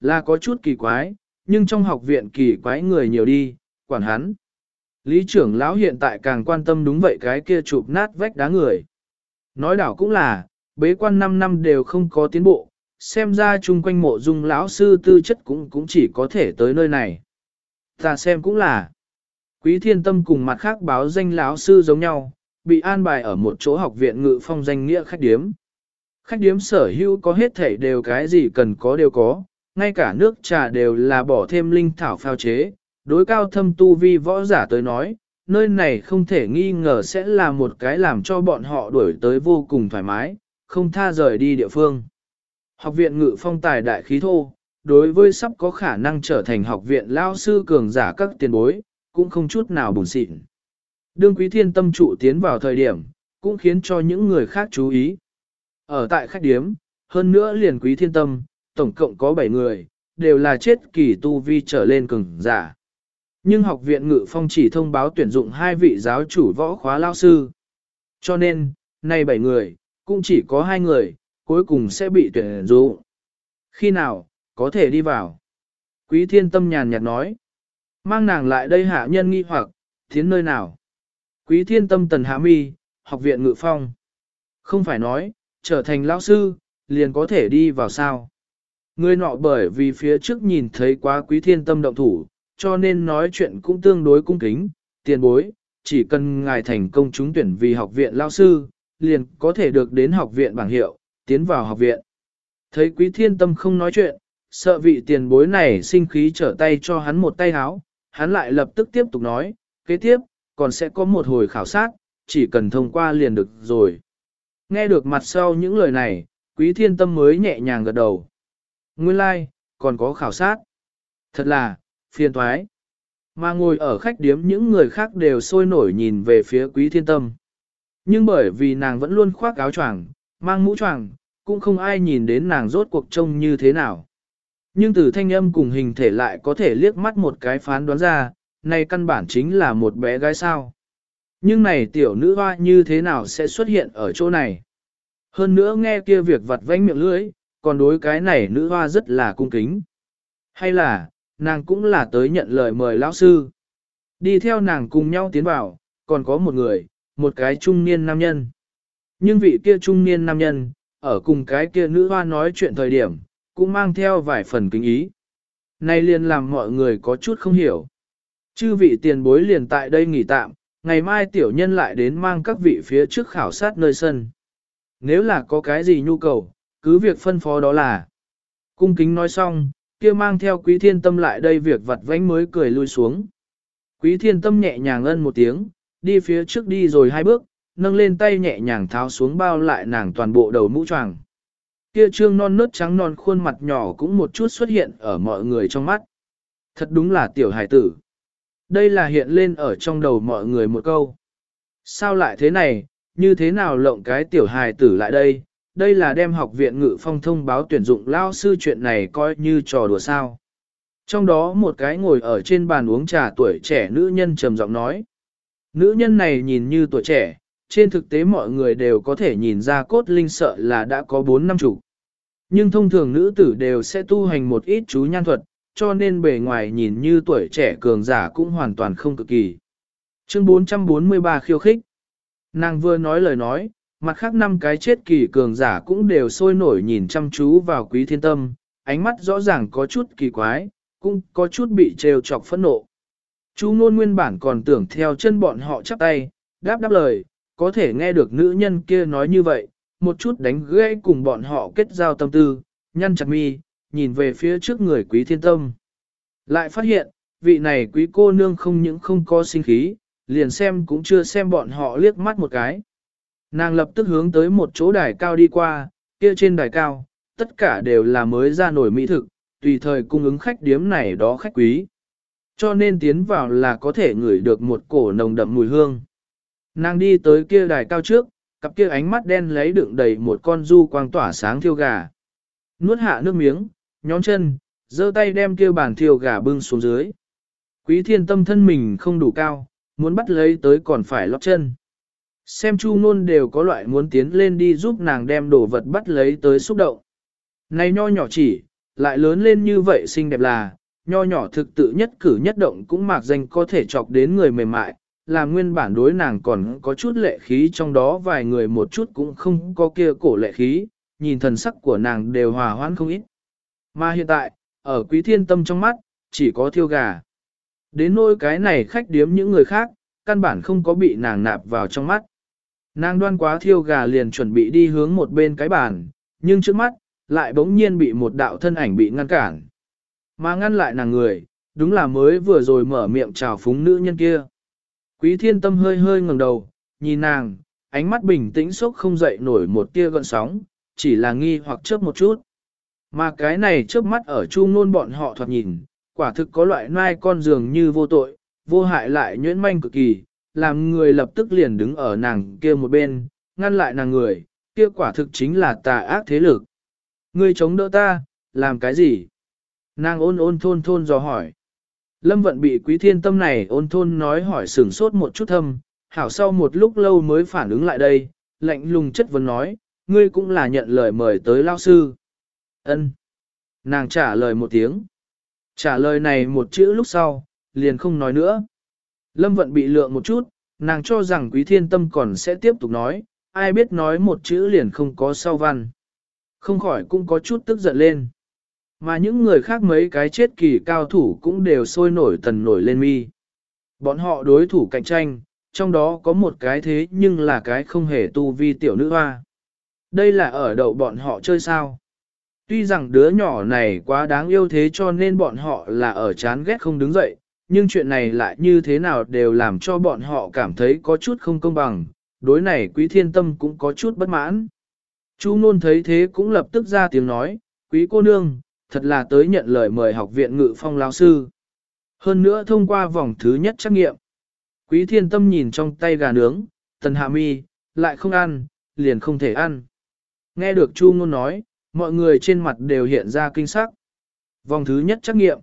Là có chút kỳ quái, nhưng trong học viện kỳ quái người nhiều đi, quản hắn. Lý trưởng lão hiện tại càng quan tâm đúng vậy cái kia chụp nát vách đá người. Nói đảo cũng là, bế quan 5 năm đều không có tiến bộ, xem ra chung quanh mộ dung lão sư tư chất cũng cũng chỉ có thể tới nơi này. Ta xem cũng là, quý thiên tâm cùng mặt khác báo danh lão sư giống nhau, bị an bài ở một chỗ học viện ngự phong danh nghĩa khách điếm. Khách điếm sở hữu có hết thảy đều cái gì cần có đều có, ngay cả nước trà đều là bỏ thêm linh thảo phao chế, đối cao thâm tu vi võ giả tới nói, nơi này không thể nghi ngờ sẽ là một cái làm cho bọn họ đuổi tới vô cùng thoải mái, không tha rời đi địa phương. Học viện ngự phong tài đại khí thô, đối với sắp có khả năng trở thành học viện lao sư cường giả các tiền bối, cũng không chút nào buồn xịn. Đương quý thiên tâm trụ tiến vào thời điểm, cũng khiến cho những người khác chú ý. Ở tại khách điếm, hơn nữa liền quý thiên tâm, tổng cộng có 7 người, đều là chết kỳ tu vi trở lên cường giả. Nhưng học viện ngự phong chỉ thông báo tuyển dụng hai vị giáo chủ võ khóa lao sư. Cho nên, nay 7 người, cũng chỉ có hai người, cuối cùng sẽ bị tuyển dụng. Khi nào, có thể đi vào. Quý thiên tâm nhàn nhạt nói. Mang nàng lại đây hạ nhân nghi hoặc, tiến nơi nào. Quý thiên tâm tần hạ mi, học viện ngự phong. Không phải nói, trở thành lão sư, liền có thể đi vào sao. Người nọ bởi vì phía trước nhìn thấy quá quý thiên tâm động thủ, cho nên nói chuyện cũng tương đối cung kính, tiền bối, chỉ cần ngài thành công trúng tuyển vì học viện lao sư, liền có thể được đến học viện bảng hiệu, tiến vào học viện. Thấy quý thiên tâm không nói chuyện, sợ vị tiền bối này sinh khí trở tay cho hắn một tay háo, hắn lại lập tức tiếp tục nói, kế tiếp, còn sẽ có một hồi khảo sát, chỉ cần thông qua liền được rồi. Nghe được mặt sau những lời này, quý thiên tâm mới nhẹ nhàng gật đầu. Nguyên lai, like, còn có khảo sát. Thật là, phiền thoái. Mà ngồi ở khách điếm những người khác đều sôi nổi nhìn về phía quý thiên tâm. Nhưng bởi vì nàng vẫn luôn khoác áo choàng, mang mũ choàng, cũng không ai nhìn đến nàng rốt cuộc trông như thế nào. Nhưng từ thanh âm cùng hình thể lại có thể liếc mắt một cái phán đoán ra, này căn bản chính là một bé gái sao. Nhưng này tiểu nữ hoa như thế nào sẽ xuất hiện ở chỗ này? Hơn nữa nghe kia việc vặt vãnh miệng lưỡi, còn đối cái này nữ hoa rất là cung kính. Hay là, nàng cũng là tới nhận lời mời lão sư. Đi theo nàng cùng nhau tiến vào, còn có một người, một cái trung niên nam nhân. Nhưng vị kia trung niên nam nhân, ở cùng cái kia nữ hoa nói chuyện thời điểm, cũng mang theo vài phần kính ý. Này liền làm mọi người có chút không hiểu. Chư vị tiền bối liền tại đây nghỉ tạm, ngày mai tiểu nhân lại đến mang các vị phía trước khảo sát nơi sân. Nếu là có cái gì nhu cầu, cứ việc phân phó đó là. Cung kính nói xong, kia mang theo quý thiên tâm lại đây việc vặt vánh mới cười lui xuống. Quý thiên tâm nhẹ nhàng ân một tiếng, đi phía trước đi rồi hai bước, nâng lên tay nhẹ nhàng tháo xuống bao lại nàng toàn bộ đầu mũ tràng Kia trương non nớt trắng non khuôn mặt nhỏ cũng một chút xuất hiện ở mọi người trong mắt. Thật đúng là tiểu hài tử. Đây là hiện lên ở trong đầu mọi người một câu. Sao lại thế này, như thế nào lộng cái tiểu hài tử lại đây, đây là đem học viện ngự phong thông báo tuyển dụng lao sư chuyện này coi như trò đùa sao. Trong đó một cái ngồi ở trên bàn uống trà tuổi trẻ nữ nhân trầm giọng nói. Nữ nhân này nhìn như tuổi trẻ, trên thực tế mọi người đều có thể nhìn ra cốt linh sợ là đã có 4 năm chủ. Nhưng thông thường nữ tử đều sẽ tu hành một ít chú nhan thuật, cho nên bề ngoài nhìn như tuổi trẻ cường giả cũng hoàn toàn không cực kỳ. Chương 443 khiêu khích. Nàng vừa nói lời nói, mặt khác năm cái chết kỳ cường giả cũng đều sôi nổi nhìn chăm chú vào quý thiên tâm, ánh mắt rõ ràng có chút kỳ quái, cũng có chút bị trêu chọc phẫn nộ. Chú ngôn nguyên bản còn tưởng theo chân bọn họ chắp tay, đáp đáp lời, có thể nghe được nữ nhân kia nói như vậy, một chút đánh gãy cùng bọn họ kết giao tâm tư, nhăn chặt mi, nhìn về phía trước người quý thiên tâm. Lại phát hiện, vị này quý cô nương không những không có sinh khí, liền xem cũng chưa xem bọn họ liếc mắt một cái. Nàng lập tức hướng tới một chỗ đài cao đi qua, kia trên đài cao, tất cả đều là mới ra nổi mỹ thực, tùy thời cung ứng khách điếm này đó khách quý. Cho nên tiến vào là có thể ngửi được một cổ nồng đậm mùi hương. Nàng đi tới kia đài cao trước, cặp kia ánh mắt đen lấy đựng đầy một con du quang tỏa sáng thiêu gà. Nuốt hạ nước miếng, nhón chân, giơ tay đem kia bàn thiêu gà bưng xuống dưới. Quý thiên tâm thân mình không đủ cao, muốn bắt lấy tới còn phải lót chân. Xem chu nôn đều có loại muốn tiến lên đi giúp nàng đem đồ vật bắt lấy tới xúc động. Này nho nhỏ chỉ, lại lớn lên như vậy xinh đẹp là, nho nhỏ thực tự nhất cử nhất động cũng mạc danh có thể chọc đến người mềm mại, là nguyên bản đối nàng còn có chút lệ khí trong đó vài người một chút cũng không có kia cổ lệ khí, nhìn thần sắc của nàng đều hòa hoãn không ít. Mà hiện tại, ở quý thiên tâm trong mắt, chỉ có thiêu gà. Đến nỗi cái này khách điếm những người khác, căn bản không có bị nàng nạp vào trong mắt. Nàng đoan quá thiêu gà liền chuẩn bị đi hướng một bên cái bàn, nhưng trước mắt, lại bỗng nhiên bị một đạo thân ảnh bị ngăn cản. Mà ngăn lại nàng người, đúng là mới vừa rồi mở miệng chào phúng nữ nhân kia. Quý thiên tâm hơi hơi ngẩng đầu, nhìn nàng, ánh mắt bình tĩnh sốc không dậy nổi một tia gợn sóng, chỉ là nghi hoặc chớp một chút. Mà cái này chớp mắt ở chu nôn bọn họ thoạt nhìn, quả thực có loại nai con dường như vô tội, vô hại lại nhuyễn manh cực kỳ, làm người lập tức liền đứng ở nàng kia một bên, ngăn lại nàng người, kia quả thực chính là tà ác thế lực. Ngươi chống đỡ ta, làm cái gì? Nàng ôn ôn thôn thôn dò hỏi. Lâm vận bị quý thiên tâm này ôn thôn nói hỏi sửng sốt một chút thâm, hảo sau một lúc lâu mới phản ứng lại đây, lạnh lùng chất vấn nói, ngươi cũng là nhận lời mời tới lao sư. Ân. Nàng trả lời một tiếng. Trả lời này một chữ lúc sau, liền không nói nữa. Lâm vận bị lượng một chút, nàng cho rằng quý thiên tâm còn sẽ tiếp tục nói, ai biết nói một chữ liền không có sau văn. Không khỏi cũng có chút tức giận lên. Mà những người khác mấy cái chết kỳ cao thủ cũng đều sôi nổi tần nổi lên mi. Bọn họ đối thủ cạnh tranh, trong đó có một cái thế nhưng là cái không hề tu vi tiểu nữ hoa. Đây là ở đậu bọn họ chơi sao. Tuy rằng đứa nhỏ này quá đáng yêu thế cho nên bọn họ là ở chán ghét không đứng dậy, nhưng chuyện này lại như thế nào đều làm cho bọn họ cảm thấy có chút không công bằng, đối này quý thiên tâm cũng có chút bất mãn. Chú nôn thấy thế cũng lập tức ra tiếng nói, quý cô nương, thật là tới nhận lời mời học viện ngự phong lão sư. Hơn nữa thông qua vòng thứ nhất trắc nghiệm. Quý thiên tâm nhìn trong tay gà nướng, tần hạ mi, lại không ăn, liền không thể ăn. Nghe được Chu Ngôn nói, mọi người trên mặt đều hiện ra kinh sắc. Vòng thứ nhất trắc nghiệm.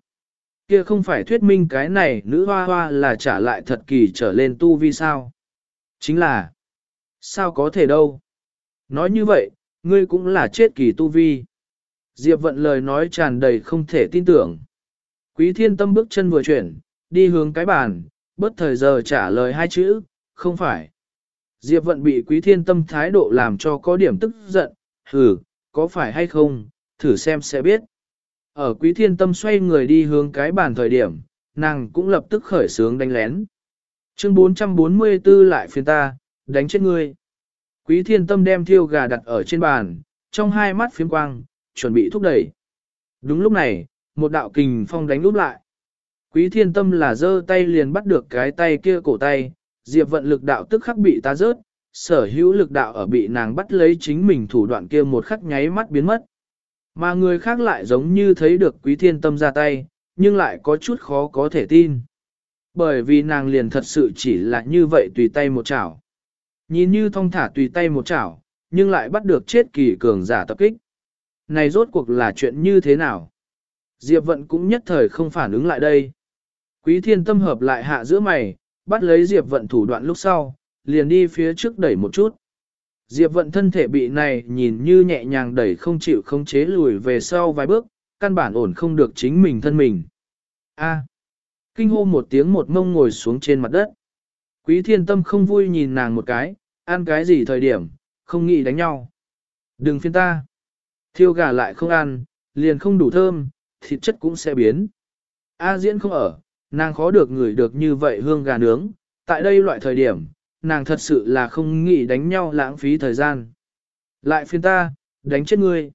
Kia không phải thuyết minh cái này nữ hoa hoa là trả lại thật kỳ trở lên tu vi sao. Chính là, sao có thể đâu. Nói như vậy, ngươi cũng là chết kỳ tu vi. Diệp vận lời nói tràn đầy không thể tin tưởng. Quý thiên tâm bước chân vừa chuyển, đi hướng cái bàn, bất thời giờ trả lời hai chữ, không phải. Diệp vận bị quý thiên tâm thái độ làm cho có điểm tức giận, hừ, có phải hay không, thử xem sẽ biết. Ở quý thiên tâm xoay người đi hướng cái bàn thời điểm, nàng cũng lập tức khởi sướng đánh lén. Chương 444 lại phiền ta, đánh chết ngươi. Quý thiên tâm đem thiêu gà đặt ở trên bàn, trong hai mắt phiếm quang, chuẩn bị thúc đẩy. Đúng lúc này, một đạo kình phong đánh lúc lại. Quý thiên tâm là giơ tay liền bắt được cái tay kia cổ tay, diệp vận lực đạo tức khắc bị ta rớt, sở hữu lực đạo ở bị nàng bắt lấy chính mình thủ đoạn kia một khắc nháy mắt biến mất. Mà người khác lại giống như thấy được quý thiên tâm ra tay, nhưng lại có chút khó có thể tin. Bởi vì nàng liền thật sự chỉ là như vậy tùy tay một chảo. Nhìn như thong thả tùy tay một chảo, nhưng lại bắt được chết kỳ cường giả tập kích. Này rốt cuộc là chuyện như thế nào? Diệp vận cũng nhất thời không phản ứng lại đây. Quý thiên tâm hợp lại hạ giữa mày, bắt lấy Diệp vận thủ đoạn lúc sau, liền đi phía trước đẩy một chút. Diệp vận thân thể bị này nhìn như nhẹ nhàng đẩy không chịu không chế lùi về sau vài bước, căn bản ổn không được chính mình thân mình. A. Kinh hô một tiếng một mông ngồi xuống trên mặt đất. Quý thiên tâm không vui nhìn nàng một cái, ăn cái gì thời điểm, không nghĩ đánh nhau. Đừng phiên ta. Thiêu gà lại không ăn, liền không đủ thơm, thịt chất cũng sẽ biến. A diễn không ở, nàng khó được người được như vậy hương gà nướng, tại đây loại thời điểm, nàng thật sự là không nghĩ đánh nhau lãng phí thời gian. Lại phiên ta, đánh chết ngươi.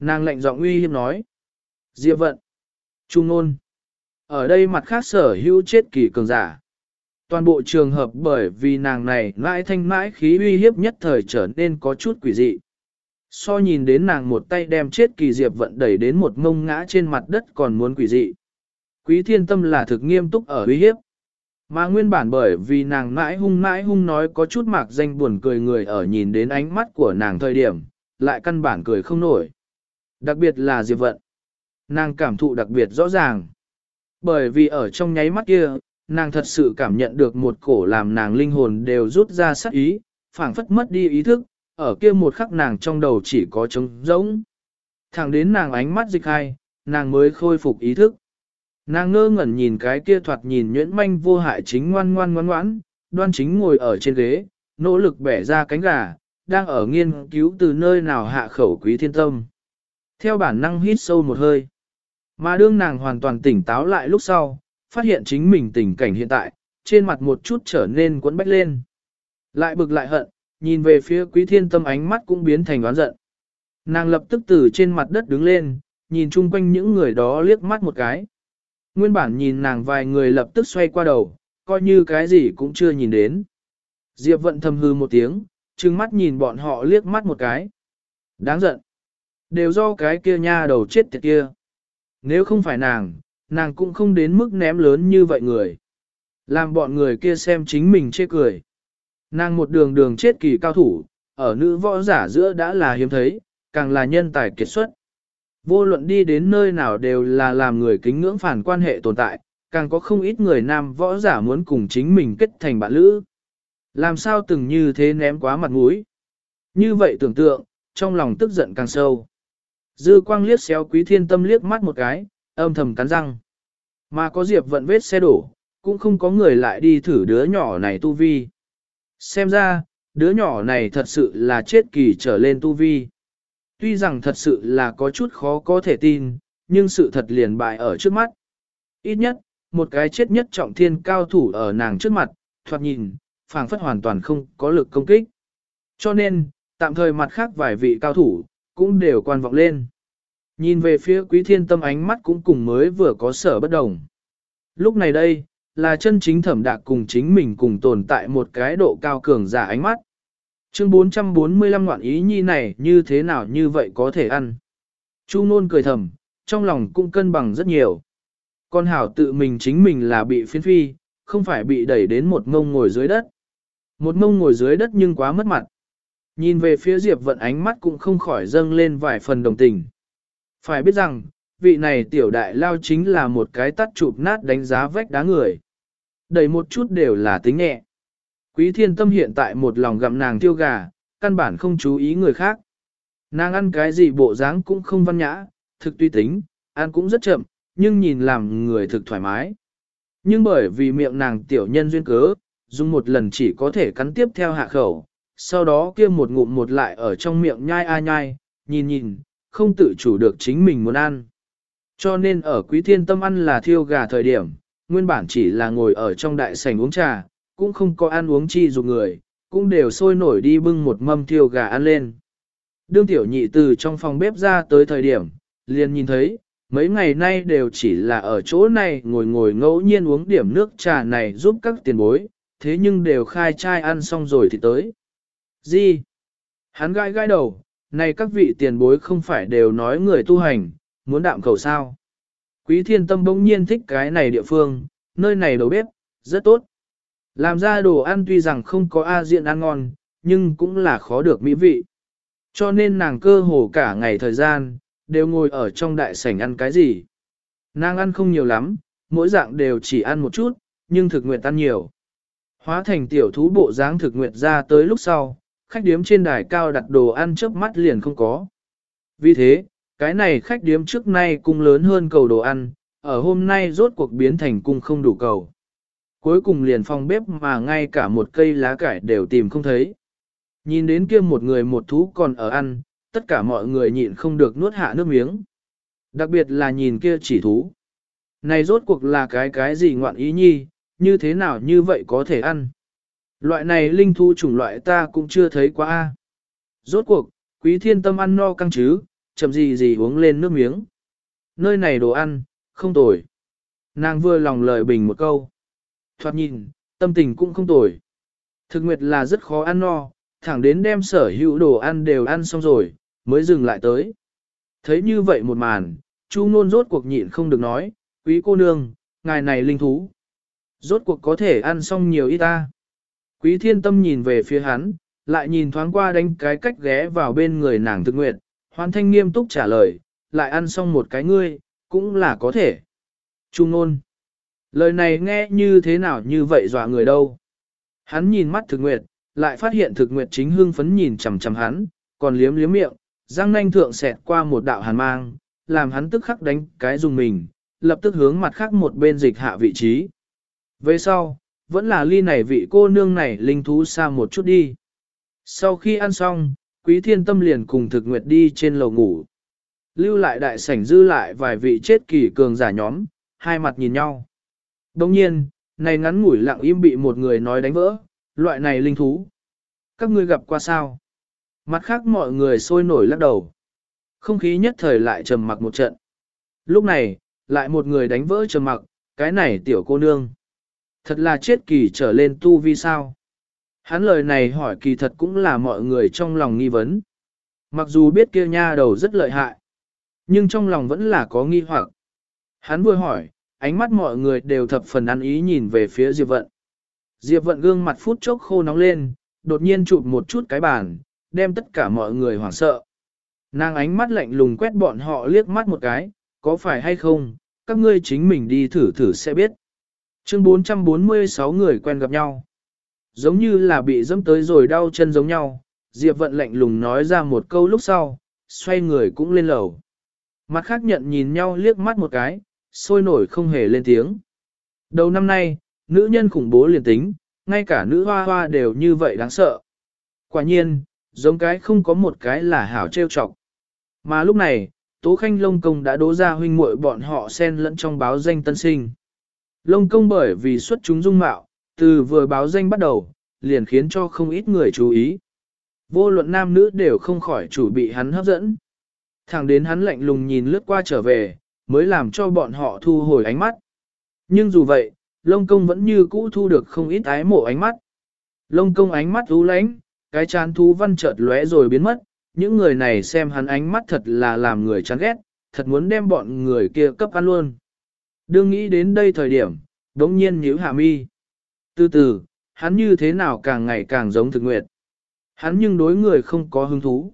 Nàng lệnh giọng uy hiếp nói. Diệp vận. Trung nôn. Ở đây mặt khác sở hữu chết kỳ cường giả. Toàn bộ trường hợp bởi vì nàng này mãi thanh mãi khí uy hiếp nhất thời trở nên có chút quỷ dị. So nhìn đến nàng một tay đem chết kỳ diệp vận đẩy đến một ngông ngã trên mặt đất còn muốn quỷ dị. Quý thiên tâm là thực nghiêm túc ở uy hiếp. Mà nguyên bản bởi vì nàng mãi hung mãi hung nói có chút mạc danh buồn cười người ở nhìn đến ánh mắt của nàng thời điểm, lại căn bản cười không nổi. Đặc biệt là Diệp Vận. Nàng cảm thụ đặc biệt rõ ràng. Bởi vì ở trong nháy mắt kia, nàng thật sự cảm nhận được một cổ làm nàng linh hồn đều rút ra sát ý, phảng phất mất đi ý thức, ở kia một khắc nàng trong đầu chỉ có trống rỗng. Thẳng đến nàng ánh mắt dịch hai, nàng mới khôi phục ý thức. Nàng ngơ ngẩn nhìn cái kia thoạt nhìn nhuyễn manh vô hại chính ngoan ngoan ngoan ngoãn, đoan chính ngồi ở trên ghế, nỗ lực bẻ ra cánh gà, đang ở nghiên cứu từ nơi nào hạ khẩu quý thiên tâm. Theo bản năng hít sâu một hơi. Mà đương nàng hoàn toàn tỉnh táo lại lúc sau, phát hiện chính mình tình cảnh hiện tại, trên mặt một chút trở nên quấn bách lên. Lại bực lại hận, nhìn về phía quý thiên tâm ánh mắt cũng biến thành oán giận. Nàng lập tức từ trên mặt đất đứng lên, nhìn chung quanh những người đó liếc mắt một cái. Nguyên bản nhìn nàng vài người lập tức xoay qua đầu, coi như cái gì cũng chưa nhìn đến. Diệp vận thầm hư một tiếng, trừng mắt nhìn bọn họ liếc mắt một cái. Đáng giận. Đều do cái kia nha đầu chết tiệt kia. Nếu không phải nàng, nàng cũng không đến mức ném lớn như vậy người. Làm bọn người kia xem chính mình chê cười. Nàng một đường đường chết kỳ cao thủ, ở nữ võ giả giữa đã là hiếm thấy, càng là nhân tài kiệt xuất. Vô luận đi đến nơi nào đều là làm người kính ngưỡng phản quan hệ tồn tại, càng có không ít người nam võ giả muốn cùng chính mình kết thành bạn lữ. Làm sao từng như thế ném quá mặt mũi. Như vậy tưởng tượng, trong lòng tức giận càng sâu. Dư quang liếc xéo quý thiên tâm liếc mắt một cái, âm thầm cắn răng. Mà có diệp vận vết xe đổ, cũng không có người lại đi thử đứa nhỏ này tu vi. Xem ra, đứa nhỏ này thật sự là chết kỳ trở lên tu vi. Tuy rằng thật sự là có chút khó có thể tin, nhưng sự thật liền bại ở trước mắt. Ít nhất, một cái chết nhất trọng thiên cao thủ ở nàng trước mặt, thoạt nhìn, phảng phất hoàn toàn không có lực công kích. Cho nên, tạm thời mặt khác vài vị cao thủ, cũng đều quan vọng lên. Nhìn về phía quý thiên tâm ánh mắt cũng cùng mới vừa có sở bất đồng. Lúc này đây, là chân chính thẩm đạc cùng chính mình cùng tồn tại một cái độ cao cường giả ánh mắt. Chương 445 ngoạn ý nhi này như thế nào như vậy có thể ăn. Chu nôn cười thầm, trong lòng cũng cân bằng rất nhiều. Con hảo tự mình chính mình là bị phiến phi, không phải bị đẩy đến một ngông ngồi dưới đất. Một ngông ngồi dưới đất nhưng quá mất mặt. Nhìn về phía Diệp vận ánh mắt cũng không khỏi dâng lên vài phần đồng tình. Phải biết rằng, vị này tiểu đại lao chính là một cái tắt chụp nát đánh giá vách đá người. đẩy một chút đều là tính nhẹ. Quý thiên tâm hiện tại một lòng gặm nàng tiêu gà, căn bản không chú ý người khác. Nàng ăn cái gì bộ dáng cũng không văn nhã, thực tuy tính, ăn cũng rất chậm, nhưng nhìn làm người thực thoải mái. Nhưng bởi vì miệng nàng tiểu nhân duyên cớ, dùng một lần chỉ có thể cắn tiếp theo hạ khẩu, sau đó kia một ngụm một lại ở trong miệng nhai a nhai, nhìn nhìn, không tự chủ được chính mình muốn ăn. Cho nên ở quý thiên tâm ăn là thiêu gà thời điểm, nguyên bản chỉ là ngồi ở trong đại sảnh uống trà, cũng không có ăn uống chi dục người, cũng đều sôi nổi đi bưng một mâm thiêu gà ăn lên. Đương tiểu nhị từ trong phòng bếp ra tới thời điểm, liền nhìn thấy, mấy ngày nay đều chỉ là ở chỗ này ngồi ngồi ngẫu nhiên uống điểm nước trà này giúp các tiền bối, thế nhưng đều khai chai ăn xong rồi thì tới. Gì? Hắn gai gai đầu, này các vị tiền bối không phải đều nói người tu hành, muốn đạm khẩu sao? Quý thiên tâm bỗng nhiên thích cái này địa phương, nơi này đầu bếp, rất tốt. Làm ra đồ ăn tuy rằng không có A diện ăn ngon, nhưng cũng là khó được mỹ vị. Cho nên nàng cơ hồ cả ngày thời gian, đều ngồi ở trong đại sảnh ăn cái gì. Nàng ăn không nhiều lắm, mỗi dạng đều chỉ ăn một chút, nhưng thực nguyện ăn nhiều. Hóa thành tiểu thú bộ dáng thực nguyện ra tới lúc sau, khách điếm trên đài cao đặt đồ ăn trước mắt liền không có. Vì thế, cái này khách điếm trước nay cung lớn hơn cầu đồ ăn, ở hôm nay rốt cuộc biến thành cung không đủ cầu. Cuối cùng liền phòng bếp mà ngay cả một cây lá cải đều tìm không thấy. Nhìn đến kia một người một thú còn ở ăn, tất cả mọi người nhịn không được nuốt hạ nước miếng. Đặc biệt là nhìn kia chỉ thú. Này rốt cuộc là cái cái gì ngoạn ý nhi, như thế nào như vậy có thể ăn. Loại này linh thú chủng loại ta cũng chưa thấy quá a. Rốt cuộc, quý thiên tâm ăn no căng chứ, chậm gì gì uống lên nước miếng. Nơi này đồ ăn, không tồi. Nàng vừa lòng lời bình một câu. Thoạt nhìn, tâm tình cũng không tồi. Thực nguyệt là rất khó ăn no, thẳng đến đem sở hữu đồ ăn đều ăn xong rồi, mới dừng lại tới. Thấy như vậy một màn, Chu nôn rốt cuộc nhịn không được nói, quý cô nương, ngài này linh thú. Rốt cuộc có thể ăn xong nhiều ít ta. Quý thiên tâm nhìn về phía hắn, lại nhìn thoáng qua đánh cái cách ghé vào bên người nàng thực nguyệt, hoàn thanh nghiêm túc trả lời, lại ăn xong một cái ngươi, cũng là có thể. Trung nôn. Lời này nghe như thế nào như vậy dọa người đâu. Hắn nhìn mắt thực nguyệt, lại phát hiện thực nguyệt chính hương phấn nhìn chằm chằm hắn, còn liếm liếm miệng, răng nanh thượng xẹt qua một đạo hàn mang, làm hắn tức khắc đánh cái dùng mình, lập tức hướng mặt khác một bên dịch hạ vị trí. Về sau, vẫn là ly này vị cô nương này linh thú xa một chút đi. Sau khi ăn xong, quý thiên tâm liền cùng thực nguyệt đi trên lầu ngủ. Lưu lại đại sảnh dư lại vài vị chết kỳ cường giả nhóm, hai mặt nhìn nhau. Đồng nhiên, này ngắn ngủi lặng im bị một người nói đánh vỡ, loại này linh thú. Các ngươi gặp qua sao? Mặt khác mọi người sôi nổi lắc đầu. Không khí nhất thời lại trầm mặc một trận. Lúc này, lại một người đánh vỡ trầm mặc, cái này tiểu cô nương. Thật là chết kỳ trở lên tu vi sao? Hắn lời này hỏi kỳ thật cũng là mọi người trong lòng nghi vấn. Mặc dù biết kia nha đầu rất lợi hại, nhưng trong lòng vẫn là có nghi hoặc. Hắn vừa hỏi, ánh mắt mọi người đều thập phần ăn ý nhìn về phía Diệp Vận. Diệp Vận gương mặt phút chốc khô nóng lên, đột nhiên chụp một chút cái bàn, đem tất cả mọi người hoảng sợ. Nàng ánh mắt lạnh lùng quét bọn họ liếc mắt một cái, có phải hay không, các ngươi chính mình đi thử thử sẽ biết. Chương 446 người quen gặp nhau. Giống như là bị dẫm tới rồi đau chân giống nhau, Diệp Vận lạnh lùng nói ra một câu lúc sau, xoay người cũng lên lầu. Mặt khác nhận nhìn nhau liếc mắt một cái, sôi nổi không hề lên tiếng. Đầu năm nay, nữ nhân khủng bố liền tính, ngay cả nữ hoa hoa đều như vậy đáng sợ. Quả nhiên, giống cái không có một cái là hảo trêu chọc. Mà lúc này, Tố Khanh Lông Công đã đố ra huynh muội bọn họ xen lẫn trong báo danh tân sinh. Lông Công bởi vì xuất chúng dung mạo, từ vừa báo danh bắt đầu, liền khiến cho không ít người chú ý. Vô luận nam nữ đều không khỏi chủ bị hắn hấp dẫn. Thẳng đến hắn lạnh lùng nhìn lướt qua trở về, mới làm cho bọn họ thu hồi ánh mắt. Nhưng dù vậy, lông công vẫn như cũ thu được không ít ái mộ ánh mắt. Lông công ánh mắt u lánh, cái chán thú văn chợt lóe rồi biến mất, những người này xem hắn ánh mắt thật là làm người chán ghét, thật muốn đem bọn người kia cấp ăn luôn. Đương nghĩ đến đây thời điểm, đống nhiên nhíu hạ mi. Từ từ, hắn như thế nào càng ngày càng giống thực nguyệt. Hắn nhưng đối người không có hứng thú.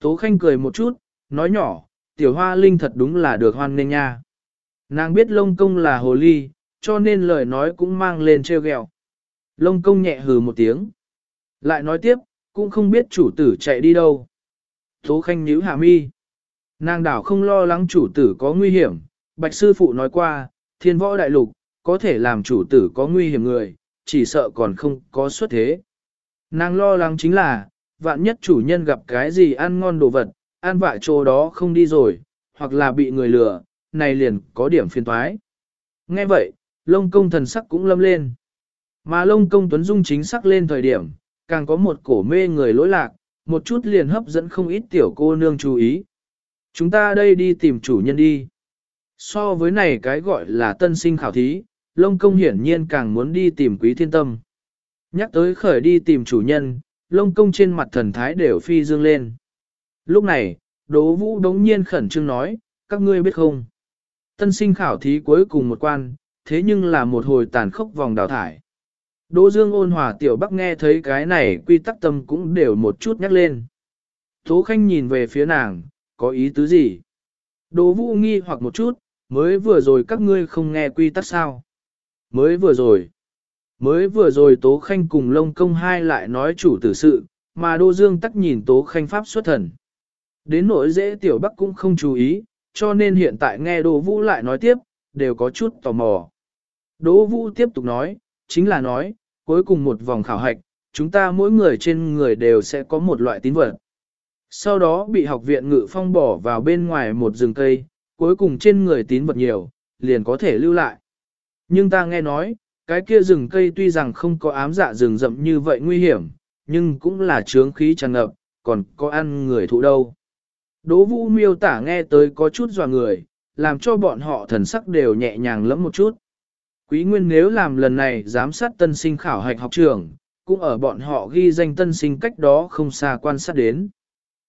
Tố Khanh cười một chút, nói nhỏ, tiểu hoa linh thật đúng là được hoan nghênh nha. Nàng biết lông công là hồ ly, cho nên lời nói cũng mang lên treo ghẹo. Lông công nhẹ hừ một tiếng. Lại nói tiếp, cũng không biết chủ tử chạy đi đâu. Tố khanh nhíu hạ mi. Nàng đảo không lo lắng chủ tử có nguy hiểm. Bạch sư phụ nói qua, thiên võ đại lục, có thể làm chủ tử có nguy hiểm người, chỉ sợ còn không có xuất thế. Nàng lo lắng chính là, vạn nhất chủ nhân gặp cái gì ăn ngon đồ vật, An vạ chỗ đó không đi rồi, hoặc là bị người lừa, này liền có điểm phiền toái. Nghe vậy, lông công thần sắc cũng lâm lên. Mà lông công tuấn dung chính sắc lên thời điểm, càng có một cổ mê người lỗi lạc, một chút liền hấp dẫn không ít tiểu cô nương chú ý. Chúng ta đây đi tìm chủ nhân đi. So với này cái gọi là tân sinh khảo thí, lông công hiển nhiên càng muốn đi tìm quý thiên tâm. Nhắc tới khởi đi tìm chủ nhân, lông công trên mặt thần thái đều phi dương lên. Lúc này, Đỗ Vũ đống nhiên khẩn trương nói, các ngươi biết không? Tân sinh khảo thí cuối cùng một quan, thế nhưng là một hồi tàn khốc vòng đào thải. Đỗ Dương ôn hòa tiểu bắc nghe thấy cái này quy tắc tâm cũng đều một chút nhắc lên. Tố Khanh nhìn về phía nàng, có ý tứ gì? Đỗ Vũ nghi hoặc một chút, mới vừa rồi các ngươi không nghe quy tắc sao? Mới vừa rồi. Mới vừa rồi Tố Khanh cùng Lông Công hai lại nói chủ tử sự, mà Đỗ Dương tắc nhìn Tố Khanh pháp xuất thần. Đến nỗi dễ tiểu bắc cũng không chú ý, cho nên hiện tại nghe Đỗ Vũ lại nói tiếp, đều có chút tò mò. Đỗ Vũ tiếp tục nói, chính là nói, cuối cùng một vòng khảo hạch, chúng ta mỗi người trên người đều sẽ có một loại tín vật. Sau đó bị học viện ngự phong bỏ vào bên ngoài một rừng cây, cuối cùng trên người tín vật nhiều, liền có thể lưu lại. Nhưng ta nghe nói, cái kia rừng cây tuy rằng không có ám dạ rừng rậm như vậy nguy hiểm, nhưng cũng là trướng khí tràn ngập, còn có ăn người thụ đâu. Đỗ vũ miêu tả nghe tới có chút dò người, làm cho bọn họ thần sắc đều nhẹ nhàng lẫm một chút. Quý Nguyên nếu làm lần này giám sát tân sinh khảo hạch học trường, cũng ở bọn họ ghi danh tân sinh cách đó không xa quan sát đến.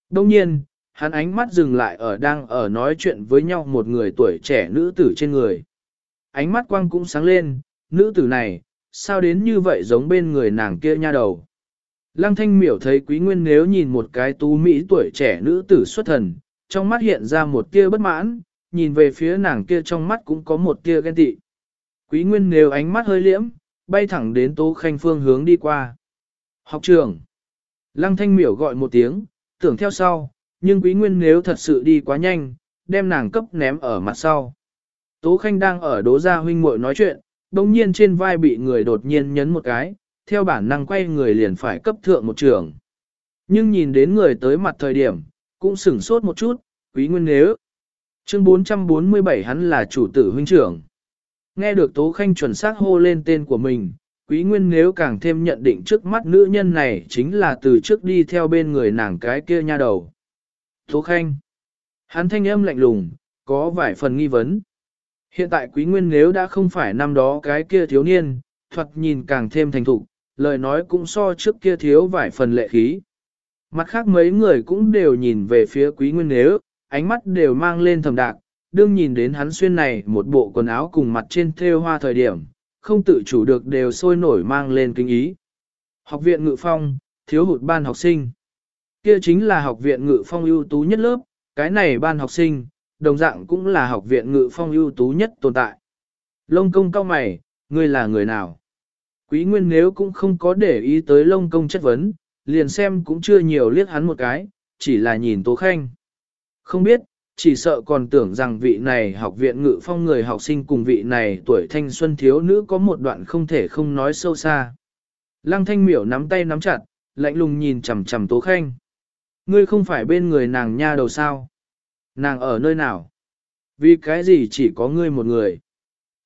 Đông nhiên, hắn ánh mắt dừng lại ở đang ở nói chuyện với nhau một người tuổi trẻ nữ tử trên người. Ánh mắt quang cũng sáng lên, nữ tử này, sao đến như vậy giống bên người nàng kia nha đầu. Lăng thanh miểu thấy quý nguyên nếu nhìn một cái tú mỹ tuổi trẻ nữ tử xuất thần, trong mắt hiện ra một tia bất mãn, nhìn về phía nàng kia trong mắt cũng có một tia ghen tị. Quý nguyên nếu ánh mắt hơi liễm, bay thẳng đến tố khanh phương hướng đi qua. Học trường. Lăng thanh miểu gọi một tiếng, tưởng theo sau, nhưng quý nguyên nếu thật sự đi quá nhanh, đem nàng cấp ném ở mặt sau. Tố Khanh đang ở đố gia huynh muội nói chuyện, đồng nhiên trên vai bị người đột nhiên nhấn một cái, theo bản năng quay người liền phải cấp thượng một trường. Nhưng nhìn đến người tới mặt thời điểm, cũng sửng sốt một chút, quý nguyên nếu. Chương 447 hắn là chủ tử huynh trưởng. Nghe được Tố Khanh chuẩn xác hô lên tên của mình, quý nguyên nếu càng thêm nhận định trước mắt nữ nhân này chính là từ trước đi theo bên người nàng cái kia nha đầu. Tố Khanh. Hắn thanh âm lạnh lùng, có vài phần nghi vấn. Hiện tại quý nguyên nếu đã không phải năm đó cái kia thiếu niên, thuật nhìn càng thêm thành thục, lời nói cũng so trước kia thiếu vài phần lệ khí. Mặt khác mấy người cũng đều nhìn về phía quý nguyên nếu, ánh mắt đều mang lên thầm đạc, đương nhìn đến hắn xuyên này một bộ quần áo cùng mặt trên thêu hoa thời điểm, không tự chủ được đều sôi nổi mang lên kinh ý. Học viện ngự phong, thiếu hụt ban học sinh. Kia chính là học viện ngự phong ưu tú nhất lớp, cái này ban học sinh, đồng dạng cũng là học viện ngự phong ưu tú nhất tồn tại. Lông công cao mày, ngươi là người nào? Quý nguyên nếu cũng không có để ý tới lông công chất vấn, liền xem cũng chưa nhiều liếc hắn một cái, chỉ là nhìn Tố Khanh. Không biết, chỉ sợ còn tưởng rằng vị này học viện ngự phong người học sinh cùng vị này tuổi thanh xuân thiếu nữ có một đoạn không thể không nói sâu xa. Lăng thanh miểu nắm tay nắm chặt, lạnh lùng nhìn chằm chằm Tố Khanh. Ngươi không phải bên người nàng nha đầu sao? Nàng ở nơi nào? Vì cái gì chỉ có ngươi một người?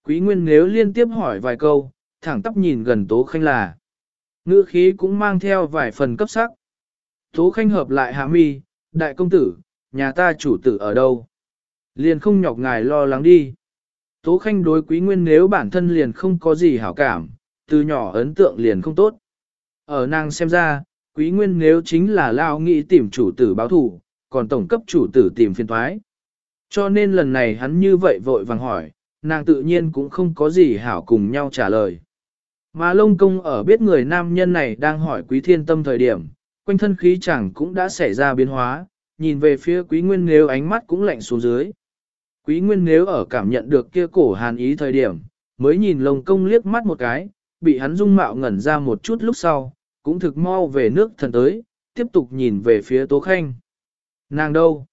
Quý Nguyên nếu liên tiếp hỏi vài câu, thẳng tóc nhìn gần Tố Khanh là. Ngữ khí cũng mang theo vài phần cấp sắc. Tố Khanh hợp lại hạ mi, đại công tử, nhà ta chủ tử ở đâu? Liền không nhọc ngài lo lắng đi. Tố Khanh đối Quý Nguyên nếu bản thân liền không có gì hảo cảm, từ nhỏ ấn tượng liền không tốt. Ở nàng xem ra, Quý Nguyên nếu chính là lao nghĩ tìm chủ tử báo thủ, còn tổng cấp chủ tử tìm phiền thoái. Cho nên lần này hắn như vậy vội vàng hỏi, nàng tự nhiên cũng không có gì hảo cùng nhau trả lời. Mà lông công ở biết người nam nhân này đang hỏi quý thiên tâm thời điểm, quanh thân khí chẳng cũng đã xảy ra biến hóa, nhìn về phía quý nguyên nếu ánh mắt cũng lạnh xuống dưới. Quý nguyên nếu ở cảm nhận được kia cổ hàn ý thời điểm, mới nhìn lông công liếc mắt một cái, bị hắn dung mạo ngẩn ra một chút lúc sau, cũng thực mau về nước thần tới, tiếp tục nhìn về phía tố khanh. Nàng đâu?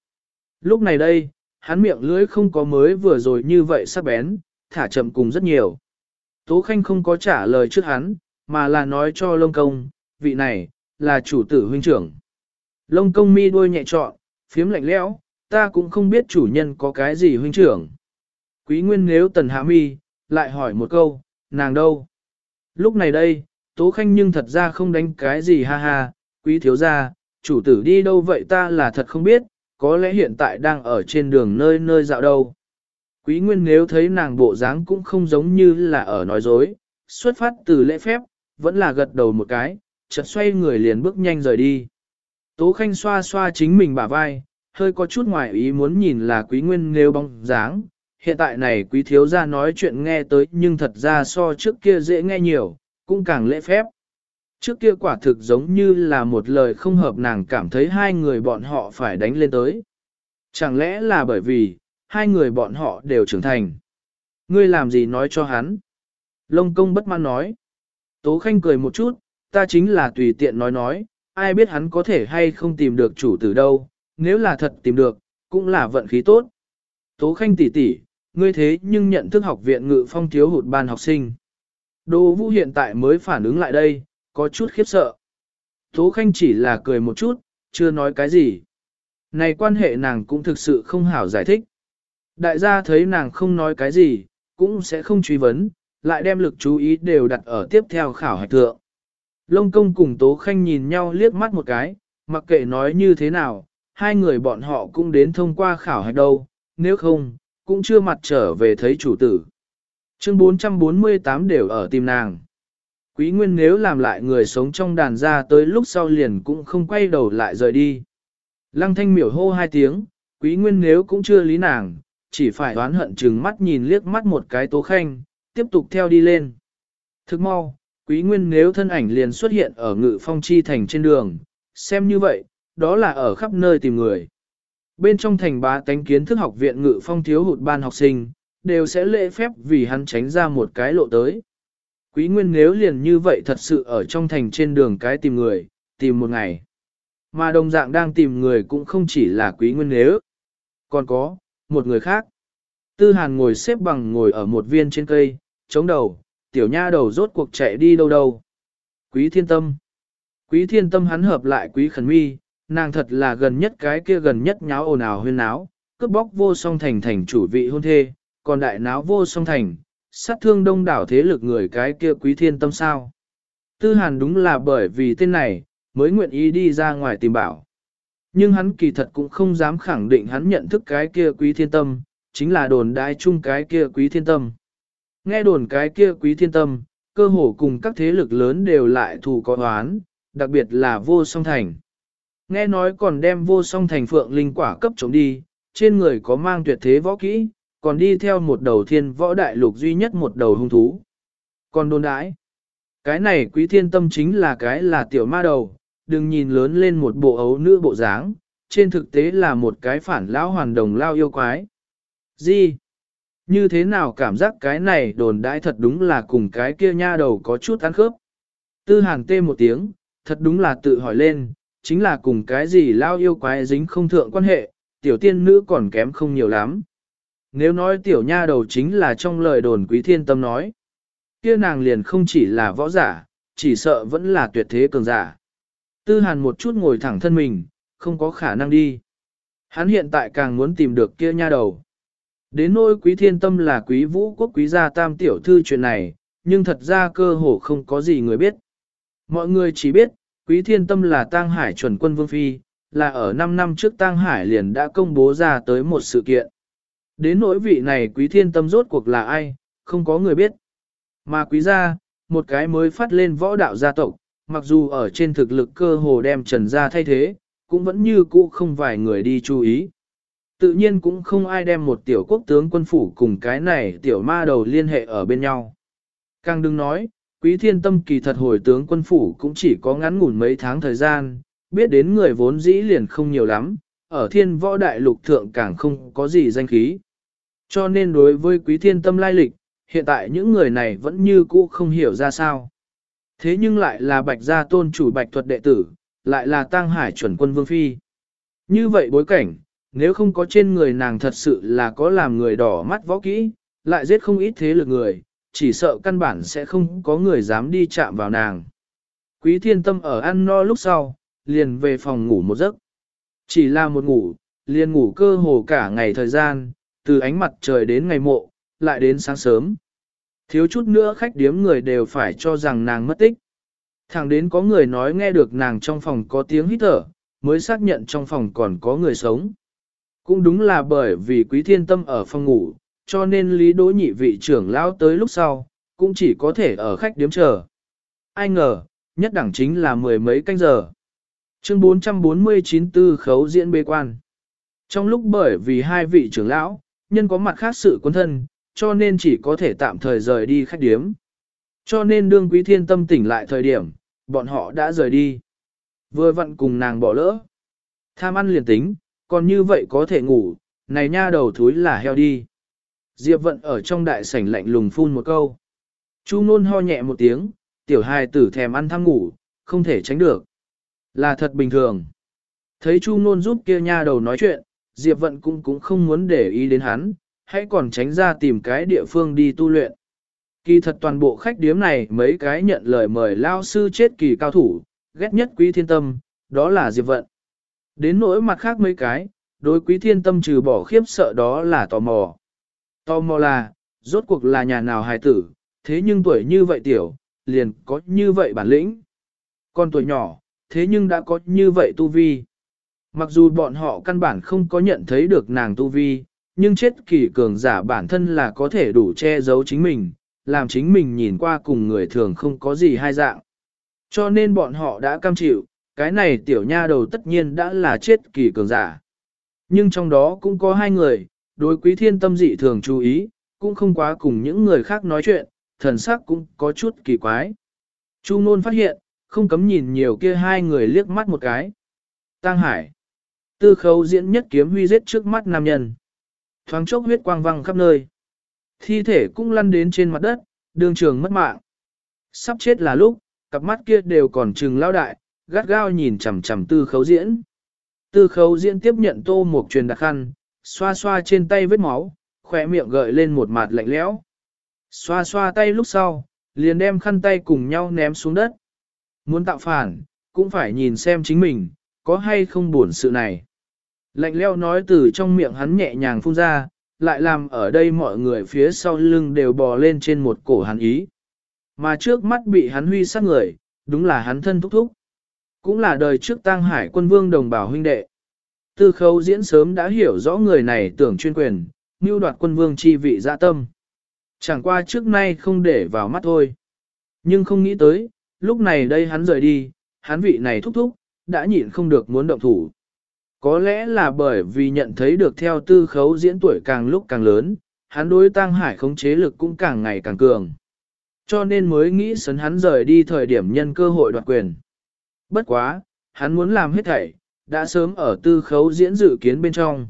Lúc này đây, hắn miệng lưỡi không có mới vừa rồi như vậy sắc bén, thả chậm cùng rất nhiều. Tố Khanh không có trả lời trước hắn, mà là nói cho Lông Công, vị này, là chủ tử huynh trưởng. Lông Công mi đuôi nhẹ trọn, phiếm lạnh lẽo, ta cũng không biết chủ nhân có cái gì huynh trưởng. Quý Nguyên nếu tần hạ mi, lại hỏi một câu, nàng đâu? Lúc này đây, Tố Khanh nhưng thật ra không đánh cái gì ha ha, quý thiếu gia, chủ tử đi đâu vậy ta là thật không biết, có lẽ hiện tại đang ở trên đường nơi nơi dạo đâu. Quý Nguyên nếu thấy nàng bộ dáng cũng không giống như là ở nói dối, xuất phát từ lễ phép, vẫn là gật đầu một cái, chợt xoay người liền bước nhanh rời đi. Tố Khanh xoa xoa chính mình bả vai, hơi có chút ngoài ý muốn nhìn là Quý Nguyên nếu bóng dáng. Hiện tại này Quý Thiếu gia nói chuyện nghe tới nhưng thật ra so trước kia dễ nghe nhiều, cũng càng lễ phép. Trước kia quả thực giống như là một lời không hợp nàng cảm thấy hai người bọn họ phải đánh lên tới. Chẳng lẽ là bởi vì, hai người bọn họ đều trưởng thành. Ngươi làm gì nói cho hắn? Lông công bất mãn nói. Tố Khanh cười một chút, ta chính là tùy tiện nói nói, ai biết hắn có thể hay không tìm được chủ tử đâu, nếu là thật tìm được, cũng là vận khí tốt. Tố Khanh tỷ tỷ, ngươi thế nhưng nhận thức học viện ngự phong thiếu hụt ban học sinh. Đô Vũ hiện tại mới phản ứng lại đây, có chút khiếp sợ. Tố Khanh chỉ là cười một chút, chưa nói cái gì. Này quan hệ nàng cũng thực sự không hảo giải thích. Đại gia thấy nàng không nói cái gì, cũng sẽ không truy vấn, lại đem lực chú ý đều đặt ở tiếp theo khảo hạch thượng. Lông công cùng Tố Khanh nhìn nhau liếc mắt một cái, mặc kệ nói như thế nào, hai người bọn họ cũng đến thông qua khảo hạch đâu, nếu không, cũng chưa mặt trở về thấy chủ tử. Chương 448 đều ở tìm nàng. Quý Nguyên nếu làm lại người sống trong đàn ra tới lúc sau liền cũng không quay đầu lại rời đi. Lăng thanh miểu hô hai tiếng, Quý Nguyên nếu cũng chưa lý nàng, chỉ phải oán hận chừng mắt nhìn liếc mắt một cái tố khanh, tiếp tục theo đi lên. Thức mau, Quý Nguyên nếu thân ảnh liền xuất hiện ở ngự phong chi thành trên đường, xem như vậy, đó là ở khắp nơi tìm người. Bên trong thành bá tánh kiến thức học viện ngự phong thiếu hụt ban học sinh, đều sẽ lễ phép vì hắn tránh ra một cái lộ tới. Quý Nguyên nếu liền như vậy thật sự ở trong thành trên đường cái tìm người, tìm một ngày. Mà đồng dạng đang tìm người cũng không chỉ là Quý Nguyên nếu. Còn có, một người khác. Tư hàn ngồi xếp bằng ngồi ở một viên trên cây, chống đầu, tiểu nha đầu rốt cuộc chạy đi đâu đâu. Quý thiên tâm. Quý thiên tâm hắn hợp lại quý khẩn mi, nàng thật là gần nhất cái kia gần nhất nháo ồn ào huyên náo, cướp bóc vô song thành thành chủ vị hôn thê, còn đại náo vô song thành, sát thương đông đảo thế lực người cái kia quý thiên tâm sao. Tư hàn đúng là bởi vì tên này, mới nguyện ý đi ra ngoài tìm bảo. Nhưng hắn kỳ thật cũng không dám khẳng định hắn nhận thức cái kia quý thiên tâm, chính là đồn đại chung cái kia quý thiên tâm. Nghe đồn cái kia quý thiên tâm, cơ hồ cùng các thế lực lớn đều lại thù có oán, đặc biệt là vô song thành. Nghe nói còn đem vô song thành phượng linh quả cấp chống đi, trên người có mang tuyệt thế võ kỹ, còn đi theo một đầu thiên võ đại lục duy nhất một đầu hung thú. Còn đồn đãi, cái này quý thiên tâm chính là cái là tiểu ma đầu, đừng nhìn lớn lên một bộ ấu nữ bộ dáng, trên thực tế là một cái phản lão hoàn đồng lao yêu quái. Gì? Như thế nào cảm giác cái này đồn đãi thật đúng là cùng cái kia nha đầu có chút ăn khớp. Tư Hàng tê một tiếng, thật đúng là tự hỏi lên, chính là cùng cái gì lao yêu quái dính không thượng quan hệ, tiểu tiên nữ còn kém không nhiều lắm. Nếu nói tiểu nha đầu chính là trong lời đồn quý thiên tâm nói, kia nàng liền không chỉ là võ giả, chỉ sợ vẫn là tuyệt thế cường giả. Tư hàn một chút ngồi thẳng thân mình, không có khả năng đi. Hắn hiện tại càng muốn tìm được kia nha đầu. Đến nỗi quý thiên tâm là quý vũ quốc quý gia tam tiểu thư chuyện này, nhưng thật ra cơ hồ không có gì người biết. Mọi người chỉ biết, quý thiên tâm là tang hải chuẩn quân vương phi, là ở 5 năm trước tang hải liền đã công bố ra tới một sự kiện. Đến nỗi vị này quý thiên tâm rốt cuộc là ai, không có người biết. Mà quý gia, một cái mới phát lên võ đạo gia tộc, mặc dù ở trên thực lực cơ hồ đem trần gia thay thế, cũng vẫn như cũ không vài người đi chú ý. Tự nhiên cũng không ai đem một tiểu quốc tướng quân phủ cùng cái này tiểu ma đầu liên hệ ở bên nhau. Càng đừng nói, quý thiên tâm kỳ thật hồi tướng quân phủ cũng chỉ có ngắn ngủn mấy tháng thời gian, biết đến người vốn dĩ liền không nhiều lắm, ở thiên võ đại lục thượng càng không có gì danh khí. Cho nên đối với quý thiên tâm lai lịch, hiện tại những người này vẫn như cũ không hiểu ra sao. Thế nhưng lại là bạch gia tôn chủ bạch thuật đệ tử, lại là tang hải chuẩn quân vương phi. Như vậy bối cảnh, nếu không có trên người nàng thật sự là có làm người đỏ mắt võ kỹ, lại giết không ít thế lực người, chỉ sợ căn bản sẽ không có người dám đi chạm vào nàng. Quý thiên tâm ở ăn no lúc sau, liền về phòng ngủ một giấc. Chỉ là một ngủ, liền ngủ cơ hồ cả ngày thời gian, từ ánh mặt trời đến ngày mộ, lại đến sáng sớm. Thiếu chút nữa khách điếm người đều phải cho rằng nàng mất tích. Thẳng đến có người nói nghe được nàng trong phòng có tiếng hít thở, mới xác nhận trong phòng còn có người sống. Cũng đúng là bởi vì quý thiên tâm ở phòng ngủ, cho nên lý đỗ nhị vị trưởng lão tới lúc sau, cũng chỉ có thể ở khách điếm chờ. Ai ngờ, nhất đẳng chính là mười mấy canh giờ. Chương 449 tư khấu diễn bế quan. Trong lúc bởi vì hai vị trưởng lão, nhân có mặt khác sự quân thân, cho nên chỉ có thể tạm thời rời đi khách điếm. Cho nên đương quý thiên tâm tỉnh lại thời điểm, bọn họ đã rời đi. Vừa vặn cùng nàng bỏ lỡ. Tham ăn liền tính, còn như vậy có thể ngủ, này nha đầu thúi là heo đi. Diệp vận ở trong đại sảnh lạnh lùng phun một câu. Chu nôn ho nhẹ một tiếng, tiểu hài tử thèm ăn thăm ngủ, không thể tránh được. Là thật bình thường. Thấy Chu nôn giúp kia nha đầu nói chuyện, Diệp vận cũng cũng không muốn để ý đến hắn, hãy còn tránh ra tìm cái địa phương đi tu luyện. Kỳ thật toàn bộ khách điếm này mấy cái nhận lời mời lao sư chết kỳ cao thủ, ghét nhất quý thiên tâm, đó là Diệp vận. Đến nỗi mặt khác mấy cái, đối quý thiên tâm trừ bỏ khiếp sợ đó là tò mò. Tò mò là, rốt cuộc là nhà nào hài tử, thế nhưng tuổi như vậy tiểu, liền có như vậy bản lĩnh. Con tuổi nhỏ, thế nhưng đã có như vậy tu vi. Mặc dù bọn họ căn bản không có nhận thấy được nàng tu vi, nhưng chết kỳ cường giả bản thân là có thể đủ che giấu chính mình, làm chính mình nhìn qua cùng người thường không có gì hai dạng. Cho nên bọn họ đã cam chịu, cái này tiểu nha đầu tất nhiên đã là chết kỳ cường giả. Nhưng trong đó cũng có hai người, đối quý thiên tâm dị thường chú ý, cũng không quá cùng những người khác nói chuyện, thần sắc cũng có chút kỳ quái. Chu Nôn phát hiện, không cấm nhìn nhiều kia hai người liếc mắt một cái. Tăng Hải. Tư khấu diễn nhất kiếm huy giết trước mắt nam nhân. Thoáng chốc huyết quang văng khắp nơi. Thi thể cũng lăn đến trên mặt đất, đường trường mất mạng. Sắp chết là lúc, cặp mắt kia đều còn trừng lao đại, gắt gao nhìn chằm chằm tư khấu diễn. Tư khấu diễn tiếp nhận tô một truyền đặc khăn, xoa xoa trên tay vết máu, khỏe miệng gợi lên một mặt lạnh lẽo. Xoa xoa tay lúc sau, liền đem khăn tay cùng nhau ném xuống đất. Muốn tạo phản, cũng phải nhìn xem chính mình, có hay không buồn sự này. Lạnh leo nói từ trong miệng hắn nhẹ nhàng phun ra, lại làm ở đây mọi người phía sau lưng đều bò lên trên một cổ hắn ý. Mà trước mắt bị hắn huy sát người, đúng là hắn thân thúc thúc. Cũng là đời trước tang hải quân vương đồng bào huynh đệ. Tư khấu diễn sớm đã hiểu rõ người này tưởng chuyên quyền, mưu đoạt quân vương chi vị dạ tâm. Chẳng qua trước nay không để vào mắt thôi. Nhưng không nghĩ tới, lúc này đây hắn rời đi, hắn vị này thúc thúc, đã nhịn không được muốn động thủ. Có lẽ là bởi vì nhận thấy được theo tư khấu diễn tuổi càng lúc càng lớn, hắn đối tăng hải khống chế lực cũng càng ngày càng cường. Cho nên mới nghĩ sấn hắn rời đi thời điểm nhân cơ hội đoạt quyền. Bất quá, hắn muốn làm hết thảy, đã sớm ở tư khấu diễn dự kiến bên trong.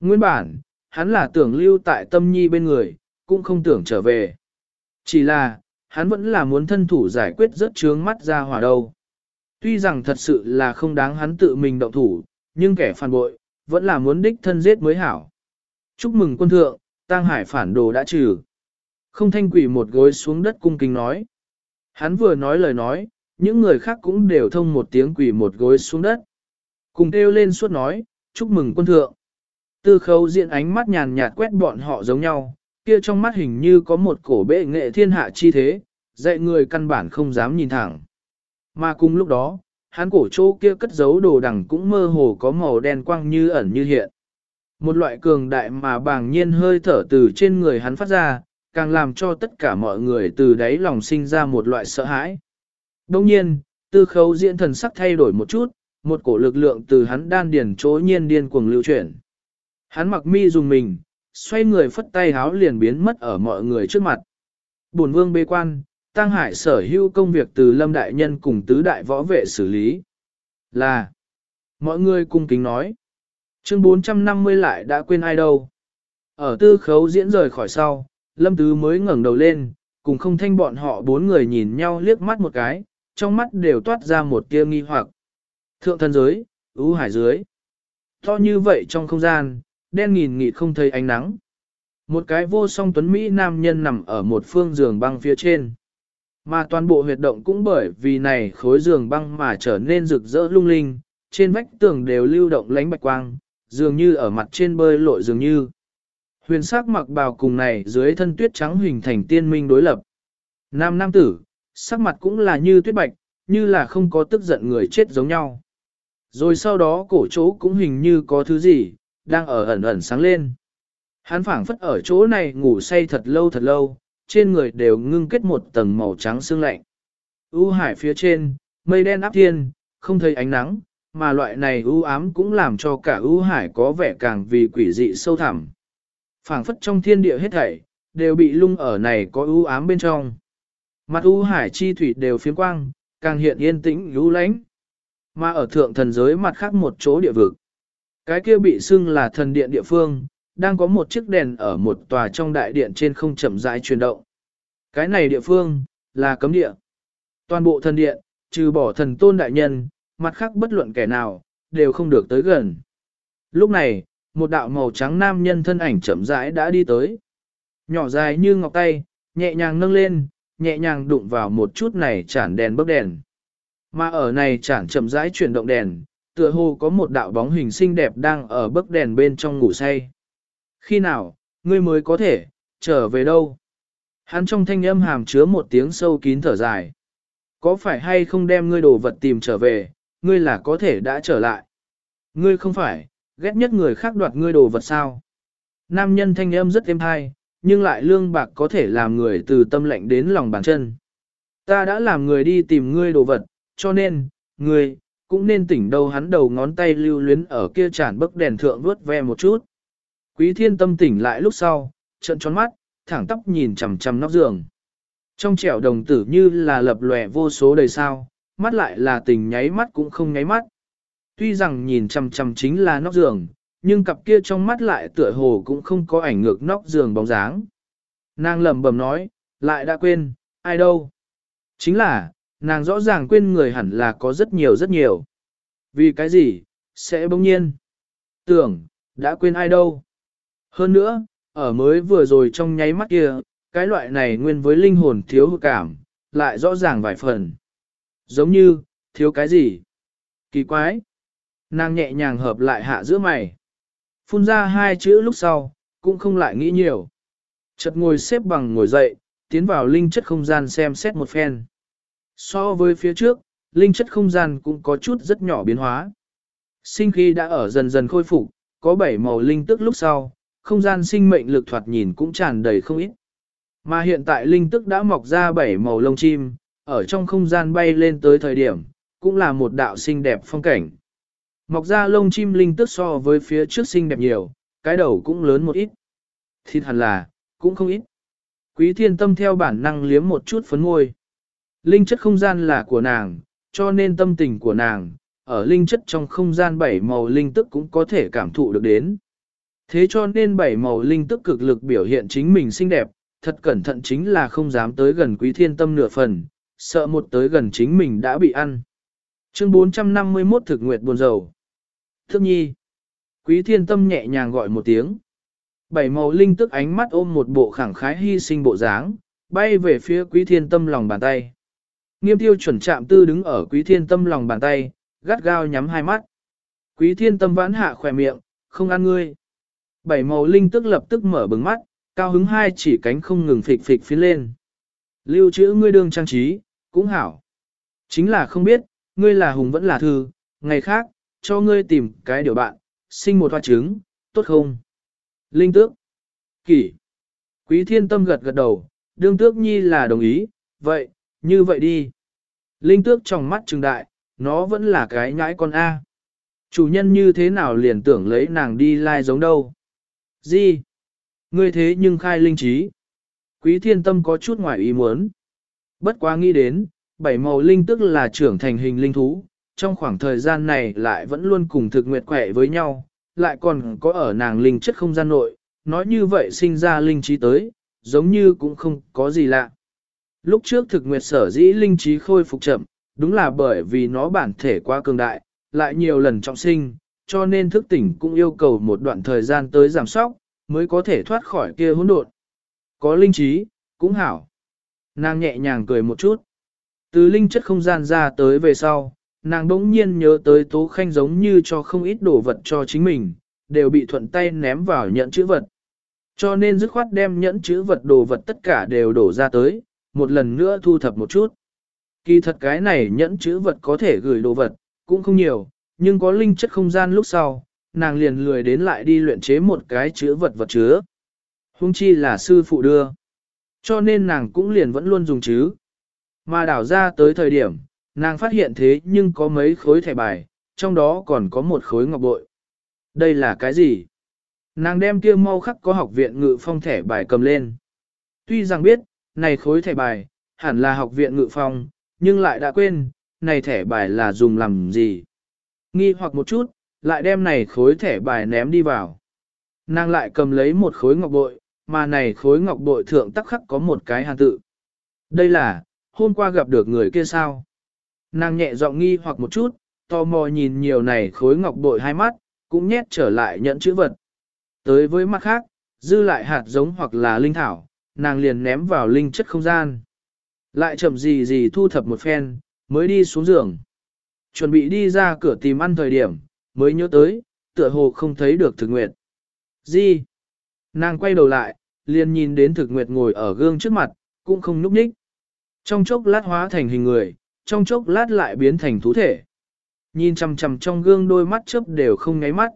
Nguyên bản, hắn là tưởng lưu tại tâm nhi bên người, cũng không tưởng trở về. Chỉ là, hắn vẫn là muốn thân thủ giải quyết rất trướng mắt ra hỏa đâu. Tuy rằng thật sự là không đáng hắn tự mình động thủ, nhưng kẻ phản bội, vẫn là muốn đích thân giết mới hảo. Chúc mừng quân thượng, tang hải phản đồ đã trừ. Không thanh quỷ một gối xuống đất cung kính nói. Hắn vừa nói lời nói, những người khác cũng đều thông một tiếng quỷ một gối xuống đất. Cùng kêu lên suốt nói, chúc mừng quân thượng. Tư khấu diện ánh mắt nhàn nhạt quét bọn họ giống nhau, kia trong mắt hình như có một cổ bệ nghệ thiên hạ chi thế, dạy người căn bản không dám nhìn thẳng. Mà cùng lúc đó, hắn cổ chỗ kia cất giấu đồ đằng cũng mơ hồ có màu đen quang như ẩn như hiện. Một loại cường đại mà bàng nhiên hơi thở từ trên người hắn phát ra, càng làm cho tất cả mọi người từ đáy lòng sinh ra một loại sợ hãi. Đồng nhiên, tư khấu diễn thần sắc thay đổi một chút, một cổ lực lượng từ hắn đan điền chỗ nhiên điên cuồng lưu chuyển. Hắn mặc mi dùng mình, xoay người phất tay háo liền biến mất ở mọi người trước mặt. Bổn vương bê quan, Tăng Hải sở hữu công việc từ Lâm Đại Nhân cùng tứ đại võ vệ xử lý. Là, mọi người cung kính nói. Chương 450 lại đã quên ai đâu. Ở tư khấu diễn rời khỏi sau, Lâm Tứ mới ngẩng đầu lên, cùng không thanh bọn họ bốn người nhìn nhau liếc mắt một cái, trong mắt đều toát ra một tia nghi hoặc. Thượng thân giới, ưu hải dưới. To như vậy trong không gian, đen nghìn nghịt không thấy ánh nắng. Một cái vô song tuấn Mỹ nam nhân nằm ở một phương giường băng phía trên. Mà toàn bộ huyệt động cũng bởi vì này khối giường băng mà trở nên rực rỡ lung linh, trên vách tường đều lưu động lánh bạch quang, dường như ở mặt trên bơi lội dường như. Huyền sắc mặc bào cùng này dưới thân tuyết trắng hình thành tiên minh đối lập. Nam nam tử, sắc mặt cũng là như tuyết bạch, như là không có tức giận người chết giống nhau. Rồi sau đó cổ chỗ cũng hình như có thứ gì, đang ở ẩn ẩn sáng lên. Hắn phảng phất ở chỗ này ngủ say thật lâu thật lâu, trên người đều ngưng kết một tầng màu trắng sương lạnh. U hải phía trên, mây đen áp thiên, không thấy ánh nắng, mà loại này u ám cũng làm cho cả u hải có vẻ càng vì quỷ dị sâu thẳm. phảng phất trong thiên địa hết thảy, đều bị lung ở này có u ám bên trong. Mặt u hải chi thủy đều phiếm quang, càng hiện yên tĩnh lũ lánh. Mà ở thượng thần giới mặt khác một chỗ địa vực. Cái kia bị xưng là thần điện địa phương, đang có một chiếc đèn ở một tòa trong đại điện trên không chậm rãi chuyển động. Cái này địa phương, là cấm địa. Toàn bộ thần điện, trừ bỏ thần tôn đại nhân, mặt khác bất luận kẻ nào, đều không được tới gần. Lúc này, một đạo màu trắng nam nhân thân ảnh chậm rãi đã đi tới. Nhỏ dài như ngọc tay, nhẹ nhàng nâng lên, nhẹ nhàng đụng vào một chút này chản đèn bấc đèn. Mà ở này chản chậm rãi chuyển động đèn, tựa hồ có một đạo bóng hình xinh đẹp đang ở bấc đèn bên trong ngủ say. Khi nào, ngươi mới có thể, trở về đâu? Hắn trong thanh âm hàm chứa một tiếng sâu kín thở dài. Có phải hay không đem ngươi đồ vật tìm trở về, ngươi là có thể đã trở lại. Ngươi không phải, ghét nhất người khác đoạt ngươi đồ vật sao? Nam nhân thanh âm rất êm hay, nhưng lại lương bạc có thể làm người từ tâm lệnh đến lòng bàn chân. Ta đã làm người đi tìm ngươi đồ vật, cho nên, ngươi, cũng nên tỉnh đâu hắn đầu ngón tay lưu luyến ở kia chản bức đèn thượng vuốt ve một chút. Quý thiên tâm tỉnh lại lúc sau, trận tròn mắt, thẳng tóc nhìn chằm chằm nóc giường. Trong trẻo đồng tử như là lập lòe vô số đầy sao, mắt lại là tình nháy mắt cũng không nháy mắt. Tuy rằng nhìn chằm chằm chính là nóc giường, nhưng cặp kia trong mắt lại tựa hồ cũng không có ảnh ngược nóc giường bóng dáng. Nàng lẩm bẩm nói, lại đã quên, ai đâu. Chính là, nàng rõ ràng quên người hẳn là có rất nhiều rất nhiều. Vì cái gì, sẽ bỗng nhiên. Tưởng, đã quên ai đâu. Hơn nữa, ở mới vừa rồi trong nháy mắt kia, cái loại này nguyên với linh hồn thiếu hụt cảm, lại rõ ràng vài phần. Giống như, thiếu cái gì? Kỳ quái. Nàng nhẹ nhàng hợp lại hạ giữa mày. Phun ra hai chữ lúc sau, cũng không lại nghĩ nhiều. Chợt ngồi xếp bằng ngồi dậy, tiến vào linh chất không gian xem xét một phen. So với phía trước, linh chất không gian cũng có chút rất nhỏ biến hóa. Sinh khí đã ở dần dần khôi phục, có bảy màu linh tức lúc sau, không gian sinh mệnh lực thoạt nhìn cũng tràn đầy không ít. Mà hiện tại linh tức đã mọc ra bảy màu lông chim, ở trong không gian bay lên tới thời điểm, cũng là một đạo xinh đẹp phong cảnh. Mọc ra lông chim linh tức so với phía trước xinh đẹp nhiều, cái đầu cũng lớn một ít. Thịt hẳn là, cũng không ít. Quý thiên tâm theo bản năng liếm một chút phấn môi. Linh chất không gian là của nàng, cho nên tâm tình của nàng, ở linh chất trong không gian bảy màu linh tức cũng có thể cảm thụ được đến. Thế cho nên bảy màu linh tức cực lực biểu hiện chính mình xinh đẹp, thật cẩn thận chính là không dám tới gần quý thiên tâm nửa phần, sợ một tới gần chính mình đã bị ăn. Chương 451 thực nguyệt buồn rầu. Thức nhi. Quý thiên tâm nhẹ nhàng gọi một tiếng. Bảy màu linh tức ánh mắt ôm một bộ khẳng khái hy sinh bộ dáng, bay về phía quý thiên tâm lòng bàn tay. Nghiêm tiêu chuẩn chạm tư đứng ở quý thiên tâm lòng bàn tay, gắt gao nhắm hai mắt. Quý thiên tâm vãn hạ khỏe miệng, không ăn ngươi. Bảy màu linh tức lập tức mở bừng mắt, cao hứng hai chỉ cánh không ngừng phịch phịch phía lên. Lưu trữ ngươi đương trang trí, cũng hảo. Chính là không biết, ngươi là hùng vẫn là thư, ngày khác, cho ngươi tìm cái điều bạn, sinh một hoa trứng, tốt không? Linh tước. Kỷ. Quý thiên tâm gật gật đầu, đương tước nhi là đồng ý, vậy, như vậy đi. Linh tước trong mắt trừng đại, nó vẫn là cái nhãi con A. Chủ nhân như thế nào liền tưởng lấy nàng đi lai giống đâu. Gì? Ngươi thế nhưng khai linh trí. Quý thiên tâm có chút ngoài ý muốn. Bất quá nghĩ đến, bảy màu linh tức là trưởng thành hình linh thú, trong khoảng thời gian này lại vẫn luôn cùng thực nguyệt khỏe với nhau, lại còn có ở nàng linh chất không gian nội, nói như vậy sinh ra linh trí tới, giống như cũng không có gì lạ. Lúc trước thực nguyệt sở dĩ linh trí khôi phục chậm, đúng là bởi vì nó bản thể quá cường đại, lại nhiều lần trọng sinh, cho nên thức tỉnh cũng yêu cầu một đoạn thời gian tới giảm sóc, mới có thể thoát khỏi kia hỗn độn. Có linh trí, cũng hảo. Nàng nhẹ nhàng cười một chút. Từ linh chất không gian ra tới về sau, nàng đỗng nhiên nhớ tới tố khanh giống như cho không ít đồ vật cho chính mình, đều bị thuận tay ném vào nhẫn chữ vật. Cho nên dứt khoát đem nhẫn chữ vật đồ vật tất cả đều đổ ra tới, một lần nữa thu thập một chút. Kỳ thật cái này nhẫn chữ vật có thể gửi đồ vật, cũng không nhiều, nhưng có linh chất không gian lúc sau, nàng liền lười đến lại đi luyện chế một cái chứa vật vật chứa. Hung chi là sư phụ đưa. Cho nên nàng cũng liền vẫn luôn dùng chứ. Mà đảo ra tới thời điểm, nàng phát hiện thế nhưng có mấy khối thẻ bài, trong đó còn có một khối ngọc bội. Đây là cái gì? Nàng đem kia mau khắc có học viện ngự phong thẻ bài cầm lên. Tuy rằng biết, này khối thẻ bài, hẳn là học viện ngự phong, nhưng lại đã quên, này thẻ bài là dùng làm gì. Nghi hoặc một chút, lại đem này khối thẻ bài ném đi vào. Nàng lại cầm lấy một khối ngọc bội, mà này khối ngọc bội thượng tắc khắc có một cái hàn tự. Đây là, hôm qua gặp được người kia sao? Nàng nhẹ giọng nghi hoặc một chút, tò mò nhìn nhiều này khối ngọc bội hai mắt, cũng nhét trở lại nhận chữ vật. Tới với mắt khác, dư lại hạt giống hoặc là linh thảo, nàng liền ném vào linh chất không gian. Lại chậm gì gì thu thập một phen, mới đi xuống giường. Chuẩn bị đi ra cửa tìm ăn thời điểm, mới nhớ tới, tựa hồ không thấy được thực nguyệt. Gì? Nàng quay đầu lại, liền nhìn đến thực nguyệt ngồi ở gương trước mặt, cũng không núp nhích. Trong chốc lát hóa thành hình người, trong chốc lát lại biến thành thú thể. Nhìn chằm chằm trong gương đôi mắt chớp đều không nháy mắt.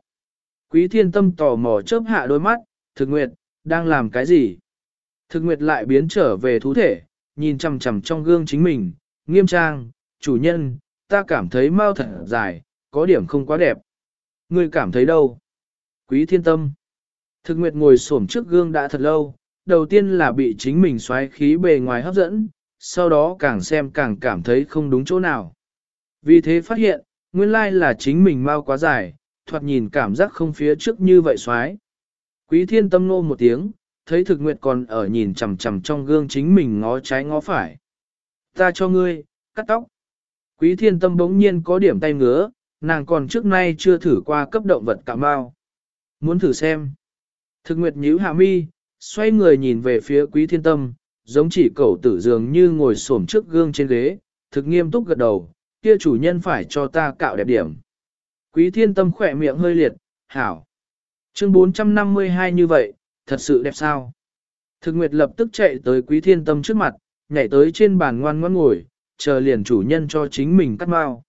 Quý thiên tâm tò mò chớp hạ đôi mắt, thực nguyệt, đang làm cái gì? Thực nguyệt lại biến trở về thú thể, nhìn chằm chằm trong gương chính mình, nghiêm trang, chủ nhân, ta cảm thấy mau thật dài, có điểm không quá đẹp. Ngươi cảm thấy đâu? Quý thiên tâm. Thực nguyệt ngồi xổm trước gương đã thật lâu, đầu tiên là bị chính mình xoáy khí bề ngoài hấp dẫn, sau đó càng xem càng cảm thấy không đúng chỗ nào. Vì thế phát hiện, nguyên lai là chính mình mau quá dài, thoạt nhìn cảm giác không phía trước như vậy xoáy. Quý thiên tâm nô một tiếng, thấy thực nguyệt còn ở nhìn chằm chằm trong gương chính mình ngó trái ngó phải. Ta cho ngươi, cắt tóc. Quý thiên tâm bỗng nhiên có điểm tay ngứa, nàng còn trước nay chưa thử qua cấp động vật cảm bao. Muốn thử xem. Thực nguyệt nhíu hạ mi, xoay người nhìn về phía quý thiên tâm, giống chỉ cậu tử dường như ngồi xổm trước gương trên ghế, thực nghiêm túc gật đầu, kia chủ nhân phải cho ta cạo đẹp điểm. Quý thiên tâm khỏe miệng hơi liệt, hảo. Chương 452 như vậy, thật sự đẹp sao? Thực nguyệt lập tức chạy tới quý thiên tâm trước mặt, nhảy tới trên bàn ngoan ngoan ngồi, chờ liền chủ nhân cho chính mình cắt mao.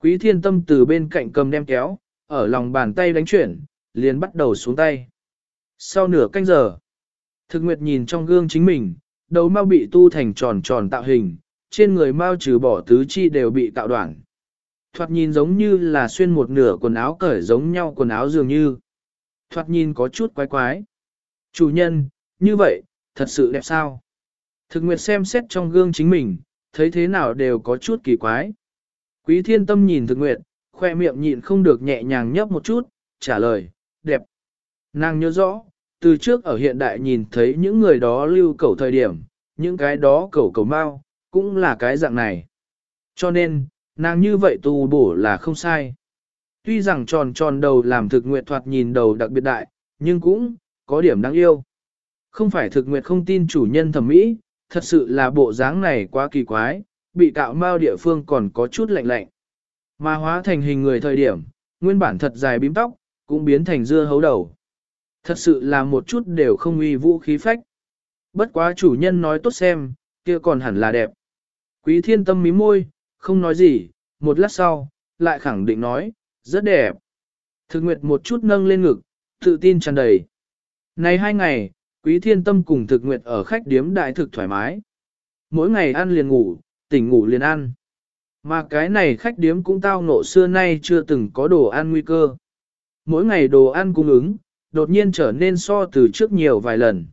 Quý thiên tâm từ bên cạnh cầm đem kéo, ở lòng bàn tay đánh chuyển, liền bắt đầu xuống tay. Sau nửa canh giờ, thực nguyệt nhìn trong gương chính mình, đầu mau bị tu thành tròn tròn tạo hình, trên người mau trừ bỏ tứ chi đều bị tạo đoạn. Thoạt nhìn giống như là xuyên một nửa quần áo cởi giống nhau quần áo dường như. Thoạt nhìn có chút quái quái. Chủ nhân, như vậy, thật sự đẹp sao? Thực nguyệt xem xét trong gương chính mình, thấy thế nào đều có chút kỳ quái. Quý thiên tâm nhìn thực nguyệt, khoe miệng nhịn không được nhẹ nhàng nhấp một chút, trả lời, đẹp. Nàng nhớ rõ, từ trước ở hiện đại nhìn thấy những người đó lưu cầu thời điểm, những cái đó cầu cầu mau, cũng là cái dạng này. Cho nên, nàng như vậy tu bổ là không sai. Tuy rằng tròn tròn đầu làm thực nguyệt thoạt nhìn đầu đặc biệt đại, nhưng cũng có điểm đáng yêu. Không phải thực nguyệt không tin chủ nhân thẩm mỹ, thật sự là bộ dáng này quá kỳ quái, bị cạo mao địa phương còn có chút lạnh lạnh. Mà hóa thành hình người thời điểm, nguyên bản thật dài bím tóc, cũng biến thành dưa hấu đầu. Thật sự là một chút đều không uy vũ khí phách. Bất quá chủ nhân nói tốt xem, kia còn hẳn là đẹp. Quý thiên tâm mím môi, không nói gì, một lát sau, lại khẳng định nói, rất đẹp. Thực nguyệt một chút nâng lên ngực, tự tin tràn đầy. Này hai ngày, quý thiên tâm cùng thực nguyệt ở khách điếm đại thực thoải mái. Mỗi ngày ăn liền ngủ, tỉnh ngủ liền ăn. Mà cái này khách điếm cũng tao ngộ xưa nay chưa từng có đồ ăn nguy cơ. Mỗi ngày đồ ăn cung ứng, đột nhiên trở nên so từ trước nhiều vài lần.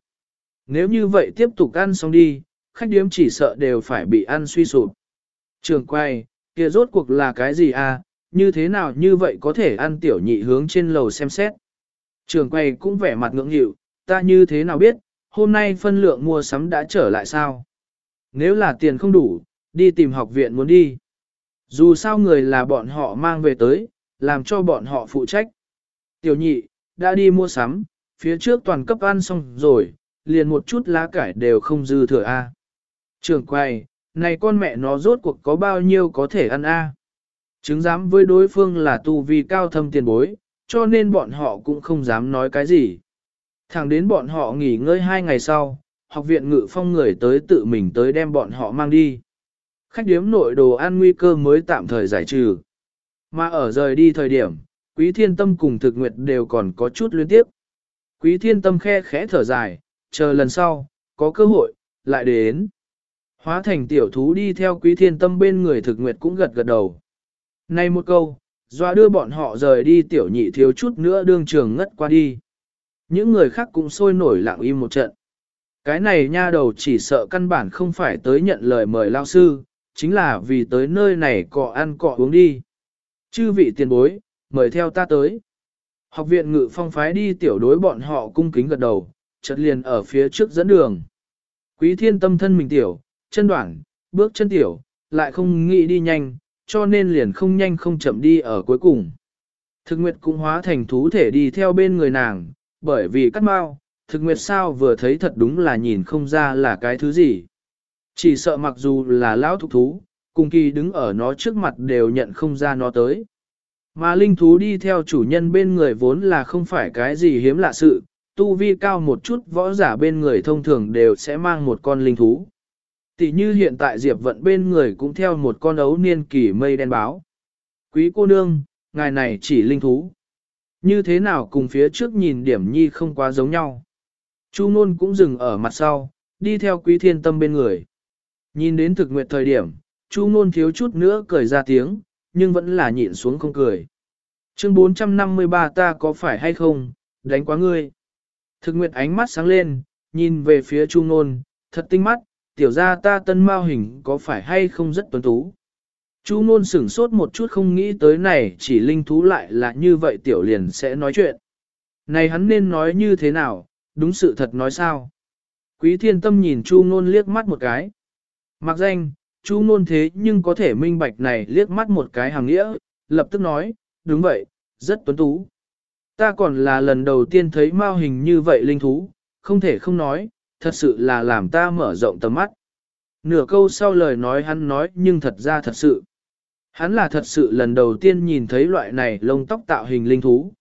Nếu như vậy tiếp tục ăn xong đi, khách điếm chỉ sợ đều phải bị ăn suy sụp. Trường quay, kia rốt cuộc là cái gì à, như thế nào như vậy có thể ăn tiểu nhị hướng trên lầu xem xét. Trường quay cũng vẻ mặt ngưỡng hiệu, ta như thế nào biết, hôm nay phân lượng mua sắm đã trở lại sao? Nếu là tiền không đủ, đi tìm học viện muốn đi. Dù sao người là bọn họ mang về tới, làm cho bọn họ phụ trách. Tiểu nhị, đã đi mua sắm, phía trước toàn cấp ăn xong rồi, liền một chút lá cải đều không dư thừa a. Trưởng quay, này con mẹ nó rốt cuộc có bao nhiêu có thể ăn a? Chứng giám với đối phương là tu vi cao thâm tiền bối, cho nên bọn họ cũng không dám nói cái gì. Thẳng đến bọn họ nghỉ ngơi hai ngày sau, học viện ngự phong người tới tự mình tới đem bọn họ mang đi. Khách điếm nội đồ ăn nguy cơ mới tạm thời giải trừ. Mà ở rời đi thời điểm, quý thiên tâm cùng thực nguyệt đều còn có chút liên tiếp. Quý thiên tâm khe khẽ thở dài, chờ lần sau, có cơ hội, lại đến. Hóa thành tiểu thú đi theo quý thiên tâm bên người thực nguyệt cũng gật gật đầu. Này một câu, doa đưa bọn họ rời đi tiểu nhị thiếu chút nữa đương trường ngất qua đi. Những người khác cũng sôi nổi lặng im một trận. Cái này nha đầu chỉ sợ căn bản không phải tới nhận lời mời lao sư, chính là vì tới nơi này cọ ăn cọ uống đi. Chư vị tiền bối, mời theo ta tới. Học viện ngự phong phái đi tiểu đối bọn họ cung kính gật đầu, chợt liền ở phía trước dẫn đường. Quý thiên tâm thân mình tiểu, chân đoạn, bước chân tiểu, lại không nghĩ đi nhanh, cho nên liền không nhanh không chậm đi ở cuối cùng. Thực nguyệt cũng hóa thành thú thể đi theo bên người nàng, bởi vì cắt mau, thực nguyệt sao vừa thấy thật đúng là nhìn không ra là cái thứ gì. Chỉ sợ mặc dù là lão thục thú, cùng kỳ đứng ở nó trước mặt đều nhận không ra nó tới. Mà linh thú đi theo chủ nhân bên người vốn là không phải cái gì hiếm lạ sự, tu vi cao một chút võ giả bên người thông thường đều sẽ mang một con linh thú. Tỷ như hiện tại Diệp vận bên người cũng theo một con ấu niên kỳ mây đen báo. Quý cô nương, ngài này chỉ linh thú. Như thế nào cùng phía trước nhìn điểm nhi không quá giống nhau. Chu nôn cũng dừng ở mặt sau, đi theo quý thiên tâm bên người. Nhìn đến thực nguyệt thời điểm, Chu nôn thiếu chút nữa cười ra tiếng, nhưng vẫn là nhịn xuống không cười. Chương 453 ta có phải hay không, đánh quá ngươi. Thực nguyệt ánh mắt sáng lên, nhìn về phía Chu nôn, thật tinh mắt, tiểu ra ta tân mao hình có phải hay không rất tuấn tú. Chu nôn sửng sốt một chút không nghĩ tới này chỉ linh thú lại là như vậy tiểu liền sẽ nói chuyện. Này hắn nên nói như thế nào, đúng sự thật nói sao. Quý thiên tâm nhìn Chu nôn liếc mắt một cái. Mặc danh, Chu nôn thế nhưng có thể minh bạch này liếc mắt một cái hàng nghĩa, lập tức nói, đúng vậy, rất tuấn tú. Ta còn là lần đầu tiên thấy mao hình như vậy linh thú, không thể không nói, thật sự là làm ta mở rộng tầm mắt. Nửa câu sau lời nói hắn nói nhưng thật ra thật sự. Hắn là thật sự lần đầu tiên nhìn thấy loại này lông tóc tạo hình linh thú.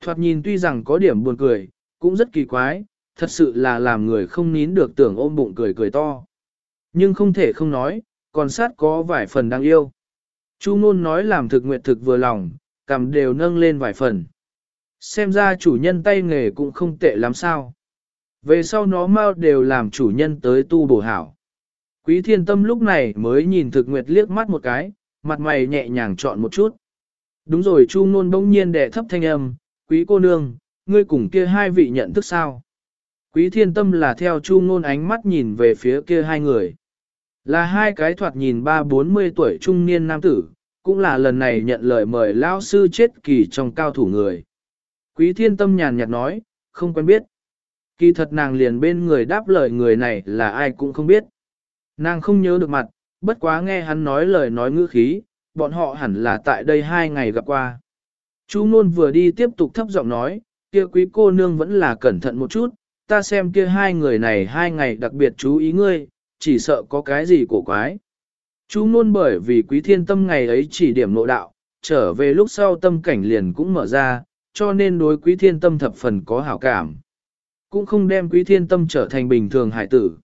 Thoạt nhìn tuy rằng có điểm buồn cười, cũng rất kỳ quái, thật sự là làm người không nín được tưởng ôm bụng cười cười to. Nhưng không thể không nói, còn sát có vài phần đáng yêu. Chu Nôn nói làm thực nguyệt thực vừa lòng, cầm đều nâng lên vài phần. Xem ra chủ nhân tay nghề cũng không tệ lắm sao. Về sau nó mau đều làm chủ nhân tới tu bổ hảo. Quý thiên tâm lúc này mới nhìn thực nguyệt liếc mắt một cái, mặt mày nhẹ nhàng chọn một chút. Đúng rồi Chu Nôn bỗng nhiên đẻ thấp thanh âm, quý cô nương, ngươi cùng kia hai vị nhận thức sao? Quý thiên tâm là theo Chu Nôn ánh mắt nhìn về phía kia hai người. Là hai cái thoạt nhìn ba bốn mươi tuổi trung niên nam tử, cũng là lần này nhận lời mời lao sư chết kỳ trong cao thủ người. Quý thiên tâm nhàn nhạt nói, không quen biết. Kỳ thật nàng liền bên người đáp lời người này là ai cũng không biết. Nàng không nhớ được mặt, bất quá nghe hắn nói lời nói ngữ khí, bọn họ hẳn là tại đây hai ngày gặp qua. Chú Nôn vừa đi tiếp tục thấp giọng nói, kia quý cô nương vẫn là cẩn thận một chút, ta xem kia hai người này hai ngày đặc biệt chú ý ngươi, chỉ sợ có cái gì cổ quái. Chú Nôn bởi vì quý thiên tâm ngày ấy chỉ điểm nội đạo, trở về lúc sau tâm cảnh liền cũng mở ra, cho nên đối quý thiên tâm thập phần có hảo cảm. Cũng không đem quý thiên tâm trở thành bình thường hải tử.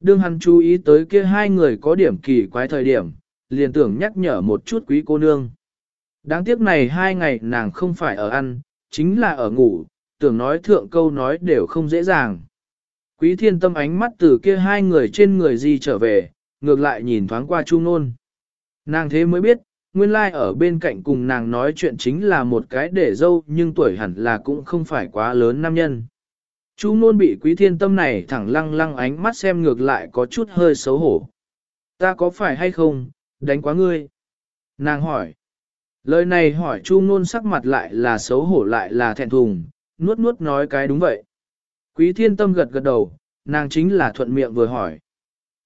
Đương hắn chú ý tới kia hai người có điểm kỳ quái thời điểm, liền tưởng nhắc nhở một chút quý cô nương. Đáng tiếc này hai ngày nàng không phải ở ăn, chính là ở ngủ, tưởng nói thượng câu nói đều không dễ dàng. Quý thiên tâm ánh mắt từ kia hai người trên người di trở về, ngược lại nhìn thoáng qua Chu Nôn. Nàng thế mới biết, nguyên lai like ở bên cạnh cùng nàng nói chuyện chính là một cái để dâu nhưng tuổi hẳn là cũng không phải quá lớn nam nhân. Chu luôn bị quý thiên tâm này thẳng lăng lăng ánh mắt xem ngược lại có chút hơi xấu hổ. Ta có phải hay không, đánh quá ngươi? Nàng hỏi. Lời này hỏi Chu luôn sắc mặt lại là xấu hổ lại là thẹn thùng, nuốt nuốt nói cái đúng vậy. Quý thiên tâm gật gật đầu, nàng chính là thuận miệng vừa hỏi.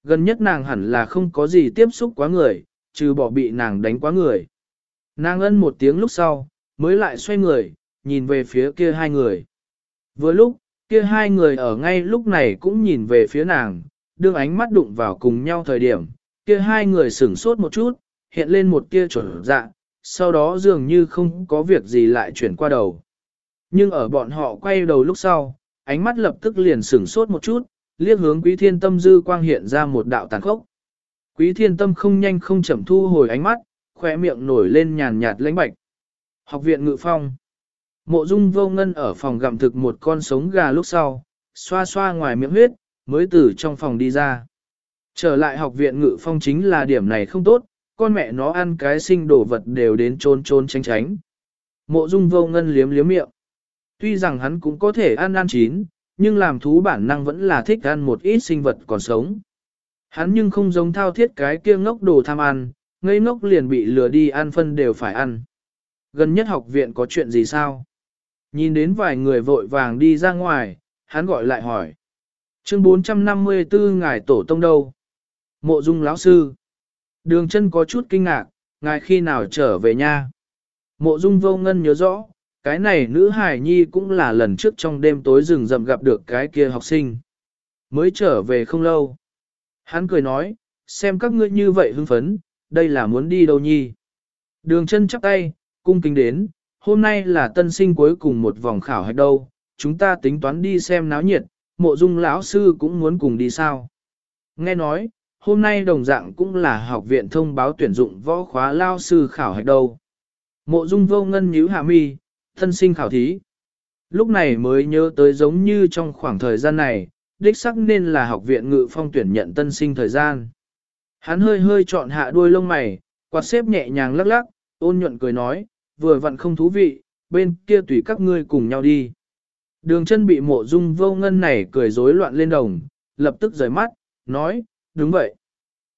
Gần nhất nàng hẳn là không có gì tiếp xúc quá người, trừ bỏ bị nàng đánh quá người. Nàng ân một tiếng lúc sau, mới lại xoay người, nhìn về phía kia hai người. Vừa lúc, kia hai người ở ngay lúc này cũng nhìn về phía nàng, đương ánh mắt đụng vào cùng nhau thời điểm, kia hai người sửng sốt một chút, hiện lên một tia chuẩn dạ, sau đó dường như không có việc gì lại chuyển qua đầu. Nhưng ở bọn họ quay đầu lúc sau, ánh mắt lập tức liền sửng sốt một chút, liếc hướng quý thiên tâm dư quang hiện ra một đạo tàn khốc. Quý thiên tâm không nhanh không chậm thu hồi ánh mắt, khỏe miệng nổi lên nhàn nhạt lãnh bạch. Học viện ngự phong. Mộ dung vô ngân ở phòng gặm thực một con sống gà lúc sau, xoa xoa ngoài miệng huyết, mới từ trong phòng đi ra. Trở lại học viện ngự phong chính là điểm này không tốt, con mẹ nó ăn cái sinh đồ vật đều đến trôn trôn tránh tránh. Mộ dung vô ngân liếm liếm miệng. Tuy rằng hắn cũng có thể ăn ăn chín, nhưng làm thú bản năng vẫn là thích ăn một ít sinh vật còn sống. Hắn nhưng không giống thao thiết cái kia ngốc đồ tham ăn, ngây ngốc liền bị lừa đi ăn phân đều phải ăn. Gần nhất học viện có chuyện gì sao? Nhìn đến vài người vội vàng đi ra ngoài, hắn gọi lại hỏi. Chương 454 ngài tổ tông đâu? Mộ dung lão sư. Đường chân có chút kinh ngạc, ngài khi nào trở về nha? Mộ dung vô ngân nhớ rõ, cái này nữ hải nhi cũng là lần trước trong đêm tối rừng rậm gặp được cái kia học sinh. Mới trở về không lâu. Hắn cười nói, xem các ngươi như vậy hưng phấn, đây là muốn đi đâu nhi. Đường chân chắp tay, cung kính đến, hôm nay là tân sinh cuối cùng một vòng khảo hạch đâu, chúng ta tính toán đi xem náo nhiệt, mộ dung lão sư cũng muốn cùng đi sao. Nghe nói, hôm nay đồng dạng cũng là học viện thông báo tuyển dụng võ khóa lao sư khảo hạch đâu. Mộ dung vô ngân nhíu hạ mi, tân sinh khảo thí. Lúc này mới nhớ tới giống như trong khoảng thời gian này, đích sắc nên là học viện ngự phong tuyển nhận tân sinh thời gian. Hắn hơi hơi chọn hạ đuôi lông mày, quạt xếp nhẹ nhàng lắc lắc, ôn nhuận cười nói, vừa vặn không thú vị, bên kia tùy các ngươi cùng nhau đi. Đường chân bị mộ dung vô ngân này cười rối loạn lên đồng, lập tức rời mắt, nói, đúng vậy.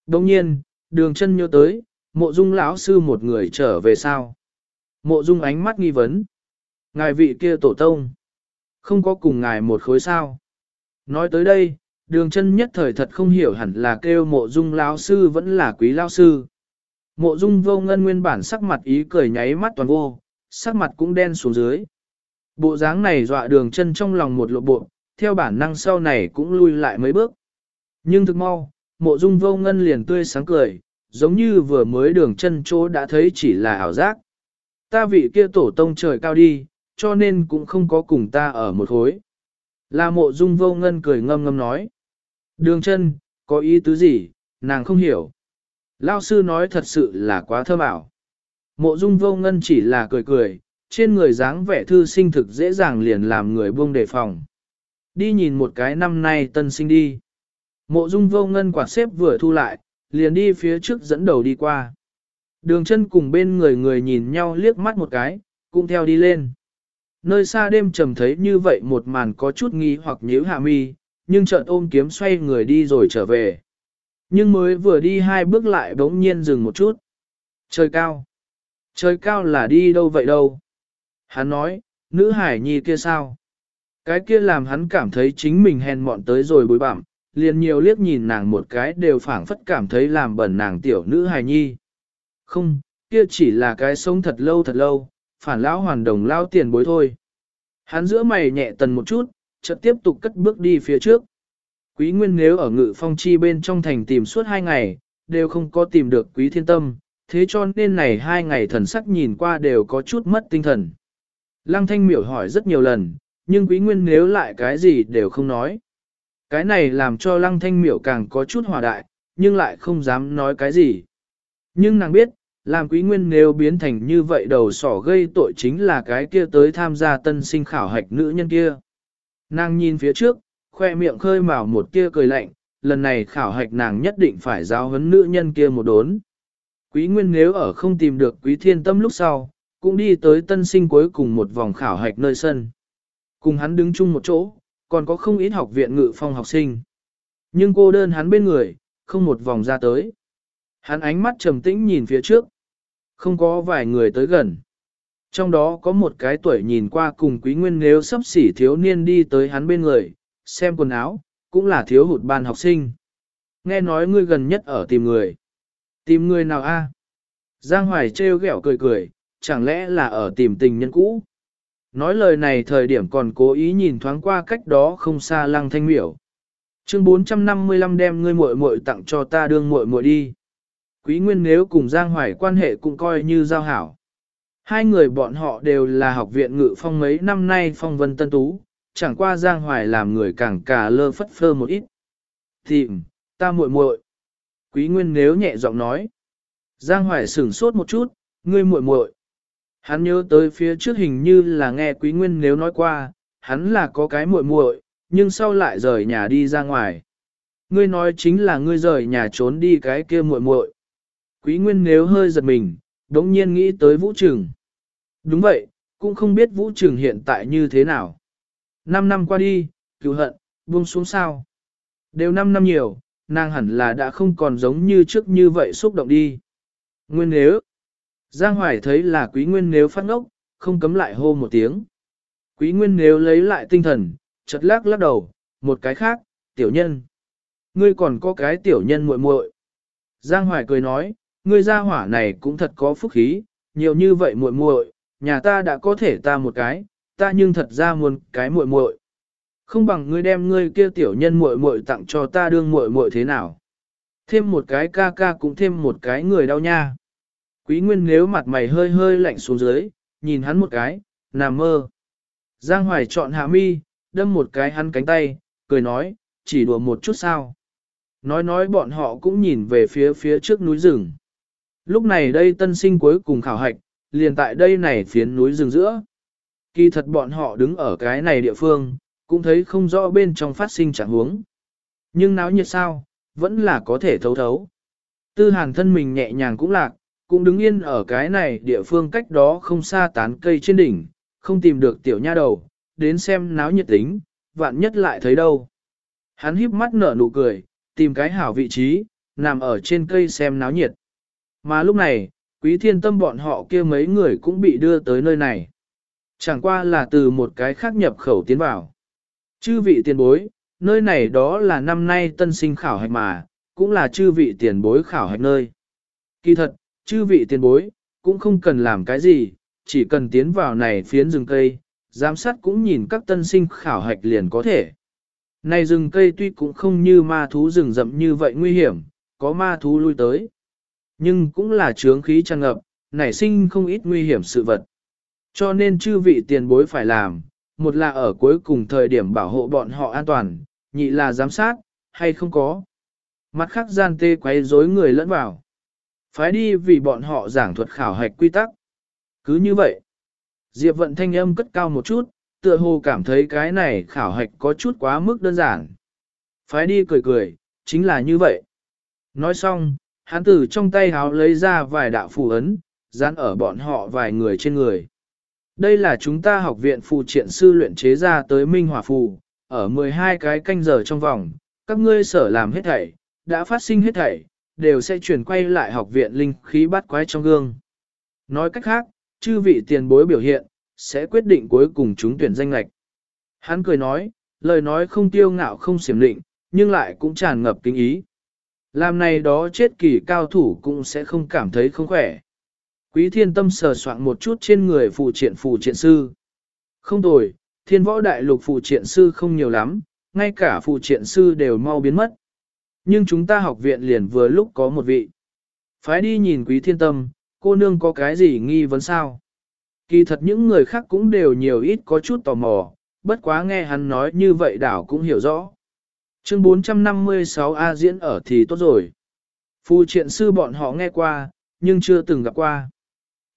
Đồng nhiên, đường chân nhớ tới, mộ dung lão sư một người trở về sao. Mộ dung ánh mắt nghi vấn. Ngài vị kia tổ tông. Không có cùng ngài một khối sao. Nói tới đây, đường chân nhất thời thật không hiểu hẳn là kêu mộ dung lão sư vẫn là quý lão sư. Mộ dung vô ngân nguyên bản sắc mặt ý cười nháy mắt toàn vô, sắc mặt cũng đen xuống dưới. Bộ dáng này dọa đường chân trong lòng một lộ bộ, theo bản năng sau này cũng lui lại mấy bước. Nhưng thực mau, mộ dung vô ngân liền tươi sáng cười, giống như vừa mới đường chân chỗ đã thấy chỉ là ảo giác. Ta vị kia tổ tông trời cao đi, cho nên cũng không có cùng ta ở một hối. Là mộ dung vô ngân cười ngâm ngâm nói. Đường chân, có ý tứ gì, nàng không hiểu. Lao sư nói thật sự là quá thơm ảo. Mộ dung vô ngân chỉ là cười cười, trên người dáng vẻ thư sinh thực dễ dàng liền làm người buông đề phòng. Đi nhìn một cái năm nay tân sinh đi. Mộ dung vô ngân quạt xếp vừa thu lại, liền đi phía trước dẫn đầu đi qua. Đường chân cùng bên người người nhìn nhau liếc mắt một cái, cũng theo đi lên. Nơi xa đêm trầm thấy như vậy một màn có chút nghi hoặc nhíu hạ mi, nhưng chợt ôm kiếm xoay người đi rồi trở về. Nhưng mới vừa đi hai bước lại bỗng nhiên dừng một chút. Trời cao. Trời cao là đi đâu vậy đâu? Hắn nói, nữ hải nhi kia sao? Cái kia làm hắn cảm thấy chính mình hèn mọn tới rồi bối bặm, liền nhiều liếc nhìn nàng một cái đều phảng phất cảm thấy làm bẩn nàng tiểu nữ hài nhi. Không, kia chỉ là cái sống thật lâu thật lâu, phản lão hoàn đồng lao tiền bối thôi. Hắn giữa mày nhẹ tần một chút, chợt tiếp tục cất bước đi phía trước. Quý nguyên nếu ở ngự phong chi bên trong thành tìm suốt hai ngày, đều không có tìm được quý thiên tâm, thế cho nên này hai ngày thần sắc nhìn qua đều có chút mất tinh thần. Lăng thanh miểu hỏi rất nhiều lần, nhưng quý nguyên nếu lại cái gì đều không nói. Cái này làm cho lăng thanh miểu càng có chút hòa đại, nhưng lại không dám nói cái gì. Nhưng nàng biết, làm quý nguyên nếu biến thành như vậy đầu sỏ gây tội chính là cái kia tới tham gia tân sinh khảo hạch nữ nhân kia. Nàng nhìn phía trước, khoe miệng khơi mào một kia cười lạnh, lần này khảo hạch nàng nhất định phải giáo huấn nữ nhân kia một đốn. Quý nguyên nếu ở không tìm được quý thiên tâm lúc sau, cũng đi tới tân sinh cuối cùng một vòng khảo hạch nơi sân. Cùng hắn đứng chung một chỗ, còn có không ít học viện ngự phong học sinh. Nhưng cô đơn hắn bên người, không một vòng ra tới. Hắn ánh mắt trầm tĩnh nhìn phía trước. Không có vài người tới gần. Trong đó có một cái tuổi nhìn qua cùng quý nguyên nếu sắp xỉ thiếu niên đi tới hắn bên người, xem quần áo, cũng là thiếu hụt ban học sinh. Nghe nói ngươi gần nhất ở tìm người. Tìm người nào a? Giang Hoài trêu ghẹo cười cười, chẳng lẽ là ở tìm tình nhân cũ? Nói lời này thời điểm còn cố ý nhìn thoáng qua cách đó không xa lăng thanh miểu. Chương 455 đem ngươi muội muội tặng cho ta đương muội muội đi. Quý Nguyên nếu cùng Giang Hoài quan hệ cũng coi như giao hảo. Hai người bọn họ đều là học viện ngự phong mấy năm nay phong vân tân tú, chẳng qua Giang Hoài làm người càng cả lơ phất phơ một ít. Tìm, ta muội muội. Quý Nguyên nếu nhẹ giọng nói. Giang Hoài sửng sốt một chút, ngươi muội muội. Hắn nhớ tới phía trước hình như là nghe Quý Nguyên nếu nói qua, hắn là có cái muội muội, nhưng sau lại rời nhà đi ra ngoài. Ngươi nói chính là ngươi rời nhà trốn đi cái kia muội muội. Quý Nguyên nếu hơi giật mình, đống nhiên nghĩ tới Vũ Trừng. Đúng vậy, cũng không biết Vũ Trừng hiện tại như thế nào. Năm năm qua đi, cứu hận, buông xuống sao. Đều năm năm nhiều, nàng hẳn là đã không còn giống như trước như vậy xúc động đi. Nguyên nếu, Giang Hoài thấy là quý nguyên nếu phát ngốc, không cấm lại hô một tiếng. Quý nguyên nếu lấy lại tinh thần, chật lắc lắc đầu, một cái khác, tiểu nhân. Ngươi còn có cái tiểu nhân muội muội. Giang Hoài cười nói, ngươi gia hỏa này cũng thật có phúc khí, nhiều như vậy muội muội, nhà ta đã có thể ta một cái, ta nhưng thật ra muốn cái muội muội. Không bằng ngươi đem ngươi kia tiểu nhân muội muội tặng cho ta đương muội muội thế nào? Thêm một cái ca ca cũng thêm một cái người đau nha. Quý Nguyên nếu mặt mày hơi hơi lạnh xuống dưới, nhìn hắn một cái, nằm mơ. Giang Hoài chọn hạ mi, đâm một cái hắn cánh tay, cười nói, chỉ đùa một chút sao. Nói nói bọn họ cũng nhìn về phía phía trước núi rừng. Lúc này đây tân sinh cuối cùng khảo hạch, liền tại đây này phiến núi rừng giữa. Kỳ thật bọn họ đứng ở cái này địa phương, cũng thấy không rõ bên trong phát sinh trạng huống. Nhưng náo nhiệt sao, vẫn là có thể thấu thấu. Tư hàn thân mình nhẹ nhàng cũng lạc, cũng đứng yên ở cái này địa phương cách đó không xa tán cây trên đỉnh, không tìm được tiểu nha đầu, đến xem náo nhiệt tính, vạn nhất lại thấy đâu. Hắn híp mắt nở nụ cười, tìm cái hảo vị trí, nằm ở trên cây xem náo nhiệt. Mà lúc này, quý thiên tâm bọn họ kia mấy người cũng bị đưa tới nơi này. Chẳng qua là từ một cái khác nhập khẩu tiến vào. Chư vị tiền bối, nơi này đó là năm nay tân sinh khảo hạch mà, cũng là chư vị tiền bối khảo hạch nơi. Kỳ thật, chư vị tiền bối, cũng không cần làm cái gì, chỉ cần tiến vào này phiến rừng cây, giám sát cũng nhìn các tân sinh khảo hạch liền có thể. Này rừng cây tuy cũng không như ma thú rừng rậm như vậy nguy hiểm, có ma thú lui tới. Nhưng cũng là chướng khí tràn ngập, nảy sinh không ít nguy hiểm sự vật. Cho nên chư vị tiền bối phải làm, một là ở cuối cùng thời điểm bảo hộ bọn họ an toàn, nhị là giám sát, hay không có. Mặt khác gian tê quấy rối người lẫn vào. Phái đi vì bọn họ giảng thuật khảo hạch quy tắc. Cứ như vậy, Diệp vận thanh âm cất cao một chút, tựa hồ cảm thấy cái này khảo hạch có chút quá mức đơn giản. Phái đi cười cười, chính là như vậy. Nói xong, hắn từ trong tay háo lấy ra vài đạo phù ấn, dán ở bọn họ vài người trên người. Đây là chúng ta học viện phụ triện sư luyện chế ra tới minh hỏa phù, ở 12 cái canh giờ trong vòng, các ngươi sở làm hết thảy, đã phát sinh hết thảy, đều sẽ chuyển quay lại học viện linh khí bắt quái trong gương. Nói cách khác, chư vị tiền bối biểu hiện, sẽ quyết định cuối cùng chúng tuyển danh lạch. Hắn cười nói, lời nói không tiêu ngạo không xiểm định, nhưng lại cũng tràn ngập kinh ý. Làm này đó chết kỳ cao thủ cũng sẽ không cảm thấy không khỏe. Quý thiên tâm sờ soạn một chút trên người phụ triện phụ triện sư. Không tồi, thiên võ đại lục phụ triện sư không nhiều lắm, ngay cả phụ triện sư đều mau biến mất. Nhưng chúng ta học viện liền vừa lúc có một vị. Phái đi nhìn quý thiên tâm, cô nương có cái gì nghi vấn sao? Kỳ thật những người khác cũng đều nhiều ít có chút tò mò, bất quá nghe hắn nói như vậy đảo cũng hiểu rõ. Chương 456A diễn ở thì tốt rồi. Phu triện sư bọn họ nghe qua, nhưng chưa từng gặp qua.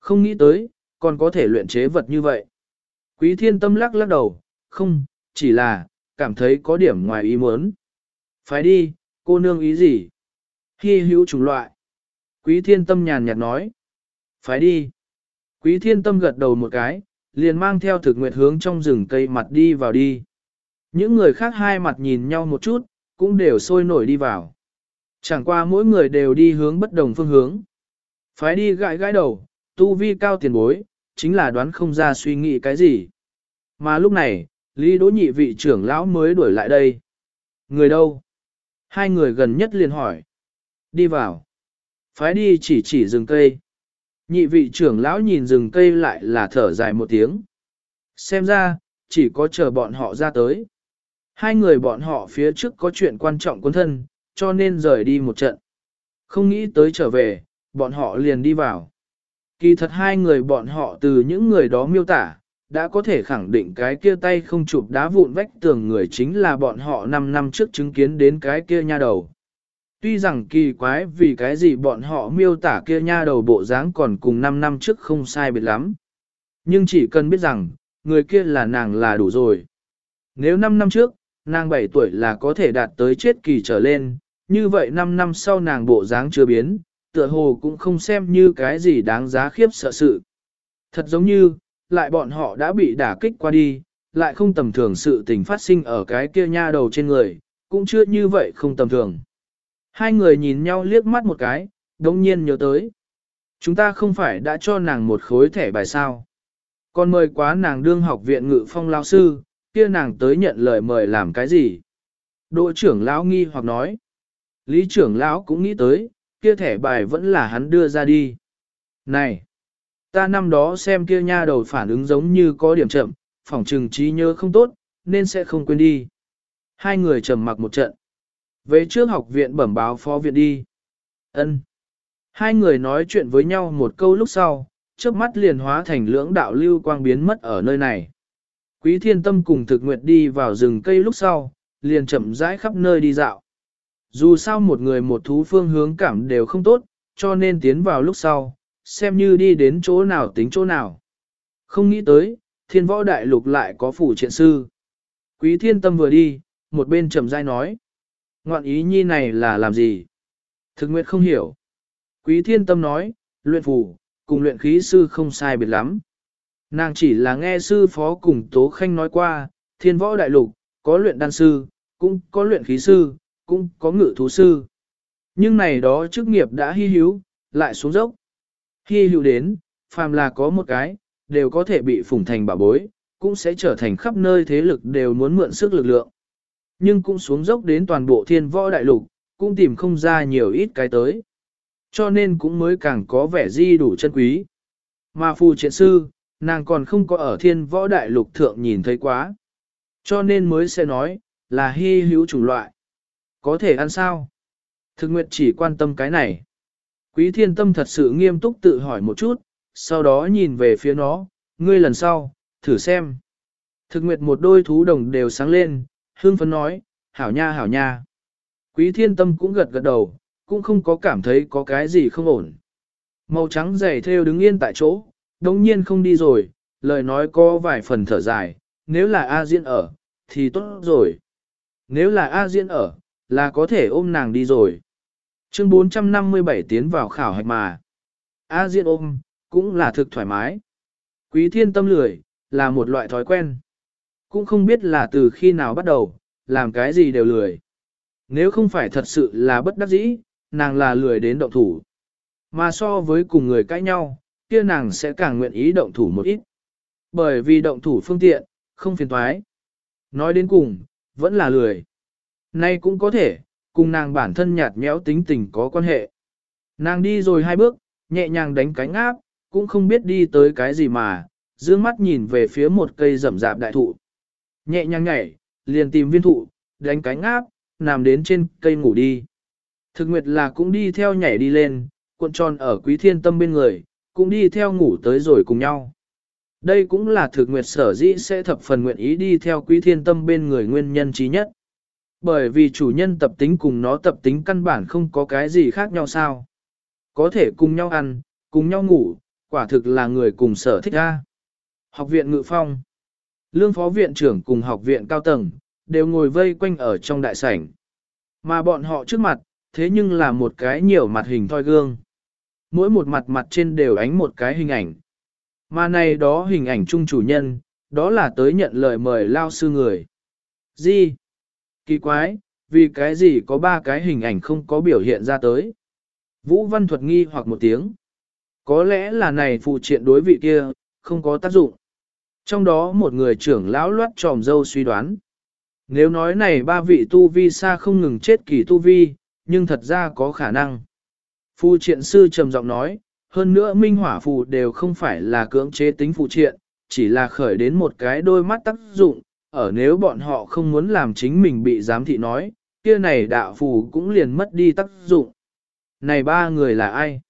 Không nghĩ tới, còn có thể luyện chế vật như vậy. Quý thiên tâm lắc lắc đầu, không, chỉ là, cảm thấy có điểm ngoài ý muốn. Phải đi, cô nương ý gì? Hi hữu chủng loại. Quý thiên tâm nhàn nhạt nói. Phải đi. Quý thiên tâm gật đầu một cái, liền mang theo thực nguyệt hướng trong rừng cây mặt đi vào đi. Những người khác hai mặt nhìn nhau một chút, cũng đều sôi nổi đi vào. Chẳng qua mỗi người đều đi hướng bất đồng phương hướng. Phái đi gãi gãi đầu, tu vi cao tiền bối, chính là đoán không ra suy nghĩ cái gì. Mà lúc này, Lý Đỗ nhị vị trưởng lão mới đuổi lại đây. Người đâu? Hai người gần nhất liền hỏi. Đi vào. Phái đi chỉ chỉ rừng cây. Nhị vị trưởng lão nhìn rừng cây lại là thở dài một tiếng. Xem ra, chỉ có chờ bọn họ ra tới. Hai người bọn họ phía trước có chuyện quan trọng quân thân, cho nên rời đi một trận. Không nghĩ tới trở về, bọn họ liền đi vào. Kỳ thật hai người bọn họ từ những người đó miêu tả, đã có thể khẳng định cái kia tay không chụp đá vụn vách tường người chính là bọn họ 5 năm trước chứng kiến đến cái kia nha đầu. Tuy rằng kỳ quái vì cái gì bọn họ miêu tả kia nha đầu bộ dáng còn cùng 5 năm trước không sai biệt lắm. Nhưng chỉ cần biết rằng, người kia là nàng là đủ rồi. Nếu 5 năm trước, nàng 7 tuổi là có thể đạt tới chết kỳ trở lên, như vậy 5 năm sau nàng bộ dáng chưa biến, tựa hồ cũng không xem như cái gì đáng giá khiếp sợ sự. Thật giống như, lại bọn họ đã bị đả kích qua đi, lại không tầm thường sự tình phát sinh ở cái kia nha đầu trên người, cũng chưa như vậy không tầm thường. Hai người nhìn nhau liếc mắt một cái, đồng nhiên nhớ tới. Chúng ta không phải đã cho nàng một khối thẻ bài sao. Còn mời quá nàng đương học viện ngự phong lao sư, kia nàng tới nhận lời mời làm cái gì? đội trưởng lão nghi hoặc nói. Lý trưởng lão cũng nghĩ tới, kia thẻ bài vẫn là hắn đưa ra đi. Này! Ta năm đó xem kia nha đầu phản ứng giống như có điểm chậm, phỏng trừng trí nhớ không tốt, nên sẽ không quên đi. Hai người trầm mặc một trận. Về trước học viện bẩm báo phó viện đi. Ân. Hai người nói chuyện với nhau một câu lúc sau, trước mắt liền hóa thành lưỡng đạo lưu quang biến mất ở nơi này. Quý thiên tâm cùng thực nguyệt đi vào rừng cây lúc sau, liền chậm rãi khắp nơi đi dạo. Dù sao một người một thú phương hướng cảm đều không tốt, cho nên tiến vào lúc sau, xem như đi đến chỗ nào tính chỗ nào. Không nghĩ tới, thiên võ đại lục lại có phủ triện sư. Quý thiên tâm vừa đi, một bên chậm rãi nói. Ngoạn ý nhi này là làm gì? Thực nguyệt không hiểu. Quý thiên tâm nói, luyện phủ, cùng luyện khí sư không sai biệt lắm. Nàng chỉ là nghe sư phó cùng Tố Khanh nói qua, thiên võ đại lục, có luyện đan sư, cũng có luyện khí sư, cũng có ngự thú sư. Nhưng này đó chức nghiệp đã hy hữu, lại xuống dốc. Hy hữu đến, phàm là có một cái, đều có thể bị phủng thành bảo bối, cũng sẽ trở thành khắp nơi thế lực đều muốn mượn sức lực lượng. Nhưng cũng xuống dốc đến toàn bộ thiên võ đại lục, cũng tìm không ra nhiều ít cái tới. Cho nên cũng mới càng có vẻ di đủ chân quý. Mà phù triện sư, nàng còn không có ở thiên võ đại lục thượng nhìn thấy quá. Cho nên mới sẽ nói, là hy hữu chủng loại. Có thể ăn sao? Thực nguyệt chỉ quan tâm cái này. Quý thiên tâm thật sự nghiêm túc tự hỏi một chút, sau đó nhìn về phía nó, ngươi lần sau, thử xem. Thực nguyệt một đôi thú đồng đều sáng lên, hương phấn nói, hảo nha hảo nha. Quý thiên tâm cũng gật gật đầu, cũng không có cảm thấy có cái gì không ổn. Màu trắng dày theo đứng yên tại chỗ, đồng nhiên không đi rồi, lời nói có vài phần thở dài, nếu là A Diễn ở, thì tốt rồi. Nếu là A Diễn ở, là có thể ôm nàng đi rồi. Chương 457 tiến vào khảo hạch mà. A Diễn ôm, cũng là thực thoải mái. Quý thiên tâm lười, là một loại thói quen. Cũng không biết là từ khi nào bắt đầu, làm cái gì đều lười. Nếu không phải thật sự là bất đắc dĩ, nàng là lười đến động thủ. Mà so với cùng người cãi nhau, kia nàng sẽ càng nguyện ý động thủ một ít. Bởi vì động thủ phương tiện, không phiền toái. Nói đến cùng, vẫn là lười. Nay cũng có thể, cùng nàng bản thân nhạt nhẽo tính tình có quan hệ. Nàng đi rồi hai bước, nhẹ nhàng đánh cánh áp, cũng không biết đi tới cái gì mà, dương mắt nhìn về phía một cây rậm rạp đại thụ. Nhẹ nhàng nhảy, liền tìm viên thụ, đánh cánh áp, nằm đến trên cây ngủ đi. Thực nguyệt là cũng đi theo nhảy đi lên, cuộn tròn ở quý thiên tâm bên người, cũng đi theo ngủ tới rồi cùng nhau. Đây cũng là thực nguyệt sở dĩ sẽ thập phần nguyện ý đi theo quý thiên tâm bên người nguyên nhân trí nhất. Bởi vì chủ nhân tập tính cùng nó tập tính căn bản không có cái gì khác nhau sao. Có thể cùng nhau ăn, cùng nhau ngủ, quả thực là người cùng sở thích ra. Học viện Ngự Phong Lương phó viện trưởng cùng học viện cao tầng, đều ngồi vây quanh ở trong đại sảnh. Mà bọn họ trước mặt, thế nhưng là một cái nhiều mặt hình thoi gương. Mỗi một mặt mặt trên đều ánh một cái hình ảnh. Mà này đó hình ảnh chung chủ nhân, đó là tới nhận lời mời lao sư người. Gì? Kỳ quái, vì cái gì có ba cái hình ảnh không có biểu hiện ra tới. Vũ Văn Thuật nghi hoặc một tiếng. Có lẽ là này phụ triện đối vị kia, không có tác dụng. Trong đó một người trưởng lão loát tròm dâu suy đoán. Nếu nói này ba vị tu vi xa không ngừng chết kỳ tu vi, nhưng thật ra có khả năng. Phu triện sư trầm giọng nói, hơn nữa minh hỏa phù đều không phải là cưỡng chế tính phụ triện, chỉ là khởi đến một cái đôi mắt tác dụng, ở nếu bọn họ không muốn làm chính mình bị giám thị nói, kia này đạo phù cũng liền mất đi tác dụng. Này ba người là ai?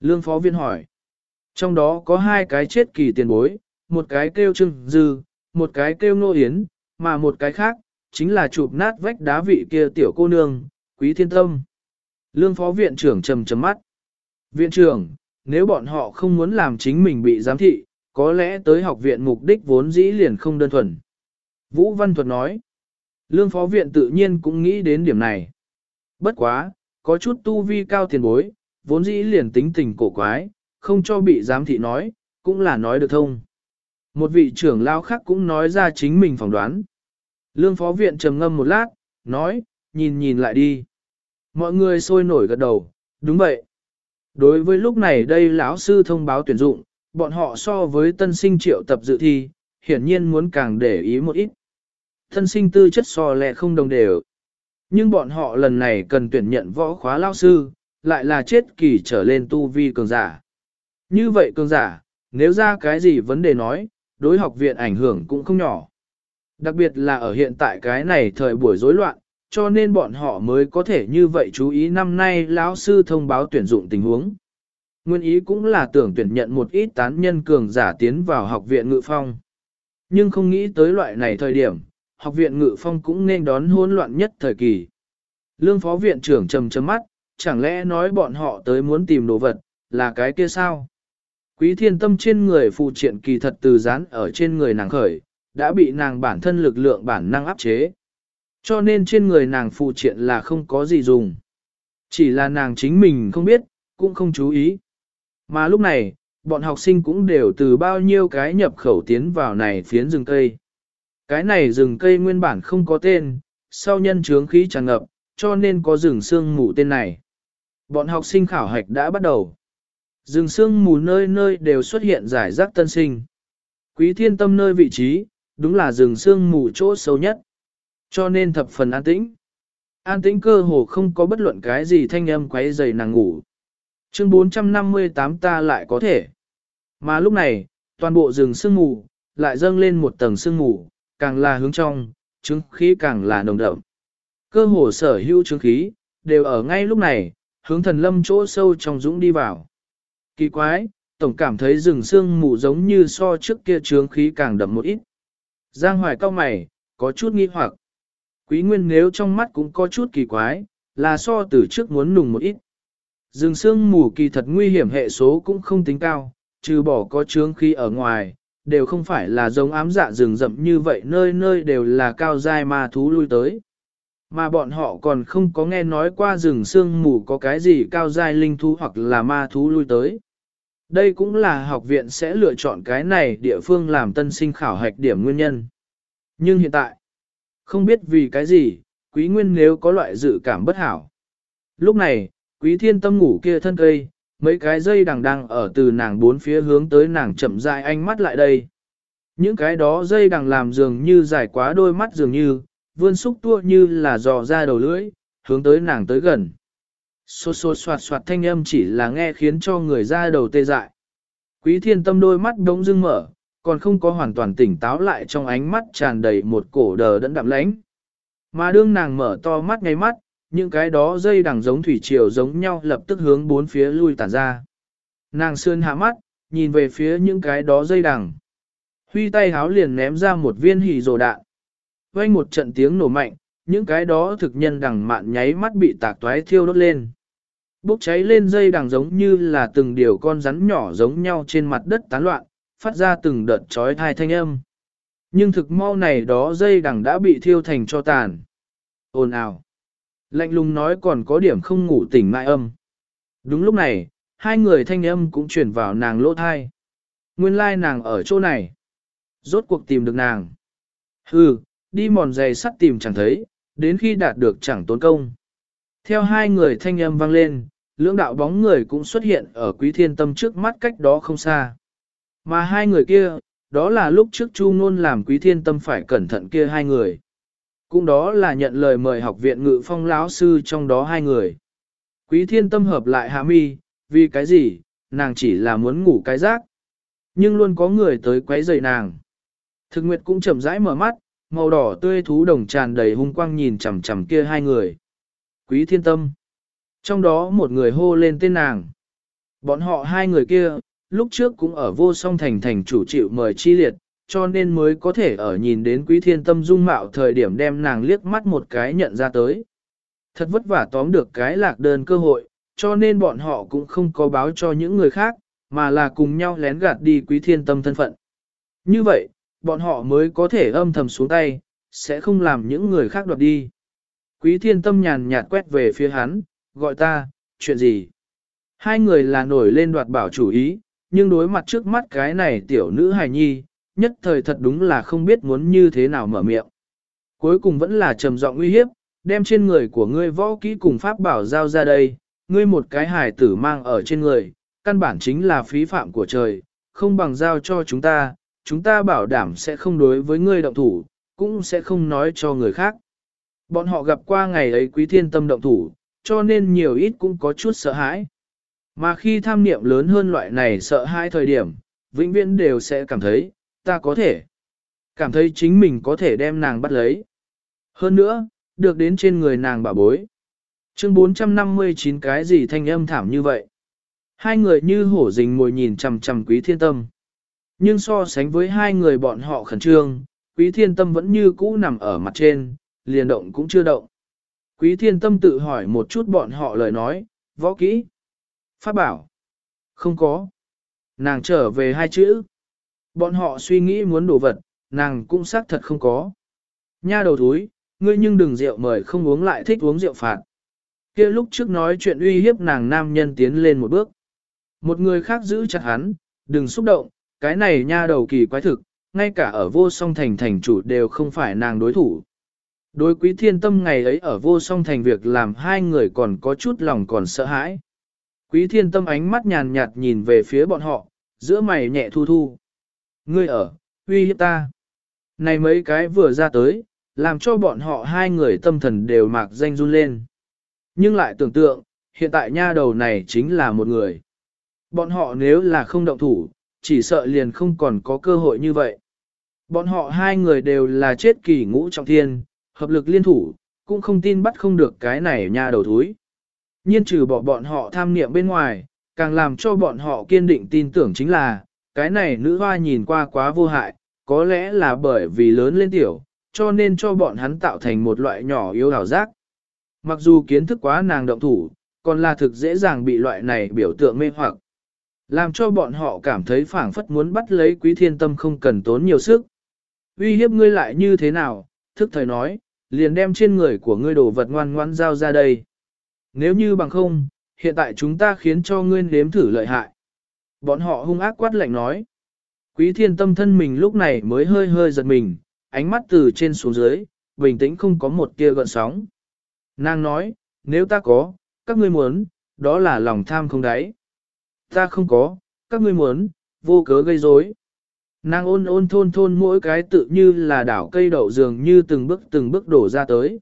Lương phó viên hỏi. Trong đó có hai cái chết kỳ tiền bối, một cái kêu trưng dư, một cái kêu nô yến, mà một cái khác, chính là chụp nát vách đá vị kia tiểu cô nương, quý thiên tâm. Lương phó viện trưởng trầm trầm mắt. Viện trưởng, nếu bọn họ không muốn làm chính mình bị giám thị, có lẽ tới học viện mục đích vốn dĩ liền không đơn thuần. Vũ Văn Thuật nói, lương phó viện tự nhiên cũng nghĩ đến điểm này. Bất quá, có chút tu vi cao tiền bối, vốn dĩ liền tính tình cổ quái, không cho bị giám thị nói, cũng là nói được thông. Một vị trưởng lao khác cũng nói ra chính mình phỏng đoán. Lương phó viện trầm ngâm một lát, nói, nhìn nhìn lại đi. Mọi người sôi nổi gật đầu, đúng vậy. Đối với lúc này đây lão sư thông báo tuyển dụng, bọn họ so với tân sinh triệu tập dự thi, hiển nhiên muốn càng để ý một ít. Thân sinh tư chất so lẹ không đồng đều. Nhưng bọn họ lần này cần tuyển nhận võ khóa lão sư, lại là chết kỳ trở lên tu vi cường giả. Như vậy cường giả, nếu ra cái gì vấn đề nói, đối học viện ảnh hưởng cũng không nhỏ. Đặc biệt là ở hiện tại cái này thời buổi rối loạn, cho nên bọn họ mới có thể như vậy chú ý năm nay lão sư thông báo tuyển dụng tình huống. Nguyên ý cũng là tưởng tuyển nhận một ít tán nhân cường giả tiến vào học viện ngự phong. Nhưng không nghĩ tới loại này thời điểm, học viện ngự phong cũng nên đón hỗn loạn nhất thời kỳ. Lương phó viện trưởng trầm trầm mắt, chẳng lẽ nói bọn họ tới muốn tìm đồ vật, là cái kia sao? Quý thiên tâm trên người phụ triện kỳ thật từ dán ở trên người nàng khởi, đã bị nàng bản thân lực lượng bản năng áp chế. Cho nên trên người nàng phụ triện là không có gì dùng. Chỉ là nàng chính mình không biết, cũng không chú ý. Mà lúc này, bọn học sinh cũng đều từ bao nhiêu cái nhập khẩu tiến vào này phiến rừng cây. Cái này rừng cây nguyên bản không có tên, sau nhân chướng khí tràn ngập, cho nên có rừng sương mù tên này. Bọn học sinh khảo hạch đã bắt đầu. Rừng sương mù nơi nơi đều xuất hiện giải rác tân sinh. Quý thiên tâm nơi vị trí, đúng là rừng sương mù chỗ sâu nhất. Cho nên thập phần an tĩnh. An tĩnh cơ hồ không có bất luận cái gì thanh âm quấy rầy nàng ngủ. Chương 458 ta lại có thể. Mà lúc này, toàn bộ rừng sương mù, lại dâng lên một tầng sương mù, càng là hướng trong, chứng khí càng là nồng đậm. Cơ hồ sở hữu chứng khí, đều ở ngay lúc này, hướng thần lâm chỗ sâu trong dũng đi vào. Kỳ quái, tổng cảm thấy rừng xương mù giống như so trước kia trướng khí càng đậm một ít. Giang hoài cao mày, có chút nghi hoặc. Quý nguyên nếu trong mắt cũng có chút kỳ quái, là so từ trước muốn nùng một ít. Rừng xương mù kỳ thật nguy hiểm hệ số cũng không tính cao, trừ bỏ có trướng khí ở ngoài, đều không phải là giống ám dạ rừng rậm như vậy nơi nơi đều là cao dai ma thú lui tới. Mà bọn họ còn không có nghe nói qua rừng sương mù có cái gì cao dai linh thú hoặc là ma thú lui tới. Đây cũng là học viện sẽ lựa chọn cái này địa phương làm tân sinh khảo hạch điểm nguyên nhân. Nhưng hiện tại, không biết vì cái gì, quý nguyên nếu có loại dự cảm bất hảo. Lúc này, quý thiên tâm ngủ kia thân cây, mấy cái dây đằng đằng ở từ nàng bốn phía hướng tới nàng chậm rãi ánh mắt lại đây. Những cái đó dây đằng làm dường như dài quá đôi mắt dường như, vươn xúc tua như là dò ra đầu lưỡi, hướng tới nàng tới gần. Xô xô soạt soạt thanh âm chỉ là nghe khiến cho người ra đầu tê dại. Quý thiên tâm đôi mắt đống dưng mở, còn không có hoàn toàn tỉnh táo lại trong ánh mắt tràn đầy một cổ đờ đẫn đạm lãnh. Mà đương nàng mở to mắt ngay mắt, những cái đó dây đằng giống thủy triều giống nhau lập tức hướng bốn phía lui tản ra. Nàng sơn hạ mắt, nhìn về phía những cái đó dây đằng. Huy tay háo liền ném ra một viên hỉ rồ đạn. Vang một trận tiếng nổ mạnh, những cái đó thực nhân đằng mạn nháy mắt bị tạc toái thiêu đốt lên. Bốc cháy lên dây đằng giống như là từng điều con rắn nhỏ giống nhau trên mặt đất tán loạn, phát ra từng đợt trói thai thanh âm. Nhưng thực mau này đó dây đằng đã bị thiêu thành cho tàn. Ồn ào. Lạnh lùng nói còn có điểm không ngủ tỉnh mại âm. Đúng lúc này, hai người thanh âm cũng chuyển vào nàng lỗ thai. Nguyên lai nàng ở chỗ này. Rốt cuộc tìm được nàng. Hừ, đi mòn giày sắt tìm chẳng thấy, đến khi đạt được chẳng tốn công. Theo hai người thanh âm vang lên, lưỡng đạo bóng người cũng xuất hiện ở quý thiên tâm trước mắt cách đó không xa. Mà hai người kia, đó là lúc trước Chu Nôn làm quý thiên tâm phải cẩn thận kia hai người. Cũng đó là nhận lời mời học viện ngự phong lão sư trong đó hai người. Quý thiên tâm hợp lại hạ mi, vì cái gì, nàng chỉ là muốn ngủ cái rác. Nhưng luôn có người tới quấy rầy nàng. Thực nguyệt cũng chậm rãi mở mắt, màu đỏ tươi thú đồng tràn đầy hung quang nhìn chằm chằm kia hai người. Quý thiên tâm. Trong đó một người hô lên tên nàng. Bọn họ hai người kia, lúc trước cũng ở vô song thành thành chủ chịu mời chi liệt, cho nên mới có thể ở nhìn đến quý thiên tâm dung mạo thời điểm đem nàng liếc mắt một cái nhận ra tới. Thật vất vả tóm được cái lạc đơn cơ hội, cho nên bọn họ cũng không có báo cho những người khác, mà là cùng nhau lén gạt đi quý thiên tâm thân phận. Như vậy, bọn họ mới có thể âm thầm xuống tay, sẽ không làm những người khác đoạt đi. Quý thiên tâm nhàn nhạt quét về phía hắn, gọi ta, chuyện gì? Hai người là nổi lên đoạt bảo chủ ý, nhưng đối mặt trước mắt cái này tiểu nữ hài nhi, nhất thời thật đúng là không biết muốn như thế nào mở miệng. Cuối cùng vẫn là trầm giọng uy hiếp, đem trên người của ngươi võ kỹ cùng pháp bảo giao ra đây, ngươi một cái hài tử mang ở trên người, căn bản chính là phí phạm của trời, không bằng giao cho chúng ta, chúng ta bảo đảm sẽ không đối với ngươi động thủ, cũng sẽ không nói cho người khác. Bọn họ gặp qua ngày ấy quý thiên tâm động thủ, cho nên nhiều ít cũng có chút sợ hãi. Mà khi tham niệm lớn hơn loại này sợ hãi thời điểm, vĩnh viễn đều sẽ cảm thấy, ta có thể. Cảm thấy chính mình có thể đem nàng bắt lấy. Hơn nữa, được đến trên người nàng bảo bối. Chương 459 cái gì thanh âm thảm như vậy? Hai người như hổ rình ngồi nhìn chằm chằm quý thiên tâm. Nhưng so sánh với hai người bọn họ khẩn trương, quý thiên tâm vẫn như cũ nằm ở mặt trên, liền động cũng chưa động. Quý thiên tâm tự hỏi một chút bọn họ lời nói, võ kỹ. Pháp bảo. Không có. Nàng trở về hai chữ. Bọn họ suy nghĩ muốn đổ vật, nàng cũng xác thật không có. Nha đầu thúi, ngươi nhưng đừng rượu mời không uống lại thích uống rượu phạt. kia lúc trước nói chuyện uy hiếp nàng nam nhân tiến lên một bước. Một người khác giữ chặt hắn, đừng xúc động, cái này nha đầu kỳ quái thực, ngay cả ở vô song thành thành chủ đều không phải nàng đối thủ. Đối quý thiên tâm ngày ấy ở vô song thành việc làm hai người còn có chút lòng còn sợ hãi. Quý thiên tâm ánh mắt nhàn nhạt nhìn về phía bọn họ, giữa mày nhẹ thu thu. Ngươi ở, uy hiếp ta. Này mấy cái vừa ra tới, làm cho bọn họ hai người tâm thần đều mạc danh run lên. Nhưng lại tưởng tượng, hiện tại nha đầu này chính là một người. Bọn họ nếu là không động thủ, chỉ sợ liền không còn có cơ hội như vậy. Bọn họ hai người đều là chết kỳ ngũ trọng thiên, hợp lực liên thủ, cũng không tin bắt không được cái này nha đầu thúi. Nhiên trừ bỏ bọn họ tham niệm bên ngoài, càng làm cho bọn họ kiên định tin tưởng chính là, cái này nữ hoa nhìn qua quá vô hại, có lẽ là bởi vì lớn lên tiểu, cho nên cho bọn hắn tạo thành một loại nhỏ yếu ảo giác. Mặc dù kiến thức quá nàng động thủ, còn là thực dễ dàng bị loại này biểu tượng mê hoặc. Làm cho bọn họ cảm thấy phảng phất muốn bắt lấy quý thiên tâm không cần tốn nhiều sức. Uy hiếp ngươi lại như thế nào, thức thời nói, liền đem trên người của ngươi đồ vật ngoan ngoan giao ra đây. Nếu như bằng không, hiện tại chúng ta khiến cho ngươi nếm thử lợi hại. Bọn họ hung ác quát lạnh nói. Quý thiên tâm thân mình lúc này mới hơi hơi giật mình, ánh mắt từ trên xuống dưới, bình tĩnh không có một tia gợn sóng. Nàng nói, nếu ta có, các ngươi muốn, đó là lòng tham không đáy. Ta không có, các ngươi muốn, vô cớ gây rối. Nàng ôn ôn thôn thôn mỗi cái tự như là đảo cây đậu dường như từng bước từng bước đổ ra tới.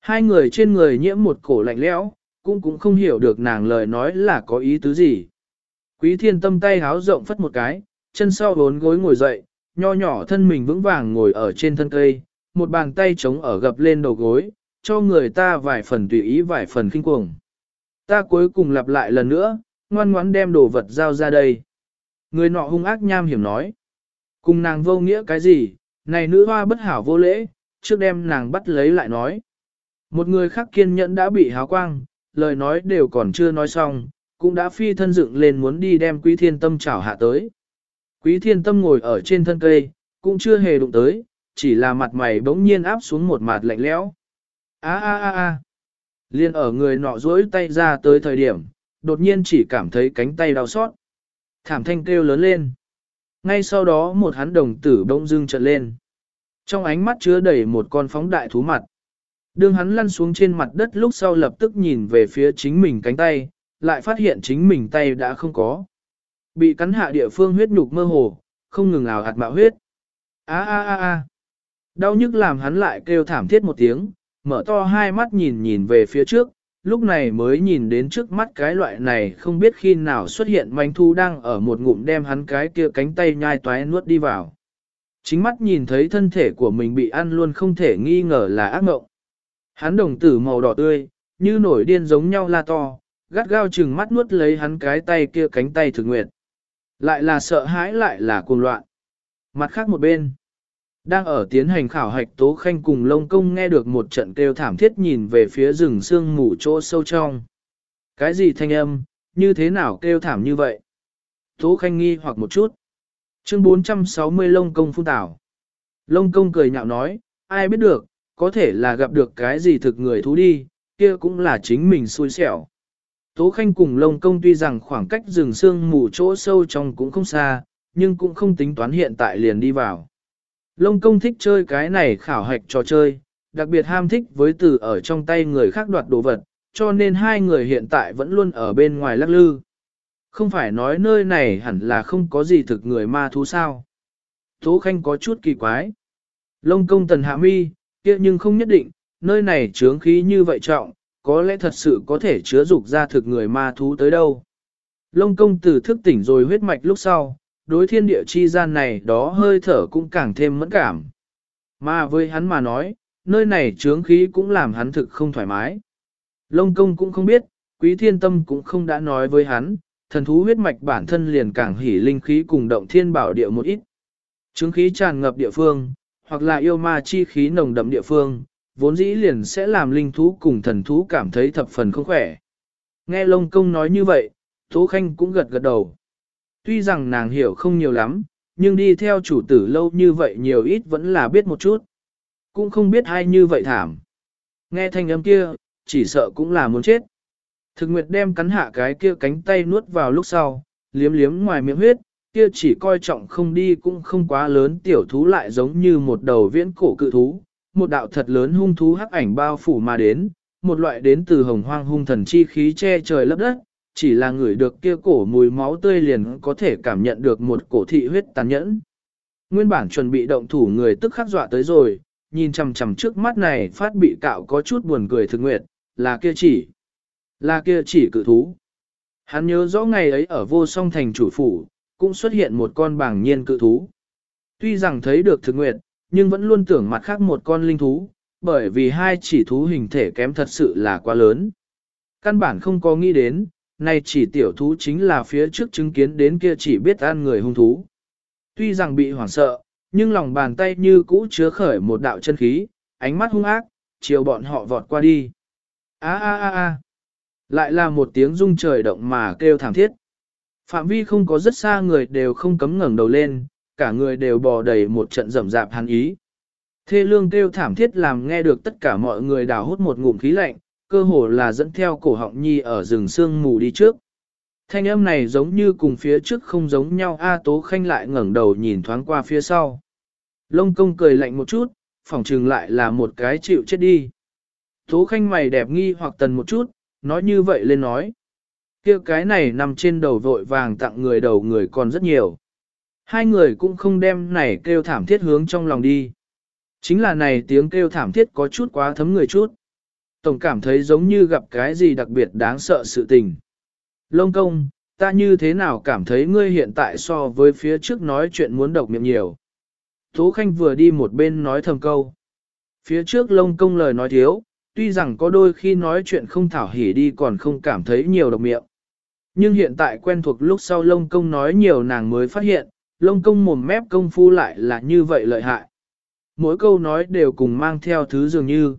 Hai người trên người nhiễm một cổ lạnh lẽo, cũng cũng không hiểu được nàng lời nói là có ý tứ gì. Quý thiên tâm tay háo rộng phất một cái, chân sau bốn gối ngồi dậy, nho nhỏ thân mình vững vàng ngồi ở trên thân cây, một bàn tay trống ở gập lên đầu gối, cho người ta vài phần tùy ý vài phần kinh cuồng. Ta cuối cùng lặp lại lần nữa, ngoan ngoãn đem đồ vật giao ra đây. Người nọ hung ác nham hiểm nói. Cùng nàng vô nghĩa cái gì, này nữ hoa bất hảo vô lễ, trước đem nàng bắt lấy lại nói. Một người khác kiên nhẫn đã bị háo quang, lời nói đều còn chưa nói xong, cũng đã phi thân dựng lên muốn đi đem quý thiên tâm chảo hạ tới. Quý thiên tâm ngồi ở trên thân cây, cũng chưa hề đụng tới, chỉ là mặt mày bỗng nhiên áp xuống một mặt lạnh lẽo. A a a a. Liên ở người nọ duỗi tay ra tới thời điểm, đột nhiên chỉ cảm thấy cánh tay đau xót. Thảm thanh kêu lớn lên. Ngay sau đó một hắn đồng tử bỗng dưng trợn lên. Trong ánh mắt chứa đầy một con phóng đại thú mặt. Đương hắn lăn xuống trên mặt đất lúc sau lập tức nhìn về phía chính mình cánh tay, lại phát hiện chính mình tay đã không có. Bị cắn hạ địa phương huyết nhục mơ hồ, không ngừng nào hạt mạo huyết. A a a a. Đau nhức làm hắn lại kêu thảm thiết một tiếng, mở to hai mắt nhìn nhìn về phía trước, lúc này mới nhìn đến trước mắt cái loại này không biết khi nào xuất hiện manh thu đang ở một ngụm đem hắn cái kia cánh tay nhai toái nuốt đi vào. Chính mắt nhìn thấy thân thể của mình bị ăn luôn không thể nghi ngờ là ác mộng. Hắn đồng tử màu đỏ tươi, như nổi điên giống nhau la to, gắt gao chừng mắt nuốt lấy hắn cái tay kia cánh tay thực nguyệt. Lại là sợ hãi lại là cuồng loạn. Mặt khác một bên, đang ở tiến hành khảo hạch Tố Khanh cùng Lông Công nghe được một trận kêu thảm thiết nhìn về phía rừng sương mù chỗ sâu trong. Cái gì thanh âm, như thế nào kêu thảm như vậy? Tố Khanh nghi hoặc một chút. Chương 460 Lông Công phun tảo. Lông Công cười nhạo nói, ai biết được, có thể là gặp được cái gì thực người thú đi, kia cũng là chính mình xui xẻo. Tố Khanh cùng Lông Công tuy rằng khoảng cách rừng sương mù chỗ sâu trong cũng không xa, nhưng cũng không tính toán hiện tại liền đi vào. Lông Công thích chơi cái này khảo hạch trò chơi, đặc biệt ham thích với từ ở trong tay người khác đoạt đồ vật, cho nên hai người hiện tại vẫn luôn ở bên ngoài lắc lư. Không phải nói nơi này hẳn là không có gì thực người ma thú sao. Tố Khanh có chút kỳ quái. Lông Công tần hạ mi, kia nhưng không nhất định, nơi này trướng khí như vậy trọng, có lẽ thật sự có thể chứa dục ra thực người ma thú tới đâu. Lông công tử thức tỉnh rồi huyết mạch lúc sau, đối thiên địa chi gian này đó hơi thở cũng càng thêm mẫn cảm. Mà với hắn mà nói, nơi này trướng khí cũng làm hắn thực không thoải mái. Lông công cũng không biết, quý thiên tâm cũng không đã nói với hắn, thần thú huyết mạch bản thân liền càng hỉ linh khí cùng động thiên bảo địa một ít. Trướng khí tràn ngập địa phương, hoặc là yêu ma chi khí nồng đậm địa phương, vốn dĩ liền sẽ làm linh thú cùng thần thú cảm thấy thập phần không khỏe. Nghe Lông Công nói như vậy, Tố Khanh cũng gật gật đầu. Tuy rằng nàng hiểu không nhiều lắm, nhưng đi theo chủ tử lâu như vậy nhiều ít vẫn là biết một chút. Cũng không biết ai như vậy thảm. Nghe thanh âm kia, chỉ sợ cũng là muốn chết. Thực nguyệt đem cắn hạ cái kia cánh tay nuốt vào lúc sau, liếm liếm ngoài miệng huyết, kia chỉ coi trọng không đi cũng không quá lớn tiểu thú lại giống như một đầu viễn cổ cự thú, một đạo thật lớn hung thú hắc ảnh bao phủ mà đến, một loại đến từ hồng hoang hung thần chi khí che trời lấp đất, chỉ là người được kia cổ mùi máu tươi liền có thể cảm nhận được một cổ thị huyết tàn nhẫn. Nguyên bản chuẩn bị động thủ người tức khắc dọa tới rồi, nhìn chằm chằm trước mắt này phát bị cạo có chút buồn cười thực nguyệt, là kia chỉ, là kia chỉ cự thú. Hắn nhớ rõ ngày ấy ở vô song thành chủ phủ, cũng xuất hiện một con bảng nhiên cự thú. Tuy rằng thấy được thực nguyệt, nhưng vẫn luôn tưởng mặt khác một con linh thú, bởi vì hai chỉ thú hình thể kém thật sự là quá lớn. Căn bản không có nghĩ đến, nay chỉ tiểu thú chính là phía trước chứng kiến đến kia chỉ biết ăn người hung thú. Tuy rằng bị hoảng sợ, nhưng lòng bàn tay như cũ chứa khởi một đạo chân khí, ánh mắt hung ác, chiều bọn họ vọt qua đi. A a a a. Lại là một tiếng rung trời động mà kêu thảm thiết. Phạm vi không có rất xa người đều không cấm ngẩng đầu lên, cả người đều bò đầy một trận rầm rạp hắn ý. Thê lương kêu thảm thiết làm nghe được tất cả mọi người đào hút một ngụm khí lạnh, cơ hồ là dẫn theo cổ họng nhi ở rừng sương mù đi trước. Thanh âm này giống như cùng phía trước không giống nhau A Tố Khanh lại ngẩng đầu nhìn thoáng qua phía sau. Lông công cười lạnh một chút, phỏng trừng lại là một cái chịu chết đi. Tố Khanh mày đẹp nghi hoặc tần một chút, nói như vậy lên nói. kia cái này nằm trên đầu vội vàng tặng người đầu người còn rất nhiều. Hai người cũng không đem này kêu thảm thiết hướng trong lòng đi. Chính là này tiếng kêu thảm thiết có chút quá thấm người chút. Tổng cảm thấy giống như gặp cái gì đặc biệt đáng sợ sự tình. Lông công, ta như thế nào cảm thấy ngươi hiện tại so với phía trước nói chuyện muốn độc miệng nhiều. Tố Khanh vừa đi một bên nói thầm câu. Phía trước lông công lời nói thiếu, tuy rằng có đôi khi nói chuyện không thảo hỉ đi còn không cảm thấy nhiều độc miệng. Nhưng hiện tại quen thuộc lúc sau lông công nói nhiều nàng mới phát hiện, lông công mồm mép công phu lại là như vậy lợi hại. Mỗi câu nói đều cùng mang theo thứ dường như.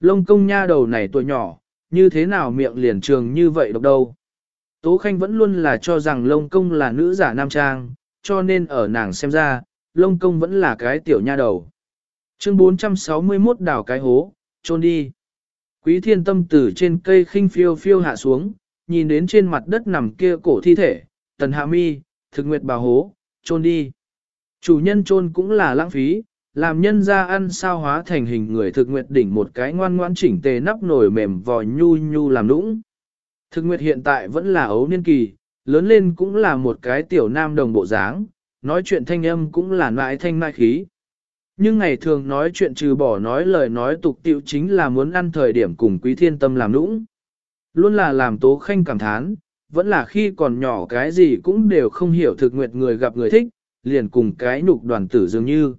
Lông công nha đầu này tuổi nhỏ, như thế nào miệng liền trường như vậy độc đâu. Tố Khanh vẫn luôn là cho rằng lông công là nữ giả nam trang, cho nên ở nàng xem ra, lông công vẫn là cái tiểu nha đầu. Chương 461 đảo cái hố, trôn đi. Quý thiên tâm từ trên cây khinh phiêu phiêu hạ xuống, nhìn đến trên mặt đất nằm kia cổ thi thể, tần hạ mi, thực nguyệt bào hố, trôn đi. Chủ nhân trôn cũng là lãng phí, làm nhân ra ăn sao hóa thành hình người thực nguyệt đỉnh một cái ngoan ngoan chỉnh tề nắp nổi mềm vò nhu nhu làm nũng. Thực nguyệt hiện tại vẫn là ấu niên kỳ, lớn lên cũng là một cái tiểu nam đồng bộ dáng, nói chuyện thanh âm cũng là nại thanh mai khí. Nhưng ngày thường nói chuyện trừ bỏ nói lời nói tục tiệu chính là muốn ăn thời điểm cùng quý thiên tâm làm nũng. Luôn là làm tố khanh cảm thán, vẫn là khi còn nhỏ cái gì cũng đều không hiểu thực nguyệt người gặp người thích, liền cùng cái nhục đoàn tử dường như.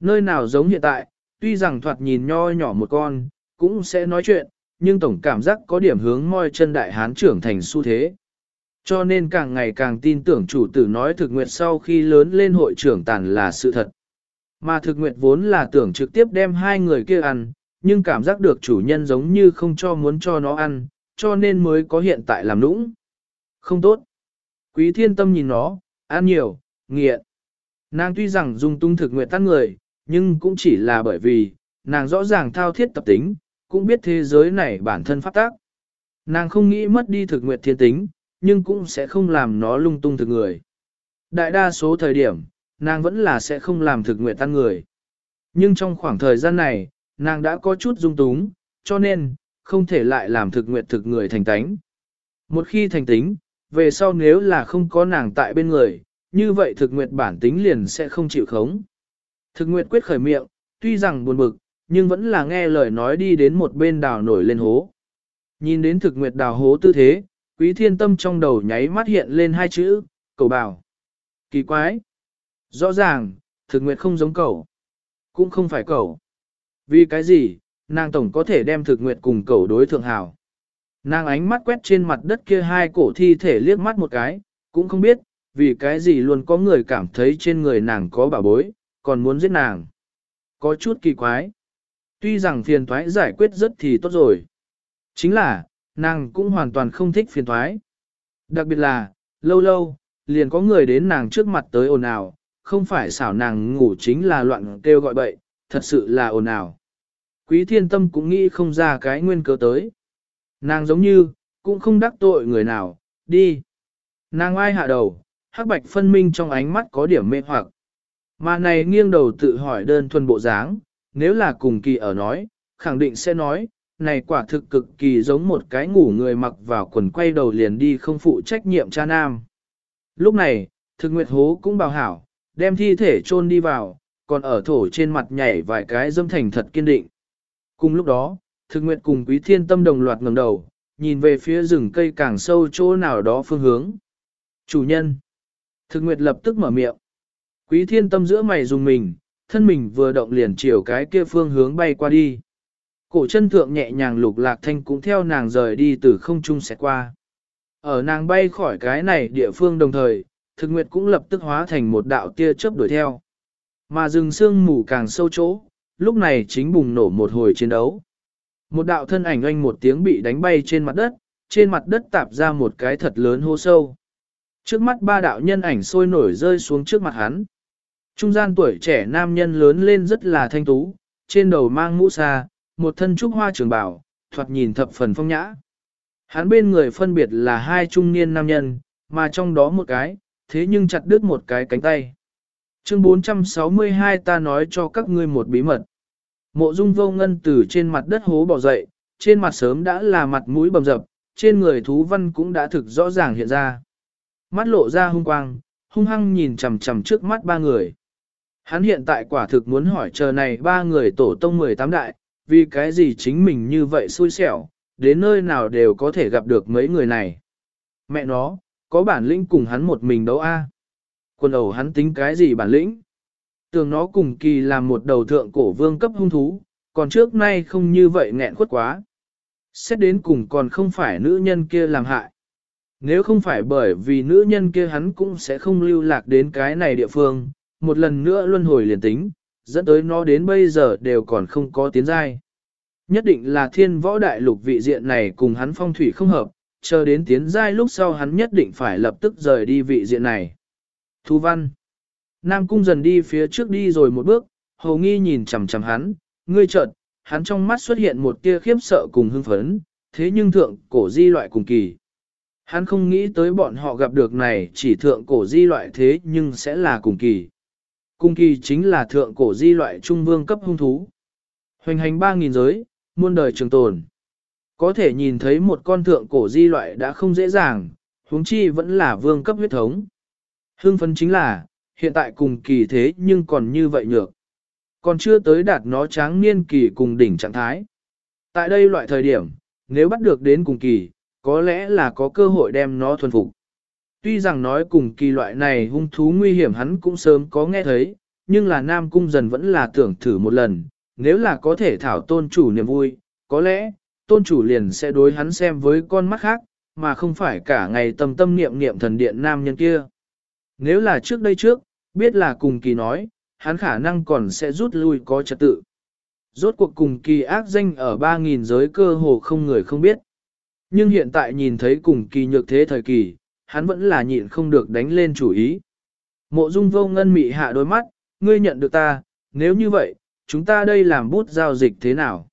Nơi nào giống hiện tại, tuy rằng thoạt nhìn nho nhỏ một con, cũng sẽ nói chuyện, nhưng tổng cảm giác có điểm hướng môi chân đại hán trưởng thành xu thế. Cho nên càng ngày càng tin tưởng chủ tử nói thực nguyệt sau khi lớn lên hội trưởng tàn là sự thật. Mà thực nguyệt vốn là tưởng trực tiếp đem hai người kia ăn, nhưng cảm giác được chủ nhân giống như không cho muốn cho nó ăn, cho nên mới có hiện tại làm nũng. Không tốt. Quý thiên tâm nhìn nó, ăn nhiều, nghiện. Nàng tuy rằng dung tung thực nguyện tắt người, nhưng cũng chỉ là bởi vì, nàng rõ ràng thao thiết tập tính, cũng biết thế giới này bản thân pháp tác. Nàng không nghĩ mất đi thực nguyệt thiên tính, nhưng cũng sẽ không làm nó lung tung thực người. Đại đa số thời điểm, nàng vẫn là sẽ không làm thực nguyện tan người. Nhưng trong khoảng thời gian này, nàng đã có chút dung túng, cho nên, không thể lại làm thực nguyện thực người thành tánh. Một khi thành tính, về sau nếu là không có nàng tại bên người, như vậy thực nguyệt bản tính liền sẽ không chịu khống. Thực nguyệt quyết khởi miệng, tuy rằng buồn bực, nhưng vẫn là nghe lời nói đi đến một bên đào nổi lên hố. Nhìn đến thực nguyệt đào hố tư thế, quý thiên tâm trong đầu nháy mắt hiện lên hai chữ, cầu bảo. Kỳ quái. Rõ ràng, thực nguyệt không giống cầu. Cũng không phải cầu. Vì cái gì, nàng tổng có thể đem thực nguyệt cùng cầu đối thượng hảo. Nàng ánh mắt quét trên mặt đất kia hai cổ thi thể liếc mắt một cái, cũng không biết, vì cái gì luôn có người cảm thấy trên người nàng có bảo bối, còn muốn giết nàng. Có chút kỳ quái. Tuy rằng phiền thoái giải quyết rất thì tốt rồi. Chính là, nàng cũng hoàn toàn không thích phiền thoái. Đặc biệt là, lâu lâu, liền có người đến nàng trước mặt tới ồn ào, không phải xảo nàng ngủ chính là loạn kêu gọi bậy, thật sự là ồn ào. Quý thiên tâm cũng nghĩ không ra cái nguyên cớ tới. Nàng giống như, cũng không đắc tội người nào, đi. Nàng ai hạ đầu, hắc bạch phân minh trong ánh mắt có điểm mê hoặc. Mà này nghiêng đầu tự hỏi đơn thuần bộ dáng, nếu là cùng kỳ ở nói, khẳng định sẽ nói, này quả thực cực kỳ giống một cái ngủ người mặc vào quần quay đầu liền đi không phụ trách nhiệm cha nam. Lúc này, thực nguyệt hố cũng bảo hảo, đem thi thể chôn đi vào, còn ở thổ trên mặt nhảy vài cái dâm thành thật kiên định. Cùng lúc đó, thực nguyệt cùng quý thiên tâm đồng loạt ngẩng đầu, nhìn về phía rừng cây càng sâu chỗ nào đó phương hướng. Chủ nhân, Thực nguyệt lập tức mở miệng. Quý thiên tâm giữa mày dùng mình, thân mình vừa động liền chiều cái kia phương hướng bay qua đi. Cổ chân thượng nhẹ nhàng lục lạc thanh cũng theo nàng rời đi từ không trung sẽ qua. Ở nàng bay khỏi cái này địa phương đồng thời, thực nguyệt cũng lập tức hóa thành một đạo tia chớp đuổi theo. Mà rừng sương mù càng sâu chỗ, lúc này chính bùng nổ một hồi chiến đấu. Một đạo thân ảnh anh một tiếng bị đánh bay trên mặt đất, trên mặt đất tạp ra một cái thật lớn hô sâu. Trước mắt ba đạo nhân ảnh sôi nổi rơi xuống trước mặt hắn. Trung gian tuổi trẻ nam nhân lớn lên rất là thanh tú, trên đầu mang mũ xa, một thân trúc hoa trường bảo, thoạt nhìn thập phần phong nhã. Hắn bên người phân biệt là hai trung niên nam nhân, mà trong đó một cái, thế nhưng chặt đứt một cái cánh tay. Chương 462 ta nói cho các ngươi một bí mật. Mộ dung vô ngân từ trên mặt đất hố bỏ dậy, trên mặt sớm đã là mặt mũi bầm dập, trên người thú văn cũng đã thực rõ ràng hiện ra. Mắt lộ ra hung quang, hung hăng nhìn chằm chằm trước mắt ba người. Hắn hiện tại quả thực muốn hỏi chờ này ba người tổ tông 18 đại, vì cái gì chính mình như vậy xui xẻo, đến nơi nào đều có thể gặp được mấy người này. Mẹ nó, có bản lĩnh cùng hắn một mình đấu a. Quân ẩu hắn tính cái gì bản lĩnh? Tưởng nó cùng kỳ làm một đầu thượng cổ vương cấp hung thú, còn trước nay không như vậy nghẹn khuất quá. Xét đến cùng còn không phải nữ nhân kia làm hại. Nếu không phải bởi vì nữ nhân kia hắn cũng sẽ không lưu lạc đến cái này địa phương, một lần nữa luân hồi liền tính, dẫn tới nó đến bây giờ đều còn không có tiến giai. Nhất định là thiên võ đại lục vị diện này cùng hắn phong thủy không hợp, chờ đến tiến giai lúc sau hắn nhất định phải lập tức rời đi vị diện này. Thu văn. Nam cung dần đi phía trước đi rồi một bước, hầu nghi nhìn chằm chằm hắn, ngươi chợt, hắn trong mắt xuất hiện một tia khiếp sợ cùng hưng phấn, thế nhưng thượng cổ di loại cùng kỳ. Hắn không nghĩ tới bọn họ gặp được này chỉ thượng cổ di loại thế nhưng sẽ là cùng kỳ. Cùng kỳ chính là thượng cổ di loại trung vương cấp hung thú. Hoành hành 3.000 giới, muôn đời trường tồn. Có thể nhìn thấy một con thượng cổ di loại đã không dễ dàng, huống chi vẫn là vương cấp huyết thống. Hưng phấn chính là, hiện tại cùng kỳ thế nhưng còn như vậy nhược. Còn chưa tới đạt nó tráng niên kỳ cùng đỉnh trạng thái. Tại đây loại thời điểm, nếu bắt được đến cùng kỳ, có lẽ là có cơ hội đem nó thuần phục. Tuy rằng nói cùng kỳ loại này hung thú nguy hiểm hắn cũng sớm có nghe thấy, nhưng là Nam Cung dần vẫn là tưởng thử một lần, nếu là có thể thảo tôn chủ niềm vui, có lẽ, tôn chủ liền sẽ đối hắn xem với con mắt khác, mà không phải cả ngày tâm tâm niệm niệm thần điện nam nhân kia. Nếu là trước đây trước, biết là cùng kỳ nói, hắn khả năng còn sẽ rút lui có trật tự. Rốt cuộc cùng kỳ ác danh ở 3.000 giới cơ hồ không người không biết. Nhưng hiện tại nhìn thấy cùng kỳ nhược thế thời kỳ, hắn vẫn là nhịn không được đánh lên chủ ý. Mộ dung vô ngân mị hạ đôi mắt, ngươi nhận được ta, nếu như vậy, chúng ta đây làm bút giao dịch thế nào?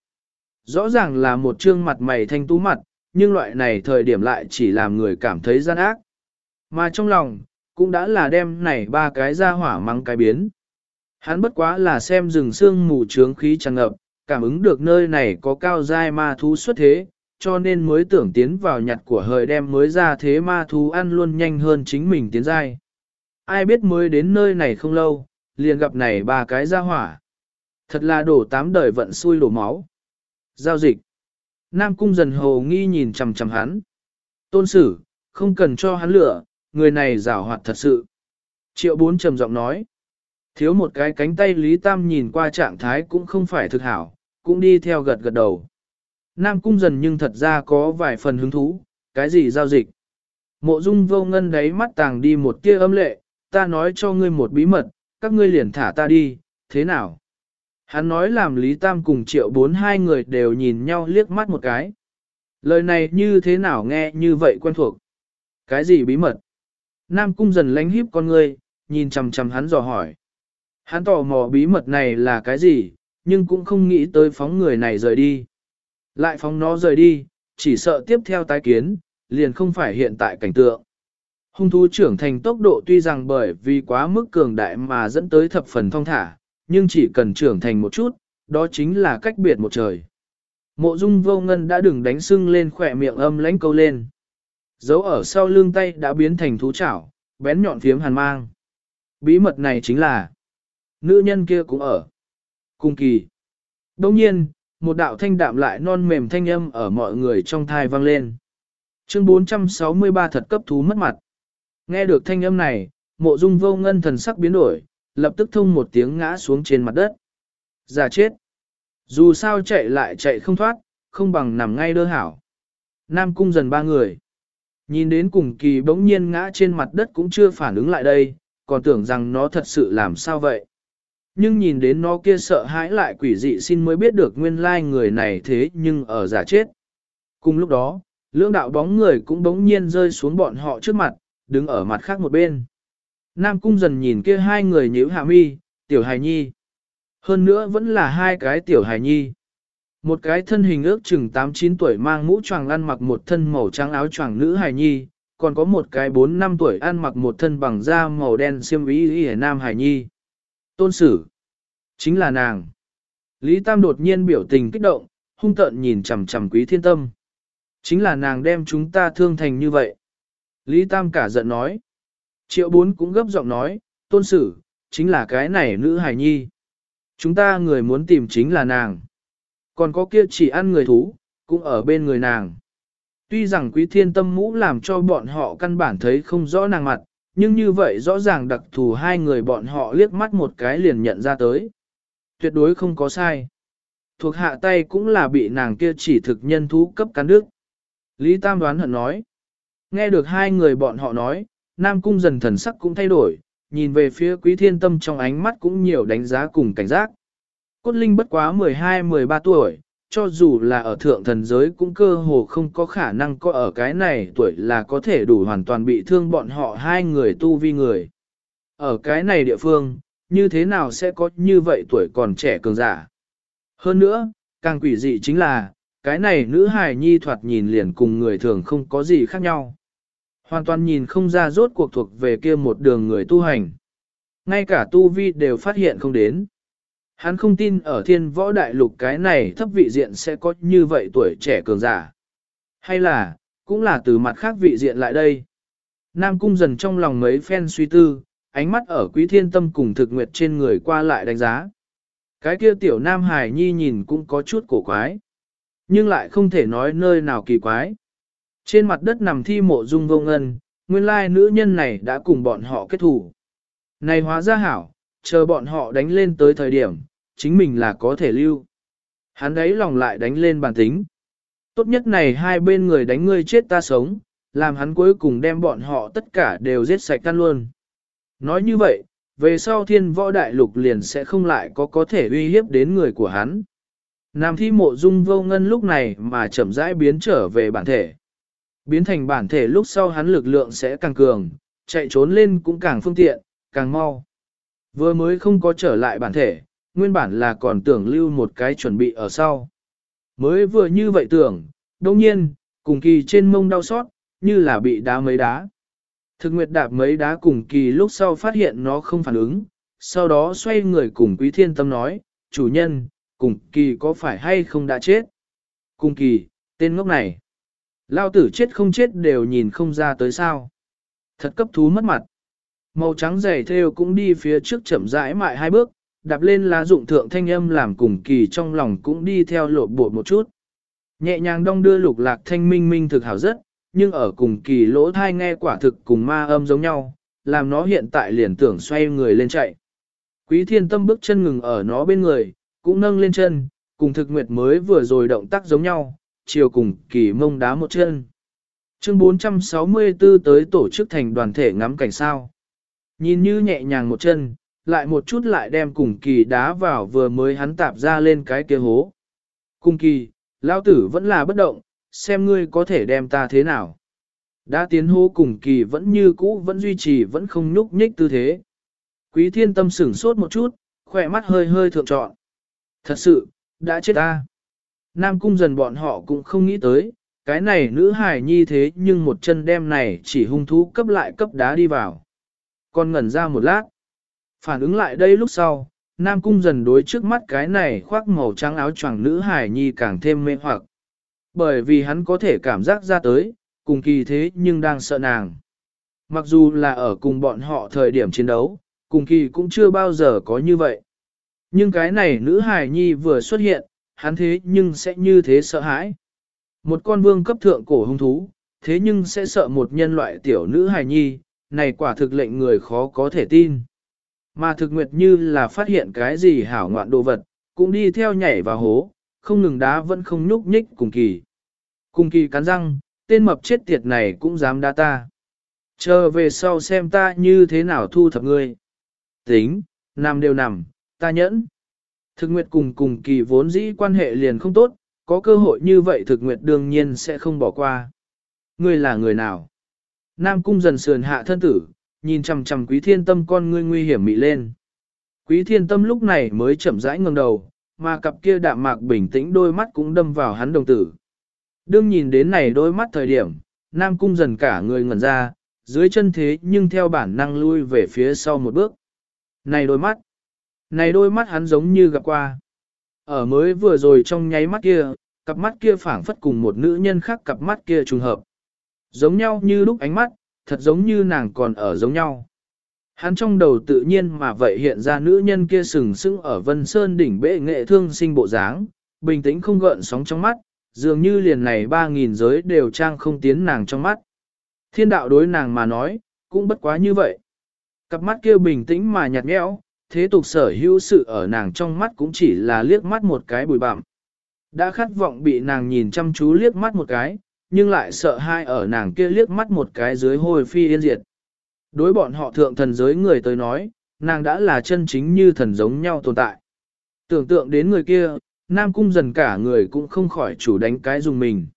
Rõ ràng là một trương mặt mày thanh tú mặt, nhưng loại này thời điểm lại chỉ làm người cảm thấy gian ác. Mà trong lòng, cũng đã là đem này ba cái ra hỏa mắng cái biến. Hắn bất quá là xem rừng xương mù trướng khí tràn ngập, cảm ứng được nơi này có cao giai ma thú xuất thế, cho nên mới tưởng tiến vào nhặt của hời đem mới ra thế ma thú ăn luôn nhanh hơn chính mình tiến giai. Ai biết mới đến nơi này không lâu, liền gặp này ba cái ra hỏa. Thật là đổ tám đời vận xui đổ máu. Giao dịch. Nam cung dần hồ nghi nhìn chằm chằm hắn. Tôn sử, không cần cho hắn lửa, người này rảo hoạt thật sự. Triệu bốn trầm giọng nói. Thiếu một cái cánh tay Lý Tam nhìn qua trạng thái cũng không phải thực hảo, cũng đi theo gật gật đầu. Nam cung dần nhưng thật ra có vài phần hứng thú, cái gì giao dịch. Mộ dung vô ngân đáy mắt tàng đi một tia âm lệ, ta nói cho ngươi một bí mật, các ngươi liền thả ta đi, thế nào? Hắn nói làm Lý Tam cùng triệu bốn hai người đều nhìn nhau liếc mắt một cái. Lời này như thế nào nghe như vậy quen thuộc? Cái gì bí mật? Nam cung dần lánh híp con ngươi, nhìn chằm chằm hắn dò hỏi. Hắn tò mò bí mật này là cái gì, nhưng cũng không nghĩ tới phóng người này rời đi. Lại phóng nó rời đi, chỉ sợ tiếp theo tái kiến, liền không phải hiện tại cảnh tượng. Hung thú trưởng thành tốc độ tuy rằng bởi vì quá mức cường đại mà dẫn tới thập phần thong thả, nhưng chỉ cần trưởng thành một chút, đó chính là cách biệt một trời. Mộ dung vô ngân đã đừng đánh sưng lên khỏe miệng âm lãnh câu lên. Dấu ở sau lưng tay đã biến thành thú chảo, bén nhọn phiếm hàn mang. Bí mật này chính là, nữ nhân kia cũng ở. Cung kỳ. Đông nhiên, một đạo thanh đạm lại non mềm thanh âm ở mọi người trong thai vang lên. Chương 463 thật cấp thú mất mặt. Nghe được thanh âm này, mộ dung vô ngân thần sắc biến đổi, lập tức thông một tiếng ngã xuống trên mặt đất. Giả chết. Dù sao chạy lại chạy không thoát, không bằng nằm ngay đơ hảo. Nam cung dần ba người. Nhìn đến cùng kỳ bỗng nhiên ngã trên mặt đất cũng chưa phản ứng lại đây, còn tưởng rằng nó thật sự làm sao vậy. Nhưng nhìn đến nó kia sợ hãi lại quỷ dị xin mới biết được nguyên lai người này thế nhưng ở giả chết. Cùng lúc đó, lưỡng đạo bóng người cũng bỗng nhiên rơi xuống bọn họ trước mặt, đứng ở mặt khác một bên. Nam cung dần nhìn kia hai người nhíu hạ mi, tiểu hài nhi. Hơn nữa vẫn là hai cái tiểu hài nhi. Một cái thân hình ước chừng 8-9 tuổi mang mũ choàng ăn mặc một thân màu trắng áo choàng nữ hài nhi, còn có một cái 4-5 tuổi ăn mặc một thân bằng da màu đen xiêm y y nam hài nhi. Tôn sử. Chính là nàng. Lý Tam đột nhiên biểu tình kích động, hung tợn nhìn chằm chằm quý thiên tâm. Chính là nàng đem chúng ta thương thành như vậy. Lý Tam cả giận nói. Triệu bốn cũng gấp giọng nói, tôn sử, chính là cái này nữ hài nhi. Chúng ta người muốn tìm chính là nàng. Còn có kia chỉ ăn người thú, cũng ở bên người nàng. Tuy rằng quý thiên tâm mũ làm cho bọn họ căn bản thấy không rõ nàng mặt, nhưng như vậy rõ ràng đặc thù hai người bọn họ liếc mắt một cái liền nhận ra tới. Tuyệt đối không có sai. Thuộc hạ tay cũng là bị nàng kia chỉ thực nhân thú cấp cắn đức Lý Tam đoán hận nói. Nghe được hai người bọn họ nói, Nam Cung dần thần sắc cũng thay đổi, nhìn về phía quý thiên tâm trong ánh mắt cũng nhiều đánh giá cùng cảnh giác. Cốt Linh bất quá 12-13 tuổi, cho dù là ở thượng thần giới cũng cơ hồ không có khả năng có ở cái này tuổi là có thể đủ hoàn toàn bị thương bọn họ hai người tu vi người. Ở cái này địa phương, như thế nào sẽ có như vậy tuổi còn trẻ cường giả. Hơn nữa, càng quỷ dị chính là, cái này nữ hài nhi thoạt nhìn liền cùng người thường không có gì khác nhau. Hoàn toàn nhìn không ra rốt cuộc thuộc về kia một đường người tu hành. Ngay cả tu vi đều phát hiện không đến. Hắn không tin ở thiên võ đại lục cái này thấp vị diện sẽ có như vậy tuổi trẻ cường giả. Hay là, cũng là từ mặt khác vị diện lại đây. Nam cung dần trong lòng mấy phen suy tư, ánh mắt ở quý thiên tâm cùng thực nguyệt trên người qua lại đánh giá. Cái kia tiểu nam hải nhi nhìn cũng có chút cổ quái. Nhưng lại không thể nói nơi nào kỳ quái. Trên mặt đất nằm thi mộ dung vô ngân, nguyên lai nữ nhân này đã cùng bọn họ kết thủ. Này hóa ra hảo, chờ bọn họ đánh lên tới thời điểm, chính mình là có thể lưu. Hắn ấy lòng lại đánh lên bản tính. Tốt nhất này hai bên người đánh ngươi chết ta sống, làm hắn cuối cùng đem bọn họ tất cả đều giết sạch tan luôn. Nói như vậy, về sau thiên võ đại lục liền sẽ không lại có có thể uy hiếp đến người của hắn. Nam thi mộ dung vô ngân lúc này mà chậm rãi biến trở về bản thể. Biến thành bản thể lúc sau hắn lực lượng sẽ càng cường, chạy trốn lên cũng càng phương tiện, càng mau. Vừa mới không có trở lại bản thể, nguyên bản là còn tưởng lưu một cái chuẩn bị ở sau. Mới vừa như vậy tưởng, đồng nhiên, cùng kỳ trên mông đau xót, như là bị đá mấy đá. Thực nguyệt đạp mấy đá cùng kỳ lúc sau phát hiện nó không phản ứng, sau đó xoay người cùng quý thiên tâm nói, chủ nhân, cùng kỳ có phải hay không đã chết? Cùng kỳ, tên ngốc này. Lao tử chết không chết đều nhìn không ra tới sao. Thật cấp thú mất mặt. Màu trắng dày theo cũng đi phía trước chậm rãi mại hai bước, đạp lên lá dụng thượng thanh âm làm cùng kỳ trong lòng cũng đi theo lộ bộ một chút. Nhẹ nhàng đong đưa lục lạc thanh minh minh thực hảo rất, nhưng ở cùng kỳ lỗ thai nghe quả thực cùng ma âm giống nhau, làm nó hiện tại liền tưởng xoay người lên chạy. Quý thiên tâm bước chân ngừng ở nó bên người, cũng nâng lên chân, cùng thực nguyệt mới vừa rồi động tác giống nhau, chiều cùng kỳ mông đá một chân. Chương 464 tới tổ chức thành đoàn thể ngắm cảnh sao. Nhìn như nhẹ nhàng một chân, lại một chút lại đem cùng kỳ đá vào vừa mới hắn tạp ra lên cái kia hố. Cùng kỳ, lao tử vẫn là bất động, xem ngươi có thể đem ta thế nào. Đã tiến hô cùng kỳ vẫn như cũ vẫn duy trì vẫn không nhúc nhích tư thế. Quý thiên tâm sửng sốt một chút, khỏe mắt hơi hơi thượng trọn. Thật sự, đã chết ta. Nam cung dần bọn họ cũng không nghĩ tới, cái này nữ hài nhi thế nhưng một chân đem này chỉ hung thú cấp lại cấp đá đi vào. Còn ngẩn ra một lát. Phản ứng lại đây lúc sau, Nam cung dần đối trước mắt cái này khoác màu trắng áo choàng nữ hài nhi càng thêm mê hoặc. Bởi vì hắn có thể cảm giác ra tới, cùng kỳ thế nhưng đang sợ nàng. Mặc dù là ở cùng bọn họ thời điểm chiến đấu, cùng kỳ cũng chưa bao giờ có như vậy. Nhưng cái này nữ hài nhi vừa xuất hiện, hắn thế nhưng sẽ như thế sợ hãi. Một con vương cấp thượng cổ hung thú, thế nhưng sẽ sợ một nhân loại tiểu nữ hài nhi, này quả thực lệnh người khó có thể tin. Mà thực nguyệt như là phát hiện cái gì hảo ngoạn đồ vật, cũng đi theo nhảy vào hố, không ngừng đá vẫn không nhúc nhích cùng kỳ. Cùng kỳ cắn răng, tên mập chết tiệt này cũng dám đá ta. Chờ về sau xem ta như thế nào thu thập ngươi. Tính, nằm đều nằm, ta nhẫn. Thực nguyệt cùng cùng kỳ vốn dĩ quan hệ liền không tốt, có cơ hội như vậy thực nguyệt đương nhiên sẽ không bỏ qua. Ngươi là người nào? Nam cung dần sườn hạ thân tử, nhìn chằm chằm quý thiên tâm con ngươi nguy hiểm mị lên. Quý thiên tâm lúc này mới chậm rãi ngẩng đầu, mà cặp kia đạm mạc bình tĩnh đôi mắt cũng đâm vào hắn đồng tử. Đương nhìn đến này đôi mắt thời điểm, Nam cung dần cả người ngẩn ra, dưới chân thế nhưng theo bản năng lui về phía sau một bước. Này đôi mắt! Này đôi mắt hắn giống như gặp qua. Ở mới vừa rồi trong nháy mắt kia, cặp mắt kia phảng phất cùng một nữ nhân khác cặp mắt kia trùng hợp. Giống nhau như lúc ánh mắt, thật giống như nàng còn ở giống nhau. Hắn trong đầu tự nhiên mà vậy hiện ra nữ nhân kia sừng sững ở Vân Sơn đỉnh bệ nghệ thương sinh bộ dáng, bình tĩnh không gợn sóng trong mắt, dường như liền này ba nghìn giới đều trang không tiến nàng trong mắt. Thiên đạo đối nàng mà nói, cũng bất quá như vậy. Cặp mắt kia bình tĩnh mà nhạt nhẽo, thế tục sở hữu sự ở nàng trong mắt cũng chỉ là liếc mắt một cái bùi bặm. Đã khát vọng bị nàng nhìn chăm chú liếc mắt một cái, nhưng lại sợ hai ở nàng kia liếc mắt một cái dưới hồi phi yên diệt. Đối bọn họ thượng thần giới người tới nói, nàng đã là chân chính như thần giống nhau tồn tại. Tưởng tượng đến người kia, Nam Cung dần cả người cũng không khỏi chủ đánh cái dùng mình.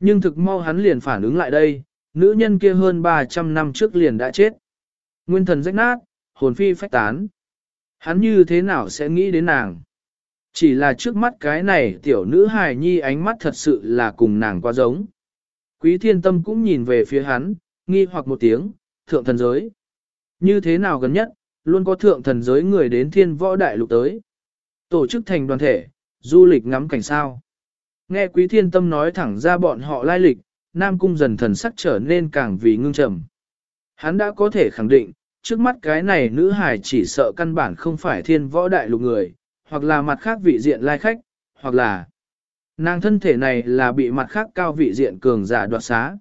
Nhưng thực mau hắn liền phản ứng lại đây, nữ nhân kia hơn 300 năm trước liền đã chết. Nguyên thần rách nát, hồn phi phách tán. Hắn như thế nào sẽ nghĩ đến nàng? Chỉ là trước mắt cái này tiểu nữ hài nhi ánh mắt thật sự là cùng nàng quá giống. Quý thiên tâm cũng nhìn về phía hắn, nghi hoặc một tiếng, thượng thần giới. Như thế nào gần nhất, luôn có thượng thần giới người đến thiên võ đại lục tới. Tổ chức thành đoàn thể, du lịch ngắm cảnh sao. Nghe quý thiên tâm nói thẳng ra bọn họ lai lịch, Nam Cung dần thần sắc trở nên càng vì ngưng trầm. Hắn đã có thể khẳng định, trước mắt cái này nữ hài chỉ sợ căn bản không phải thiên võ đại lục người, hoặc là mặt khác vị diện lai khách, hoặc là nàng thân thể này là bị mặt khác cao vị diện cường giả đoạt xá.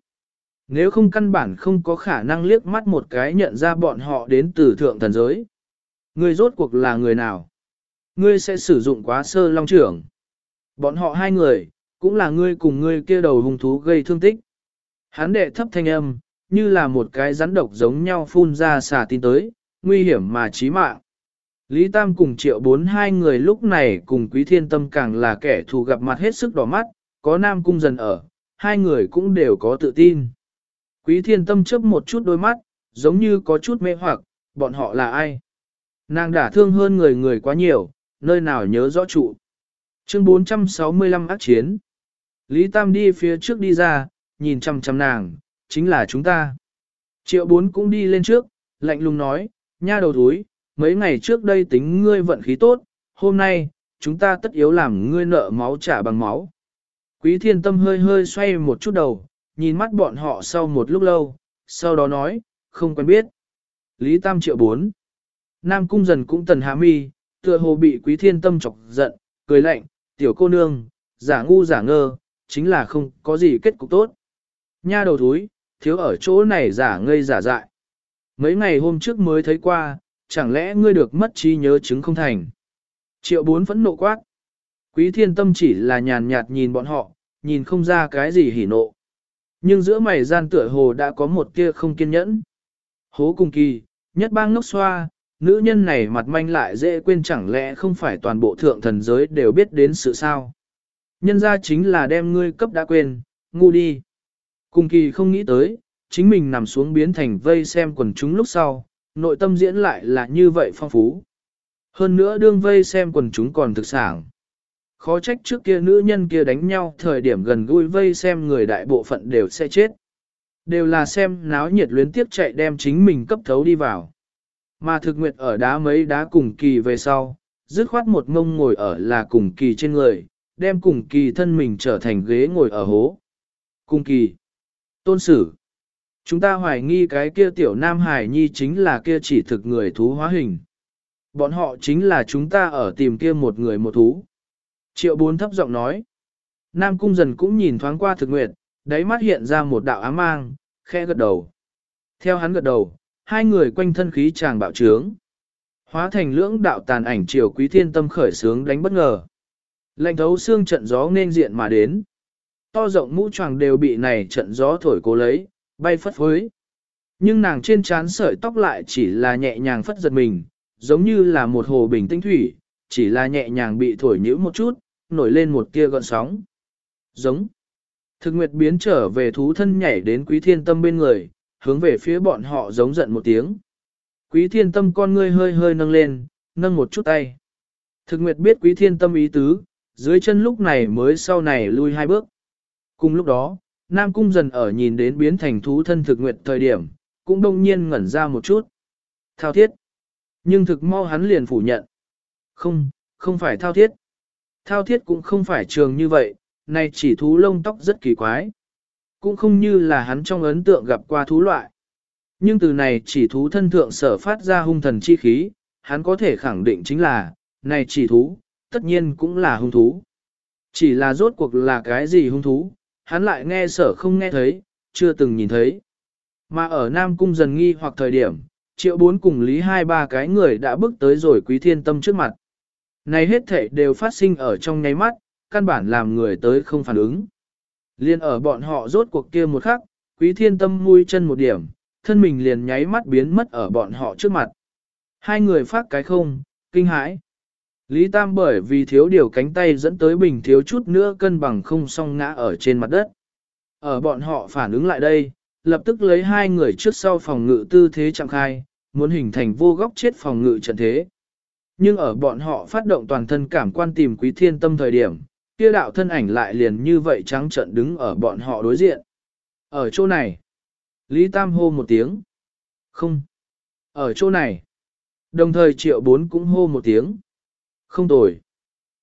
Nếu không căn bản không có khả năng liếc mắt một cái nhận ra bọn họ đến từ thượng thần giới. Ngươi rốt cuộc là người nào? Ngươi sẽ sử dụng quá sơ long trưởng. Bọn họ hai người, cũng là ngươi cùng ngươi kia đầu hung thú gây thương tích. Hắn đệ thấp thanh âm, như là một cái rắn độc giống nhau phun ra xà tin tới, nguy hiểm mà chí mạng. Lý Tam cùng triệu bốn hai người lúc này cùng quý thiên tâm càng là kẻ thù gặp mặt hết sức đỏ mắt, có nam cung dần ở, hai người cũng đều có tự tin. Quý thiên tâm chớp một chút đôi mắt, giống như có chút mê hoặc, bọn họ là ai? Nàng đã thương hơn người người quá nhiều, nơi nào nhớ rõ trụ. Chương 465 ác chiến. Lý Tam đi phía trước đi ra, nhìn chăm chăm nàng, chính là chúng ta. Triệu bốn cũng đi lên trước, lạnh lùng nói, nha đầu thúi, mấy ngày trước đây tính ngươi vận khí tốt, hôm nay, chúng ta tất yếu làm ngươi nợ máu trả bằng máu. Quý thiên tâm hơi hơi xoay một chút đầu, nhìn mắt bọn họ sau một lúc lâu, sau đó nói, không quen biết. Lý Tam triệu bốn. Nam cung dần cũng tần hạ mi, tựa hồ bị quý thiên tâm chọc giận, cười lạnh, tiểu cô nương, giả ngu giả ngơ, chính là không có gì kết cục tốt. Nha đầu thúi, thiếu ở chỗ này giả ngây giả dại. Mấy ngày hôm trước mới thấy qua, chẳng lẽ ngươi được mất trí nhớ chứng không thành. Triệu bốn phẫn nộ quát. Quý thiên tâm chỉ là nhàn nhạt nhìn bọn họ, nhìn không ra cái gì hỉ nộ. Nhưng giữa mày gian tựa hồ đã có một tia không kiên nhẫn. Hố cùng kỳ, nhất bang ngốc xoa, nữ nhân này mặt manh lại dễ quên chẳng lẽ không phải toàn bộ thượng thần giới đều biết đến sự sao. Nhân ra chính là đem ngươi cấp đã quên, ngu đi. Cùng kỳ không nghĩ tới, chính mình nằm xuống biến thành vây xem quần chúng lúc sau, nội tâm diễn lại là như vậy phong phú. Hơn nữa đương vây xem quần chúng còn thực sản. Khó trách trước kia nữ nhân kia đánh nhau thời điểm gần gũi vây xem người đại bộ phận đều sẽ chết. Đều là xem náo nhiệt luyến tiếp chạy đem chính mình cấp thấu đi vào. Mà thực nguyệt ở đá mấy đá cùng kỳ về sau, dứt khoát một ngông ngồi ở là cùng kỳ trên người, đem cùng kỳ thân mình trở thành ghế ngồi ở hố. Cùng kỳ. Tôn sử. Chúng ta hoài nghi cái kia tiểu nam hải nhi chính là kia chỉ thực người thú hóa hình. Bọn họ chính là chúng ta ở tìm kia một người một thú. Triệu bốn thấp giọng nói. Nam cung dần cũng nhìn thoáng qua thực nguyệt, đáy mắt hiện ra một đạo ám mang, khe gật đầu. Theo hắn gật đầu, hai người quanh thân khí chàng bạo trướng. Hóa thành lưỡng đạo tàn ảnh triều quý thiên tâm khởi sướng đánh bất ngờ. Lệnh thấu xương trận gió nên diện mà đến. To rộng mũ choàng đều bị này trận gió thổi cố lấy, bay phất phới. Nhưng nàng trên trán sợi tóc lại chỉ là nhẹ nhàng phất giật mình, giống như là một hồ bình tinh thủy, chỉ là nhẹ nhàng bị thổi nhữ một chút, nổi lên một tia gọn sóng. Giống. Thực nguyệt biến trở về thú thân nhảy đến quý thiên tâm bên người, hướng về phía bọn họ giống giận một tiếng. Quý thiên tâm con ngươi hơi hơi nâng lên, nâng một chút tay. Thực nguyệt biết quý thiên tâm ý tứ, dưới chân lúc này mới sau này lui hai bước. Cùng lúc đó, Nam Cung dần ở nhìn đến biến thành thú thân thực nguyệt thời điểm, cũng đông nhiên ngẩn ra một chút. Thao thiết. Nhưng thực mau hắn liền phủ nhận. Không, không phải thao thiết. Thao thiết cũng không phải trường như vậy, này chỉ thú lông tóc rất kỳ quái. Cũng không như là hắn trong ấn tượng gặp qua thú loại. Nhưng từ này chỉ thú thân thượng sở phát ra hung thần chi khí, hắn có thể khẳng định chính là, này chỉ thú, tất nhiên cũng là hung thú. Chỉ là rốt cuộc là cái gì hung thú, hắn lại nghe sở không nghe thấy, chưa từng nhìn thấy. Mà ở Nam Cung dần nghi hoặc thời điểm, triệu bốn cùng lý hai ba cái người đã bước tới rồi quý thiên tâm trước mặt. Này hết thể đều phát sinh ở trong nháy mắt, căn bản làm người tới không phản ứng. Liên ở bọn họ rốt cuộc kia một khắc, quý thiên tâm mui chân một điểm, thân mình liền nháy mắt biến mất ở bọn họ trước mặt. Hai người phát cái không, kinh hãi. Lý Tam bởi vì thiếu điều cánh tay dẫn tới bình thiếu chút nữa cân bằng không song ngã ở trên mặt đất. Ở bọn họ phản ứng lại đây, lập tức lấy hai người trước sau phòng ngự tư thế chạm khai, muốn hình thành vô góc chết phòng ngự trận thế. Nhưng ở bọn họ phát động toàn thân cảm quan tìm quý thiên tâm thời điểm, kia đạo thân ảnh lại liền như vậy trắng trận đứng ở bọn họ đối diện. Ở chỗ này, Lý Tam hô một tiếng. Không. Ở chỗ này. Đồng thời triệu bốn cũng hô một tiếng. Không tồi.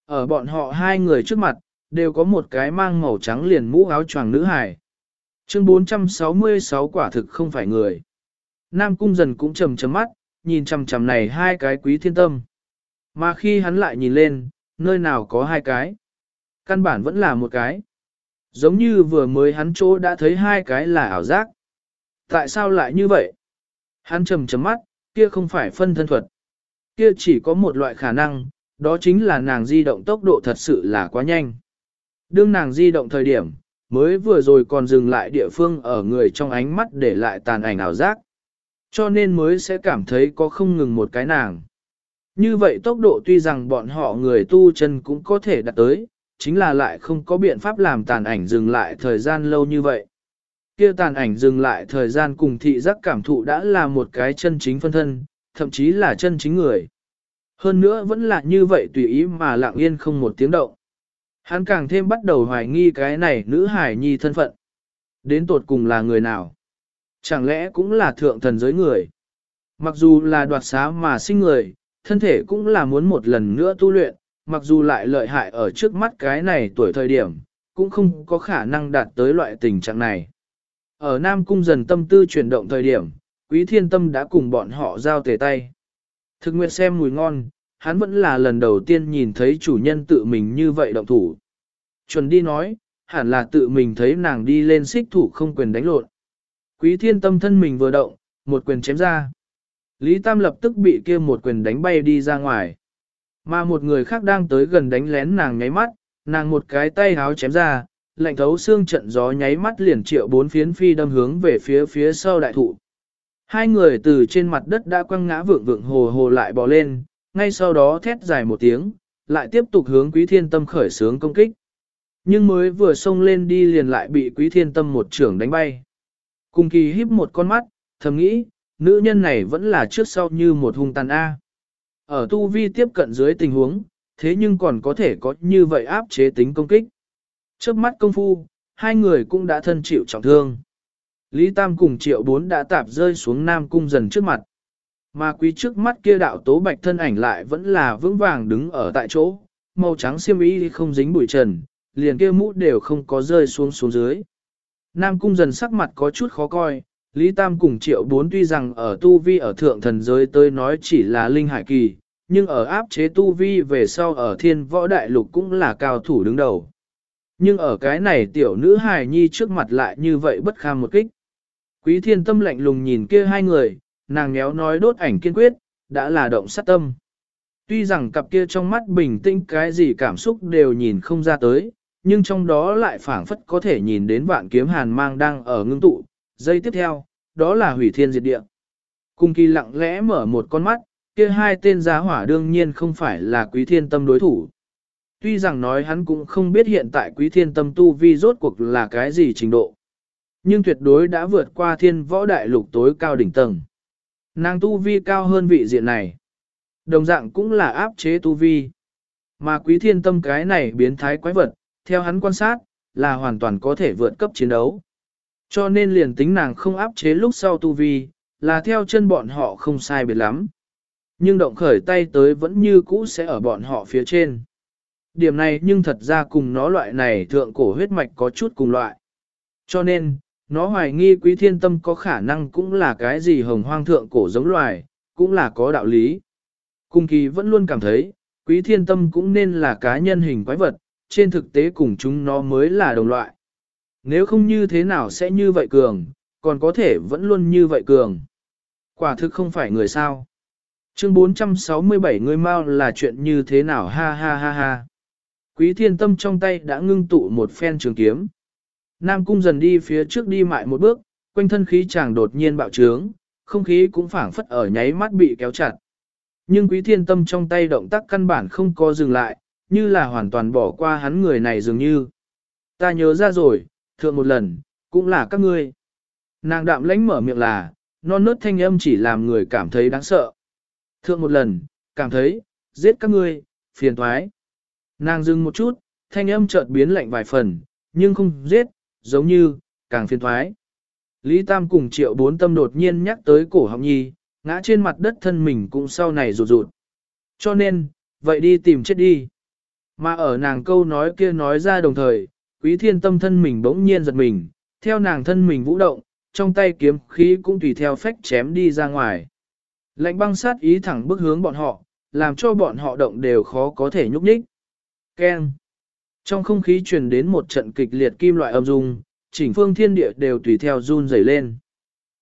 Ở bọn họ hai người trước mặt, đều có một cái mang màu trắng liền mũ áo choàng nữ hài. Chương 466 quả thực không phải người. Nam cung dần cũng trầm trầm mắt, nhìn chằm chằm này hai cái quý thiên tâm. Mà khi hắn lại nhìn lên, nơi nào có hai cái. Căn bản vẫn là một cái. Giống như vừa mới hắn chỗ đã thấy hai cái là ảo giác. Tại sao lại như vậy? Hắn trầm trầm mắt, kia không phải phân thân thuật. Kia chỉ có một loại khả năng, đó chính là nàng di động tốc độ thật sự là quá nhanh. Đương nàng di động thời điểm, mới vừa rồi còn dừng lại địa phương ở người trong ánh mắt để lại tàn ảnh ảo giác. Cho nên mới sẽ cảm thấy có không ngừng một cái nàng. Như vậy tốc độ tuy rằng bọn họ người tu chân cũng có thể đạt tới, chính là lại không có biện pháp làm tàn ảnh dừng lại thời gian lâu như vậy. Kia tàn ảnh dừng lại thời gian cùng thị giác cảm thụ đã là một cái chân chính phân thân, thậm chí là chân chính người. Hơn nữa vẫn là như vậy tùy ý mà lặng yên không một tiếng động. Hắn càng thêm bắt đầu hoài nghi cái này nữ hải nhi thân phận. Đến tột cùng là người nào? Chẳng lẽ cũng là thượng thần giới người? Mặc dù là đoạt xá mà sinh người, thân thể cũng là muốn một lần nữa tu luyện, mặc dù lại lợi hại ở trước mắt cái này tuổi thời điểm, cũng không có khả năng đạt tới loại tình trạng này. Ở Nam Cung dần tâm tư chuyển động thời điểm, Quý Thiên Tâm đã cùng bọn họ giao tề tay. Thực nguyện xem mùi ngon, hắn vẫn là lần đầu tiên nhìn thấy chủ nhân tự mình như vậy động thủ. Chuẩn đi nói, hẳn là tự mình thấy nàng đi lên xích thủ không quyền đánh lộn. Quý thiên tâm thân mình vừa động, một quyền chém ra. Lý Tam lập tức bị kia một quyền đánh bay đi ra ngoài. Mà một người khác đang tới gần đánh lén nàng nháy mắt, nàng một cái tay háo chém ra, lạnh thấu xương trận gió nháy mắt liền triệu bốn phiến phi đâm hướng về phía phía sau đại thụ. Hai người từ trên mặt đất đã quăng ngã vượng vượng hồ hồ lại bò lên, ngay sau đó thét dài một tiếng, lại tiếp tục hướng quý thiên tâm khởi sướng công kích. Nhưng mới vừa xông lên đi liền lại bị quý thiên tâm một trưởng đánh bay. Cùng kỳ híp một con mắt, thầm nghĩ, nữ nhân này vẫn là trước sau như một hung tàn A. Ở tu vi tiếp cận dưới tình huống, thế nhưng còn có thể có như vậy áp chế tính công kích. Trước mắt công phu, hai người cũng đã thân chịu trọng thương. Lý Tam cùng triệu bốn đã tạp rơi xuống Nam Cung dần trước mặt. Mà quý trước mắt kia đạo tố bạch thân ảnh lại vẫn là vững vàng đứng ở tại chỗ, màu trắng xiêm y không dính bụi trần, liền kia mũ đều không có rơi xuống xuống dưới. Nam cung dần sắc mặt có chút khó coi, Lý Tam cùng triệu bốn tuy rằng ở tu vi ở thượng thần giới tới nói chỉ là linh hải kỳ, nhưng ở áp chế tu vi về sau ở thiên võ đại lục cũng là cao thủ đứng đầu. Nhưng ở cái này tiểu nữ hài nhi trước mặt lại như vậy bất kham một kích. Quý thiên tâm lạnh lùng nhìn kia hai người, nàng nhéo nói đốt ảnh kiên quyết, đã là động sát tâm. Tuy rằng cặp kia trong mắt bình tĩnh cái gì cảm xúc đều nhìn không ra tới, nhưng trong đó lại phảng phất có thể nhìn đến vạn kiếm hàn mang đang ở ngưng tụ. Giây tiếp theo, đó là hủy thiên diệt địa. Cung kỳ lặng lẽ mở một con mắt, kia hai tên giá hỏa đương nhiên không phải là quý thiên tâm đối thủ. Tuy rằng nói hắn cũng không biết hiện tại quý thiên tâm tu vi rốt cuộc là cái gì trình độ. Nhưng tuyệt đối đã vượt qua thiên võ đại lục tối cao đỉnh tầng. Nàng tu vi cao hơn vị diện này. Đồng dạng cũng là áp chế tu vi. Mà quý thiên tâm cái này biến thái quái vật, theo hắn quan sát, là hoàn toàn có thể vượt cấp chiến đấu. Cho nên liền tính nàng không áp chế lúc sau tu vi, là theo chân bọn họ không sai biệt lắm. Nhưng động khởi tay tới vẫn như cũ sẽ ở bọn họ phía trên. Điểm này nhưng thật ra cùng nó loại này thượng cổ huyết mạch có chút cùng loại. Cho nên, nó hoài nghi quý thiên tâm có khả năng cũng là cái gì hồng hoang thượng cổ giống loài, cũng là có đạo lý. Cung kỳ vẫn luôn cảm thấy, quý thiên tâm cũng nên là cá nhân hình quái vật, trên thực tế cùng chúng nó mới là đồng loại. Nếu không như thế nào sẽ như vậy cường, còn có thể vẫn luôn như vậy cường. Quả thực không phải người sao. Chương 467 người mau là chuyện như thế nào ha ha ha ha. Quý thiên tâm trong tay đã ngưng tụ một phen trường kiếm. Nam cung dần đi phía trước đi mại một bước, quanh thân khí chàng đột nhiên bạo trướng, không khí cũng phảng phất ở nháy mắt bị kéo chặt. Nhưng quý thiên tâm trong tay động tác căn bản không có dừng lại, như là hoàn toàn bỏ qua hắn người này dường như. Ta nhớ ra rồi, thượng một lần, cũng là các ngươi. Nàng đạm lãnh mở miệng là, non nớt thanh âm chỉ làm người cảm thấy đáng sợ. Thượng một lần, cảm thấy, giết các ngươi, phiền thoái. Nàng dừng một chút, thanh âm chợt biến lạnh vài phần, nhưng không giết, giống như, càng phiền thoái. Lý Tam cùng triệu bốn tâm đột nhiên nhắc tới cổ họng nhi, ngã trên mặt đất thân mình cũng sau này rụt rụt. Cho nên, vậy đi tìm chết đi. Mà ở nàng câu nói kia nói ra đồng thời, quý thiên tâm thân mình bỗng nhiên giật mình, theo nàng thân mình vũ động, trong tay kiếm khí cũng tùy theo phách chém đi ra ngoài. Lạnh băng sát ý thẳng bước hướng bọn họ, làm cho bọn họ động đều khó có thể nhúc nhích. Ken! Trong không khí truyền đến một trận kịch liệt kim loại âm dung, chỉnh phương thiên địa đều tùy theo run rẩy lên.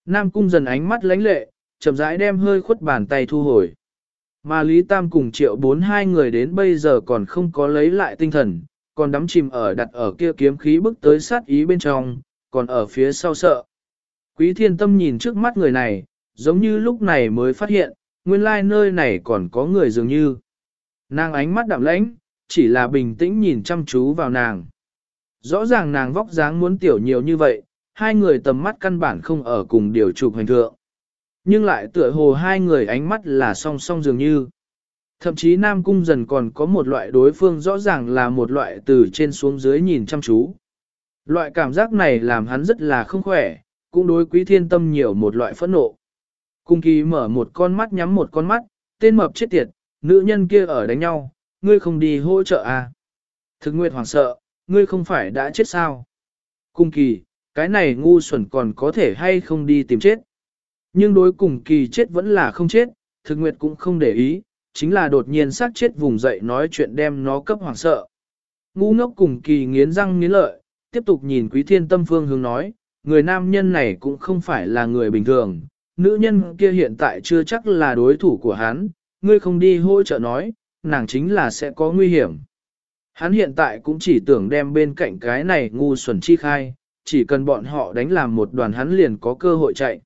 Nam cung dần ánh mắt lánh lệ, chậm rãi đem hơi khuất bàn tay thu hồi. Mà Lý Tam cùng triệu bốn hai người đến bây giờ còn không có lấy lại tinh thần, còn đắm chìm ở đặt ở kia kiếm khí bước tới sát ý bên trong, còn ở phía sau sợ. Quý thiên tâm nhìn trước mắt người này, giống như lúc này mới phát hiện, nguyên lai nơi này còn có người dường như. Nàng ánh mắt đạm lãnh, chỉ là bình tĩnh nhìn chăm chú vào nàng. Rõ ràng nàng vóc dáng muốn tiểu nhiều như vậy, hai người tầm mắt căn bản không ở cùng điều trục hành thượng. Nhưng lại tựa hồ hai người ánh mắt là song song dường như. Thậm chí Nam Cung dần còn có một loại đối phương rõ ràng là một loại từ trên xuống dưới nhìn chăm chú. Loại cảm giác này làm hắn rất là không khỏe, cũng đối quý thiên tâm nhiều một loại phẫn nộ. Cung kỳ mở một con mắt nhắm một con mắt, tên mập chết tiệt, nữ nhân kia ở đánh nhau, ngươi không đi hỗ trợ à. Thực nguyệt hoảng sợ, ngươi không phải đã chết sao? Cung kỳ, cái này ngu xuẩn còn có thể hay không đi tìm chết. Nhưng đối cùng kỳ chết vẫn là không chết, thực nguyệt cũng không để ý, chính là đột nhiên sát chết vùng dậy nói chuyện đem nó cấp hoảng sợ. Ngu ngốc cùng kỳ nghiến răng nghiến lợi, tiếp tục nhìn quý thiên tâm phương hướng nói, người nam nhân này cũng không phải là người bình thường, nữ nhân kia hiện tại chưa chắc là đối thủ của hắn, ngươi không đi hỗ trợ nói, nàng chính là sẽ có nguy hiểm. Hắn hiện tại cũng chỉ tưởng đem bên cạnh cái này ngu xuẩn chi khai, chỉ cần bọn họ đánh làm một đoàn hắn liền có cơ hội chạy.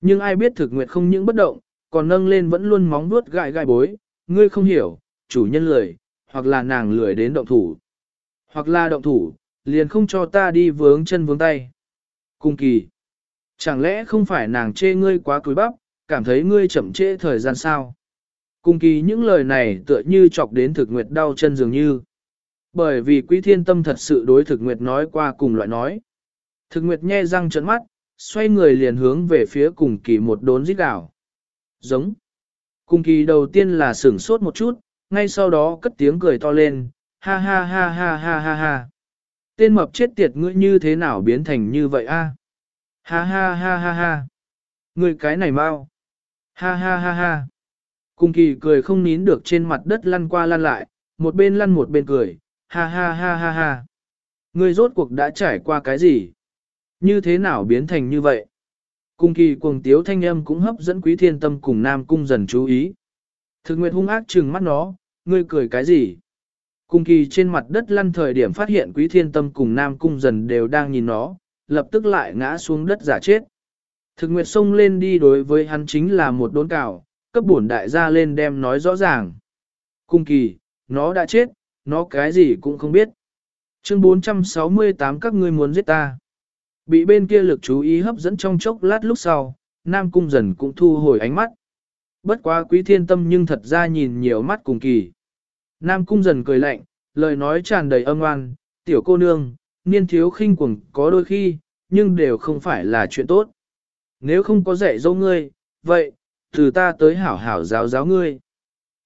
Nhưng ai biết thực nguyệt không những bất động, còn nâng lên vẫn luôn móng vuốt gãi gai bối, ngươi không hiểu, chủ nhân lười, hoặc là nàng lười đến động thủ. Hoặc là động thủ, liền không cho ta đi vướng chân vướng tay. Cung kỳ. Chẳng lẽ không phải nàng chê ngươi quá cúi bắp, cảm thấy ngươi chậm trễ thời gian sao? Cung kỳ những lời này tựa như chọc đến thực nguyệt đau chân dường như. Bởi vì quý thiên tâm thật sự đối thực nguyệt nói qua cùng loại nói. Thực nguyệt nhe răng trợn mắt, xoay người liền hướng về phía cùng kỳ một đốn rít đảo. Giống. Cung kỳ đầu tiên là sửng sốt một chút, ngay sau đó cất tiếng cười to lên, ha ha ha ha ha ha ha. Tên mập chết tiệt ngươi như thế nào biến thành như vậy a? Ha ha ha ha ha. Ngươi cái này mau. Ha ha ha ha. Cùng kỳ cười không nín được trên mặt đất lăn qua lăn lại, một bên lăn một bên cười, ha ha ha ha ha. Ngươi rốt cuộc đã trải qua cái gì? Như thế nào biến thành như vậy? Cung kỳ cuồng tiếu thanh âm cũng hấp dẫn quý thiên tâm cùng nam cung dần chú ý. Thực nguyệt hung ác trừng mắt nó, ngươi cười cái gì? Cung kỳ trên mặt đất lăn thời điểm phát hiện quý thiên tâm cùng nam cung dần đều đang nhìn nó, lập tức lại ngã xuống đất giả chết. Thực nguyệt xông lên đi đối với hắn chính là một đốn cào, cấp bổn đại gia lên đem nói rõ ràng. Cung kỳ, nó đã chết, nó cái gì cũng không biết. Chương 468 các ngươi muốn giết ta. Bị bên kia lực chú ý hấp dẫn trong chốc lát lúc sau, Nam Cung dần cũng thu hồi ánh mắt. Bất quá quý thiên tâm nhưng thật ra nhìn nhiều mắt cùng kỳ. Nam Cung dần cười lạnh, lời nói tràn đầy âm oan, tiểu cô nương, niên thiếu khinh quẩn có đôi khi, nhưng đều không phải là chuyện tốt. Nếu không có dạy dỗ ngươi, vậy, từ ta tới hảo hảo giáo giáo ngươi.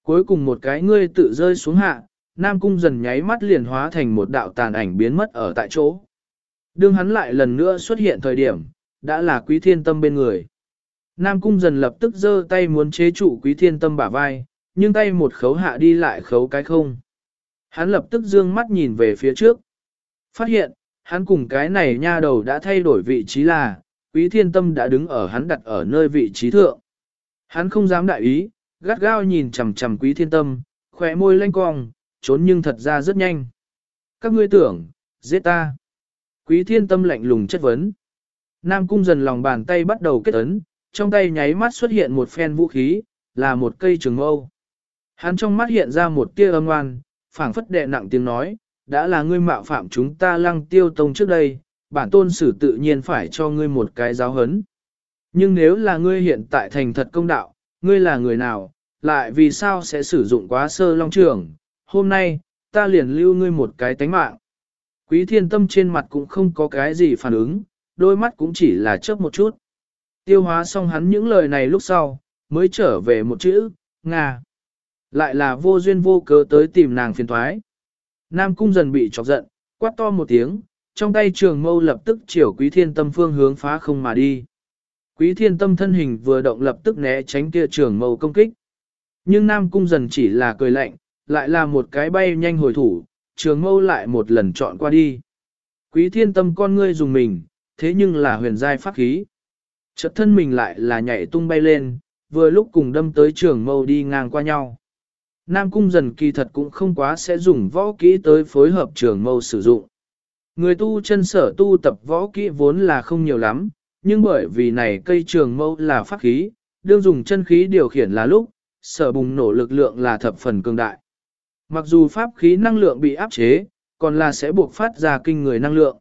Cuối cùng một cái ngươi tự rơi xuống hạ, Nam Cung dần nháy mắt liền hóa thành một đạo tàn ảnh biến mất ở tại chỗ. Đương hắn lại lần nữa xuất hiện thời điểm, đã là quý thiên tâm bên người. Nam Cung dần lập tức giơ tay muốn chế trụ quý thiên tâm bả vai, nhưng tay một khấu hạ đi lại khấu cái không. Hắn lập tức dương mắt nhìn về phía trước. Phát hiện, hắn cùng cái này nha đầu đã thay đổi vị trí là, quý thiên tâm đã đứng ở hắn đặt ở nơi vị trí thượng. Hắn không dám đại ý, gắt gao nhìn chằm chằm quý thiên tâm, khỏe môi lanh cong, trốn nhưng thật ra rất nhanh. Các ngươi tưởng, giết ta. Quý thiên tâm lạnh lùng chất vấn. Nam cung dần lòng bàn tay bắt đầu kết ấn, trong tay nháy mắt xuất hiện một phen vũ khí, là một cây trường mâu. Hắn trong mắt hiện ra một tia âm oan, phảng phất đệ nặng tiếng nói, đã là ngươi mạo phạm chúng ta lăng tiêu tông trước đây, bản tôn sử tự nhiên phải cho ngươi một cái giáo hấn. Nhưng nếu là ngươi hiện tại thành thật công đạo, ngươi là người nào, lại vì sao sẽ sử dụng quá sơ long trường, hôm nay, ta liền lưu ngươi một cái tánh mạng. Quý thiên tâm trên mặt cũng không có cái gì phản ứng, đôi mắt cũng chỉ là chớp một chút. Tiêu hóa xong hắn những lời này lúc sau, mới trở về một chữ, Nga. Lại là vô duyên vô cớ tới tìm nàng phiền thoái. Nam cung dần bị chọc giận, quát to một tiếng, trong tay trường mâu lập tức chiều quý thiên tâm phương hướng phá không mà đi. Quý thiên tâm thân hình vừa động lập tức né tránh kia trường mâu công kích. Nhưng Nam cung dần chỉ là cười lạnh, lại là một cái bay nhanh hồi thủ, trường mâu lại một lần chọn qua đi. Quý thiên tâm con ngươi dùng mình, thế nhưng là huyền giai pháp khí. Chợt thân mình lại là nhảy tung bay lên, vừa lúc cùng đâm tới trường mâu đi ngang qua nhau. Nam cung dần kỳ thật cũng không quá sẽ dùng võ kỹ tới phối hợp trường mâu sử dụng. Người tu chân sở tu tập võ kỹ vốn là không nhiều lắm, nhưng bởi vì này cây trường mâu là pháp khí, đương dùng chân khí điều khiển là lúc, sở bùng nổ lực lượng là thập phần cường đại. Mặc dù pháp khí năng lượng bị áp chế, còn là sẽ buộc phát ra kinh người năng lượng.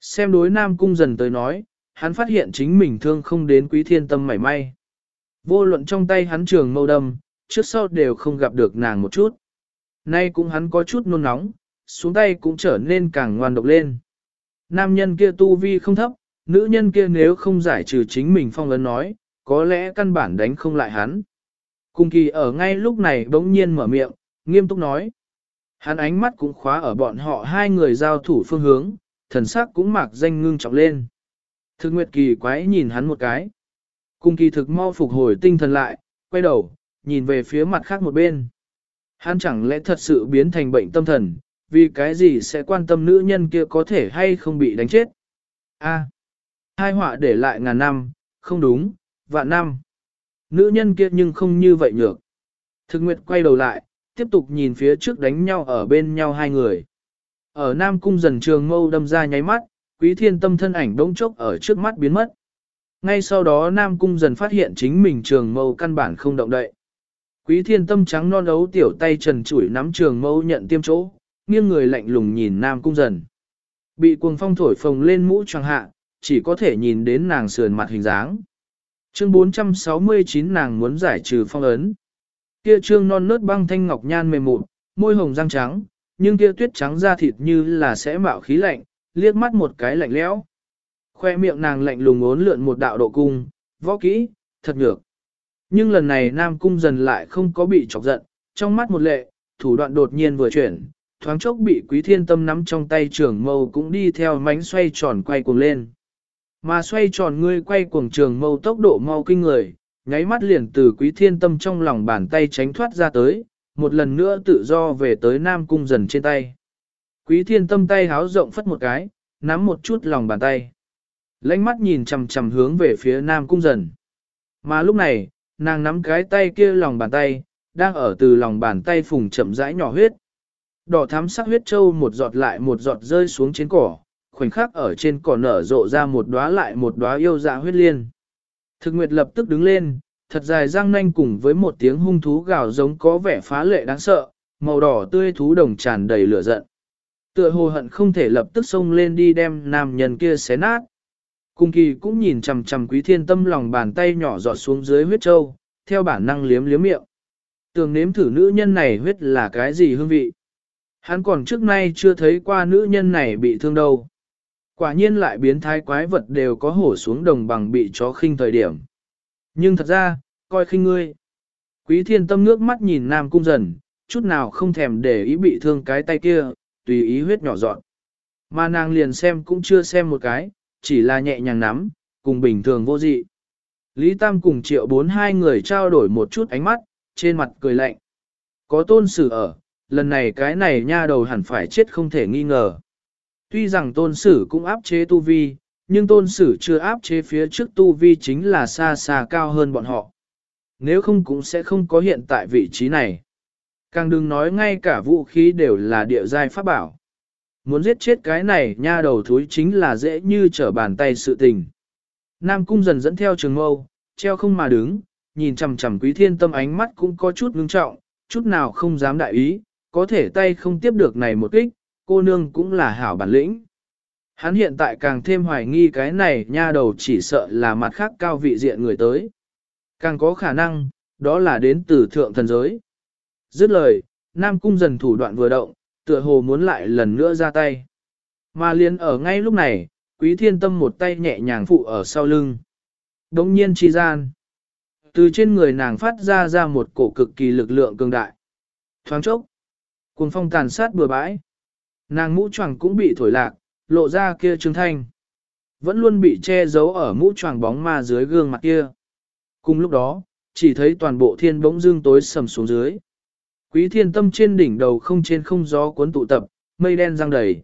Xem đối Nam Cung dần tới nói, hắn phát hiện chính mình thương không đến quý thiên tâm mảy may. Vô luận trong tay hắn trường mâu đâm, trước sau đều không gặp được nàng một chút. Nay cũng hắn có chút nôn nóng, xuống tay cũng trở nên càng ngoan độc lên. Nam nhân kia tu vi không thấp, nữ nhân kia nếu không giải trừ chính mình phong ấn nói, có lẽ căn bản đánh không lại hắn. Cung kỳ ở ngay lúc này bỗng nhiên mở miệng, nghiêm túc nói. Hắn ánh mắt cũng khóa ở bọn họ hai người giao thủ phương hướng, thần sắc cũng mạc danh ngưng trọng lên. Thực nguyệt kỳ quái nhìn hắn một cái. Cung kỳ thực mau phục hồi tinh thần lại, quay đầu, nhìn về phía mặt khác một bên. Hắn chẳng lẽ thật sự biến thành bệnh tâm thần, vì cái gì sẽ quan tâm nữ nhân kia có thể hay không bị đánh chết. A, hai họa để lại ngàn năm, không đúng, vạn năm. Nữ nhân kia nhưng không như vậy nhược. Thực nguyệt quay đầu lại, tiếp tục nhìn phía trước đánh nhau ở bên nhau hai người. Ở Nam Cung dần trường mâu đâm ra nháy mắt, quý thiên tâm thân ảnh đống chốc ở trước mắt biến mất. Ngay sau đó Nam Cung dần phát hiện chính mình trường mâu căn bản không động đậy. Quý thiên tâm trắng non ấu tiểu tay trần chủi nắm trường mâu nhận tiêm chỗ, nghiêng người lạnh lùng nhìn Nam Cung dần. Bị cuồng phong thổi phồng lên mũ tràng hạ, chỉ có thể nhìn đến nàng sườn mặt hình dáng. Chương 469 nàng muốn giải trừ phong ấn. Kia trương non nớt băng thanh ngọc nhan mềm mụn, môi hồng răng trắng, nhưng kia tuyết trắng da thịt như là sẽ mạo khí lạnh, liếc mắt một cái lạnh lẽo. Khoe miệng nàng lạnh lùng ốn lượn một đạo độ cung, võ kỹ, thật ngược. Nhưng lần này Nam Cung dần lại không có bị chọc giận, trong mắt một lệ, thủ đoạn đột nhiên vừa chuyển, thoáng chốc bị quý thiên tâm nắm trong tay trưởng mâu cũng đi theo mánh xoay tròn quay cuồng lên. Mà xoay tròn ngươi quay cuồng trường mâu tốc độ mau kinh người, nháy mắt liền từ quý thiên tâm trong lòng bàn tay tránh thoát ra tới, một lần nữa tự do về tới Nam Cung dần trên tay. Quý thiên tâm tay háo rộng phất một cái, nắm một chút lòng bàn tay. Lánh mắt nhìn chầm chầm hướng về phía Nam Cung dần. Mà lúc này, nàng nắm cái tay kia lòng bàn tay, đang ở từ lòng bàn tay phùng chậm rãi nhỏ huyết. Đỏ thắm sắc huyết châu một giọt lại một giọt rơi xuống trên cỏ, khoảnh khắc ở trên cỏ nở rộ ra một đóa lại một đóa yêu dạ huyết liên. Thực nguyệt lập tức đứng lên, thật dài răng nanh cùng với một tiếng hung thú gào giống có vẻ phá lệ đáng sợ, màu đỏ tươi thú đồng tràn đầy lửa giận. Tựa hồ hận không thể lập tức xông lên đi đem nam nhân kia xé nát. Cung kỳ cũng nhìn chằm chằm quý thiên tâm lòng bàn tay nhỏ giọt xuống dưới huyết châu, theo bản năng liếm liếm miệng. Tường nếm thử nữ nhân này huyết là cái gì hương vị. Hắn còn trước nay chưa thấy qua nữ nhân này bị thương đâu. Quả nhiên lại biến thái quái vật đều có hổ xuống đồng bằng bị chó khinh thời điểm. Nhưng thật ra, coi khinh ngươi. Quý thiên tâm nước mắt nhìn nam cung dần, chút nào không thèm để ý bị thương cái tay kia, tùy ý huyết nhỏ dọn. Mà nàng liền xem cũng chưa xem một cái, chỉ là nhẹ nhàng nắm, cùng bình thường vô dị. Lý Tam cùng triệu bốn hai người trao đổi một chút ánh mắt, trên mặt cười lạnh. Có tôn sử ở, lần này cái này nha đầu hẳn phải chết không thể nghi ngờ. Tuy rằng tôn sử cũng áp chế tu vi, nhưng tôn sử chưa áp chế phía trước tu vi chính là xa xa cao hơn bọn họ. Nếu không cũng sẽ không có hiện tại vị trí này. Càng đừng nói ngay cả vũ khí đều là địa giai pháp bảo. Muốn giết chết cái này nha đầu thúi chính là dễ như trở bàn tay sự tình. Nam cung dần dẫn theo trường mâu, treo không mà đứng, nhìn chằm chằm quý thiên tâm ánh mắt cũng có chút ngưng trọng, chút nào không dám đại ý, có thể tay không tiếp được này một kích, cô nương cũng là hảo bản lĩnh. Hắn hiện tại càng thêm hoài nghi cái này nha đầu chỉ sợ là mặt khác cao vị diện người tới. Càng có khả năng, đó là đến từ thượng thần giới. Dứt lời, Nam Cung dần thủ đoạn vừa động, tựa hồ muốn lại lần nữa ra tay. Mà liền ở ngay lúc này, quý thiên tâm một tay nhẹ nhàng phụ ở sau lưng. Đống nhiên chi gian. Từ trên người nàng phát ra ra một cổ cực kỳ lực lượng cường đại. Thoáng chốc. Cuồng phong tàn sát bừa bãi. Nàng mũ choàng cũng bị thổi lạc, lộ ra kia trương thanh. Vẫn luôn bị che giấu ở mũ choàng bóng ma dưới gương mặt kia. Cùng lúc đó, chỉ thấy toàn bộ thiên bỗng dương tối sầm xuống dưới. Quý thiên tâm trên đỉnh đầu không trên không gió cuốn tụ tập, mây đen răng đầy.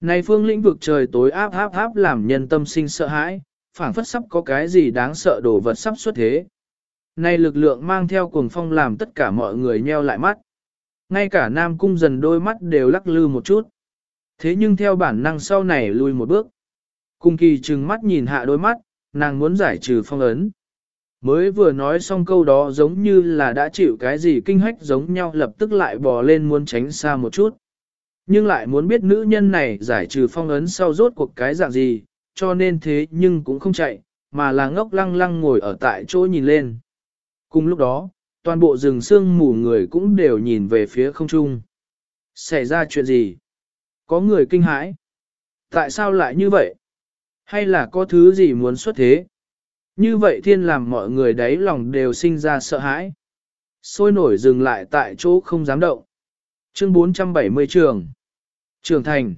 Này phương lĩnh vực trời tối áp áp áp làm nhân tâm sinh sợ hãi, phảng phất sắp có cái gì đáng sợ đổ vật sắp xuất thế. Này lực lượng mang theo cuồng phong làm tất cả mọi người nheo lại mắt. Ngay cả nam cung dần đôi mắt đều lắc lư một chút. Thế nhưng theo bản năng sau này lùi một bước. Cung kỳ trừng mắt nhìn hạ đôi mắt, nàng muốn giải trừ phong ấn. Mới vừa nói xong câu đó giống như là đã chịu cái gì kinh hách giống nhau lập tức lại bò lên muốn tránh xa một chút. Nhưng lại muốn biết nữ nhân này giải trừ phong ấn sau rốt cuộc cái dạng gì, cho nên thế nhưng cũng không chạy, mà là ngốc lăng lăng ngồi ở tại chỗ nhìn lên. Cùng lúc đó, toàn bộ rừng sương mù người cũng đều nhìn về phía không trung. Xảy ra chuyện gì? Có người kinh hãi. Tại sao lại như vậy? Hay là có thứ gì muốn xuất thế? Như vậy thiên làm mọi người đấy lòng đều sinh ra sợ hãi. Sôi nổi dừng lại tại chỗ không dám động. Chương 470 trường. Trường thành.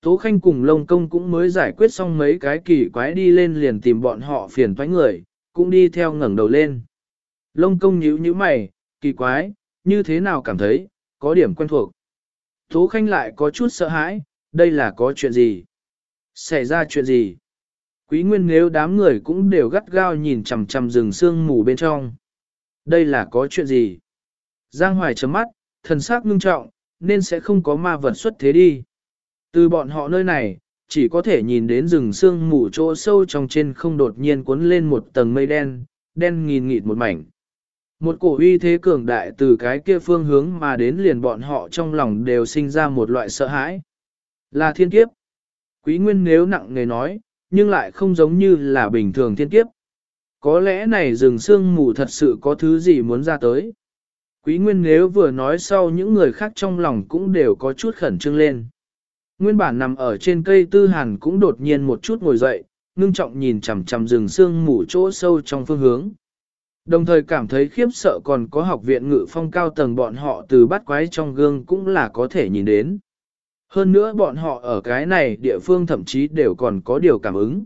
Tố Khanh cùng Lông Công cũng mới giải quyết xong mấy cái kỳ quái đi lên liền tìm bọn họ phiền toái người, cũng đi theo ngẩng đầu lên. Lông Công nhíu nhíu mày, kỳ quái, như thế nào cảm thấy, có điểm quen thuộc. Tố Khanh lại có chút sợ hãi, đây là có chuyện gì? Xảy ra chuyện gì? Quý nguyên nếu đám người cũng đều gắt gao nhìn chằm chằm rừng sương mù bên trong. Đây là có chuyện gì? Giang Hoài chấm mắt, thần sắc ngưng trọng, nên sẽ không có ma vật xuất thế đi. Từ bọn họ nơi này, chỉ có thể nhìn đến rừng sương mù chỗ sâu trong trên không đột nhiên cuốn lên một tầng mây đen, đen nghìn nghịt một mảnh. Một cổ uy thế cường đại từ cái kia phương hướng mà đến liền bọn họ trong lòng đều sinh ra một loại sợ hãi. Là thiên kiếp. Quý nguyên nếu nặng nề nói, nhưng lại không giống như là bình thường thiên kiếp. Có lẽ này rừng sương mù thật sự có thứ gì muốn ra tới. Quý Nguyên nếu vừa nói sau những người khác trong lòng cũng đều có chút khẩn trương lên. Nguyên bản nằm ở trên cây tư hàn cũng đột nhiên một chút ngồi dậy, ngưng trọng nhìn chằm chằm rừng sương mù chỗ sâu trong phương hướng. Đồng thời cảm thấy khiếp sợ còn có học viện ngự phong cao tầng bọn họ từ bắt quái trong gương cũng là có thể nhìn đến. Hơn nữa bọn họ ở cái này địa phương thậm chí đều còn có điều cảm ứng.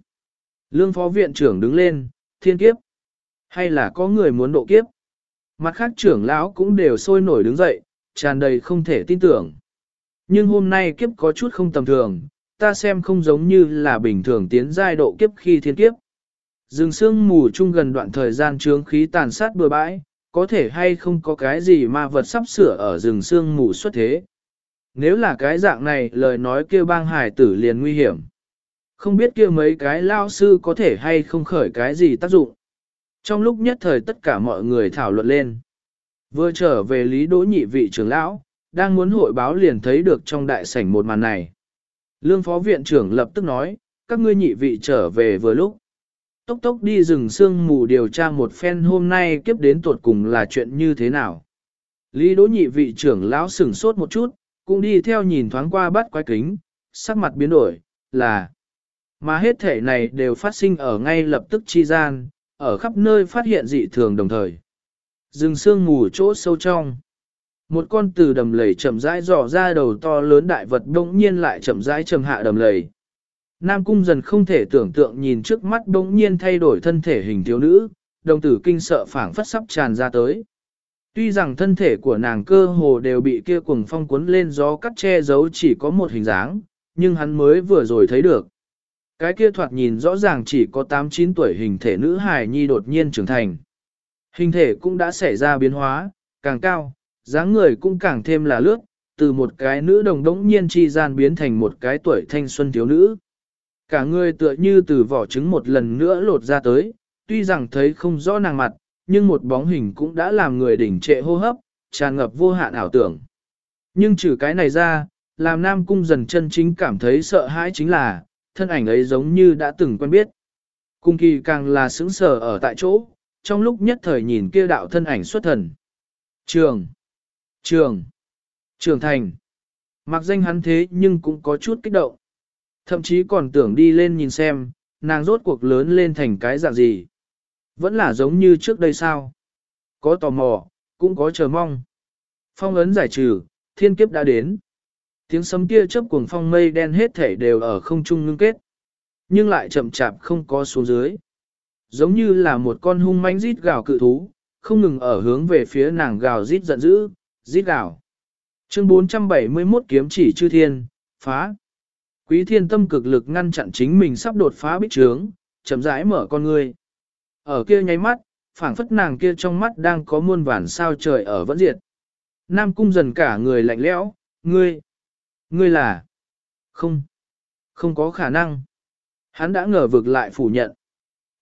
Lương phó viện trưởng đứng lên, thiên kiếp. Hay là có người muốn độ kiếp? Mặt khác trưởng lão cũng đều sôi nổi đứng dậy, tràn đầy không thể tin tưởng. Nhưng hôm nay kiếp có chút không tầm thường, ta xem không giống như là bình thường tiến giai độ kiếp khi thiên kiếp. Rừng sương mù chung gần đoạn thời gian trướng khí tàn sát bừa bãi, có thể hay không có cái gì ma vật sắp sửa ở rừng sương mù xuất thế. Nếu là cái dạng này lời nói kêu bang hải tử liền nguy hiểm. Không biết kia mấy cái lao sư có thể hay không khởi cái gì tác dụng. Trong lúc nhất thời tất cả mọi người thảo luận lên. Vừa trở về lý đỗ nhị vị trưởng lão, đang muốn hội báo liền thấy được trong đại sảnh một màn này. Lương phó viện trưởng lập tức nói, các ngươi nhị vị trở về vừa lúc. Tốc tốc đi rừng sương mù điều tra một phen hôm nay kiếp đến tuột cùng là chuyện như thế nào. Lý đỗ nhị vị trưởng lão sửng sốt một chút, cũng đi theo nhìn thoáng qua bắt quái kính, sắc mặt biến đổi, là mà hết thể này đều phát sinh ở ngay lập tức chi gian, ở khắp nơi phát hiện dị thường đồng thời. Rừng sương mù chỗ sâu trong. Một con từ đầm lầy chậm rãi dò ra đầu to lớn đại vật đông nhiên lại chậm rãi chậm hạ đầm lầy. Nam cung dần không thể tưởng tượng nhìn trước mắt bỗng nhiên thay đổi thân thể hình thiếu nữ, đồng tử kinh sợ phảng phất sắp tràn ra tới. Tuy rằng thân thể của nàng cơ hồ đều bị kia cuồng phong cuốn lên gió cắt che giấu chỉ có một hình dáng, nhưng hắn mới vừa rồi thấy được. Cái kia thoạt nhìn rõ ràng chỉ có 8-9 tuổi hình thể nữ hài nhi đột nhiên trưởng thành. Hình thể cũng đã xảy ra biến hóa, càng cao, dáng người cũng càng thêm là lướt, từ một cái nữ đồng đống nhiên chi gian biến thành một cái tuổi thanh xuân thiếu nữ. Cả người tựa như từ vỏ trứng một lần nữa lột ra tới, tuy rằng thấy không rõ nàng mặt, nhưng một bóng hình cũng đã làm người đỉnh trệ hô hấp, tràn ngập vô hạn ảo tưởng. Nhưng trừ cái này ra, làm Nam Cung dần chân chính cảm thấy sợ hãi chính là, thân ảnh ấy giống như đã từng quen biết. Cung kỳ càng là sững sờ ở tại chỗ, trong lúc nhất thời nhìn kia đạo thân ảnh xuất thần. Trường! Trường! Trường thành! Mặc danh hắn thế nhưng cũng có chút kích động. Thậm chí còn tưởng đi lên nhìn xem, nàng rốt cuộc lớn lên thành cái dạng gì. Vẫn là giống như trước đây sao? Có tò mò, cũng có chờ mong. Phong ấn giải trừ, thiên kiếp đã đến. Tiếng sấm kia chớp cuồng phong mây đen hết thể đều ở không trung ngưng kết. Nhưng lại chậm chạp không có xuống dưới. Giống như là một con hung manh rít gào cự thú, không ngừng ở hướng về phía nàng gào rít giận dữ, rít gào. Chương 471 kiếm chỉ chư thiên, phá. Quý thiên tâm cực lực ngăn chặn chính mình sắp đột phá bích trướng, chậm rãi mở con ngươi. Ở kia nháy mắt, phảng phất nàng kia trong mắt đang có muôn vàn sao trời ở vẫn diệt. Nam cung dần cả người lạnh lẽo, ngươi, ngươi là, không, không có khả năng. Hắn đã ngờ vực lại phủ nhận,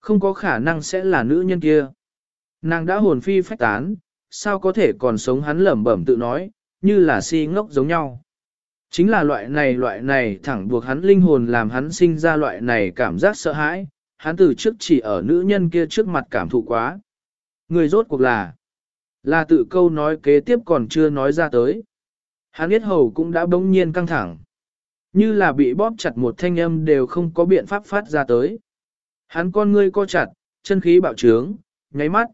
không có khả năng sẽ là nữ nhân kia. Nàng đã hồn phi phách tán, sao có thể còn sống hắn lẩm bẩm tự nói, như là si ngốc giống nhau. Chính là loại này loại này thẳng buộc hắn linh hồn làm hắn sinh ra loại này cảm giác sợ hãi, hắn từ trước chỉ ở nữ nhân kia trước mặt cảm thụ quá. Người rốt cuộc là, là tự câu nói kế tiếp còn chưa nói ra tới. Hắn biết hầu cũng đã bỗng nhiên căng thẳng. Như là bị bóp chặt một thanh âm đều không có biện pháp phát ra tới. Hắn con ngươi co chặt, chân khí bạo trướng, nháy mắt.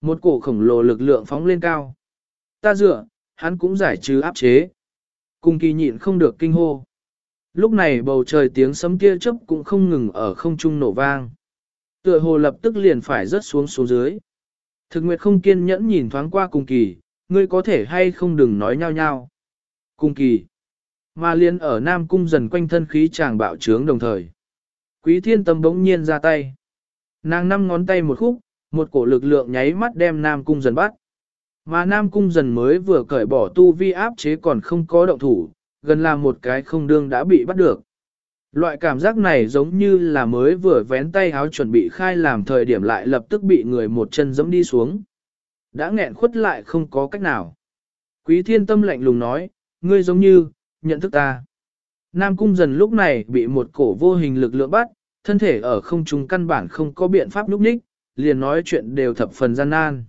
Một cổ khổng lồ lực lượng phóng lên cao. Ta dựa, hắn cũng giải trừ áp chế. Cung kỳ nhịn không được kinh hô. Lúc này bầu trời tiếng sấm kia chớp cũng không ngừng ở không trung nổ vang. Tựa hồ lập tức liền phải rớt xuống xuống dưới. Thực nguyệt không kiên nhẫn nhìn thoáng qua cung kỳ, ngươi có thể hay không đừng nói nhau nhau. Cung kỳ. Mà liên ở Nam Cung dần quanh thân khí chàng bạo trướng đồng thời. Quý thiên tâm bỗng nhiên ra tay. Nàng năm ngón tay một khúc, một cổ lực lượng nháy mắt đem Nam Cung dần bắt. Mà Nam Cung dần mới vừa cởi bỏ tu vi áp chế còn không có động thủ, gần là một cái không đương đã bị bắt được. Loại cảm giác này giống như là mới vừa vén tay háo chuẩn bị khai làm thời điểm lại lập tức bị người một chân giẫm đi xuống. Đã nghẹn khuất lại không có cách nào. Quý thiên tâm lạnh lùng nói, ngươi giống như, nhận thức ta. Nam cung dần lúc này bị một cổ vô hình lực lượng bắt, thân thể ở không trung căn bản không có biện pháp núp ních, liền nói chuyện đều thập phần gian nan.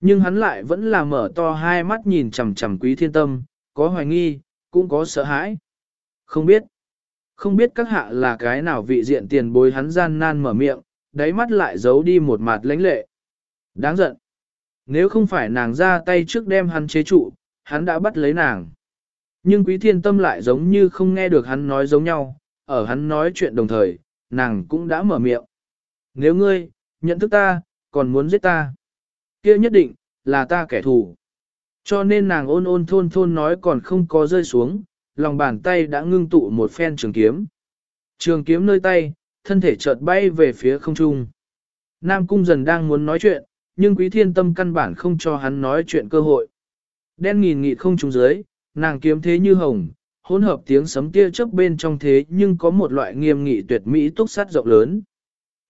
Nhưng hắn lại vẫn là mở to hai mắt nhìn chằm chằm quý thiên tâm, có hoài nghi, cũng có sợ hãi. Không biết, không biết các hạ là cái nào vị diện tiền bối hắn gian nan mở miệng, đáy mắt lại giấu đi một mặt lãnh lệ. Đáng giận. Nếu không phải nàng ra tay trước đem hắn chế trụ, hắn đã bắt lấy nàng. Nhưng quý thiên tâm lại giống như không nghe được hắn nói giống nhau, ở hắn nói chuyện đồng thời, nàng cũng đã mở miệng. Nếu ngươi, nhận thức ta, còn muốn giết ta, kia nhất định, là ta kẻ thù. Cho nên nàng ôn ôn thôn thôn nói còn không có rơi xuống, lòng bàn tay đã ngưng tụ một phen trường kiếm. Trường kiếm nơi tay, thân thể chợt bay về phía không trung. Nam cung dần đang muốn nói chuyện, nhưng quý thiên tâm căn bản không cho hắn nói chuyện cơ hội. Đen nghìn nghị không trung dưới, nàng kiếm thế như hồng, hỗn hợp tiếng sấm tia chớp bên trong thế nhưng có một loại nghiêm nghị tuyệt mỹ túc sát rộng lớn.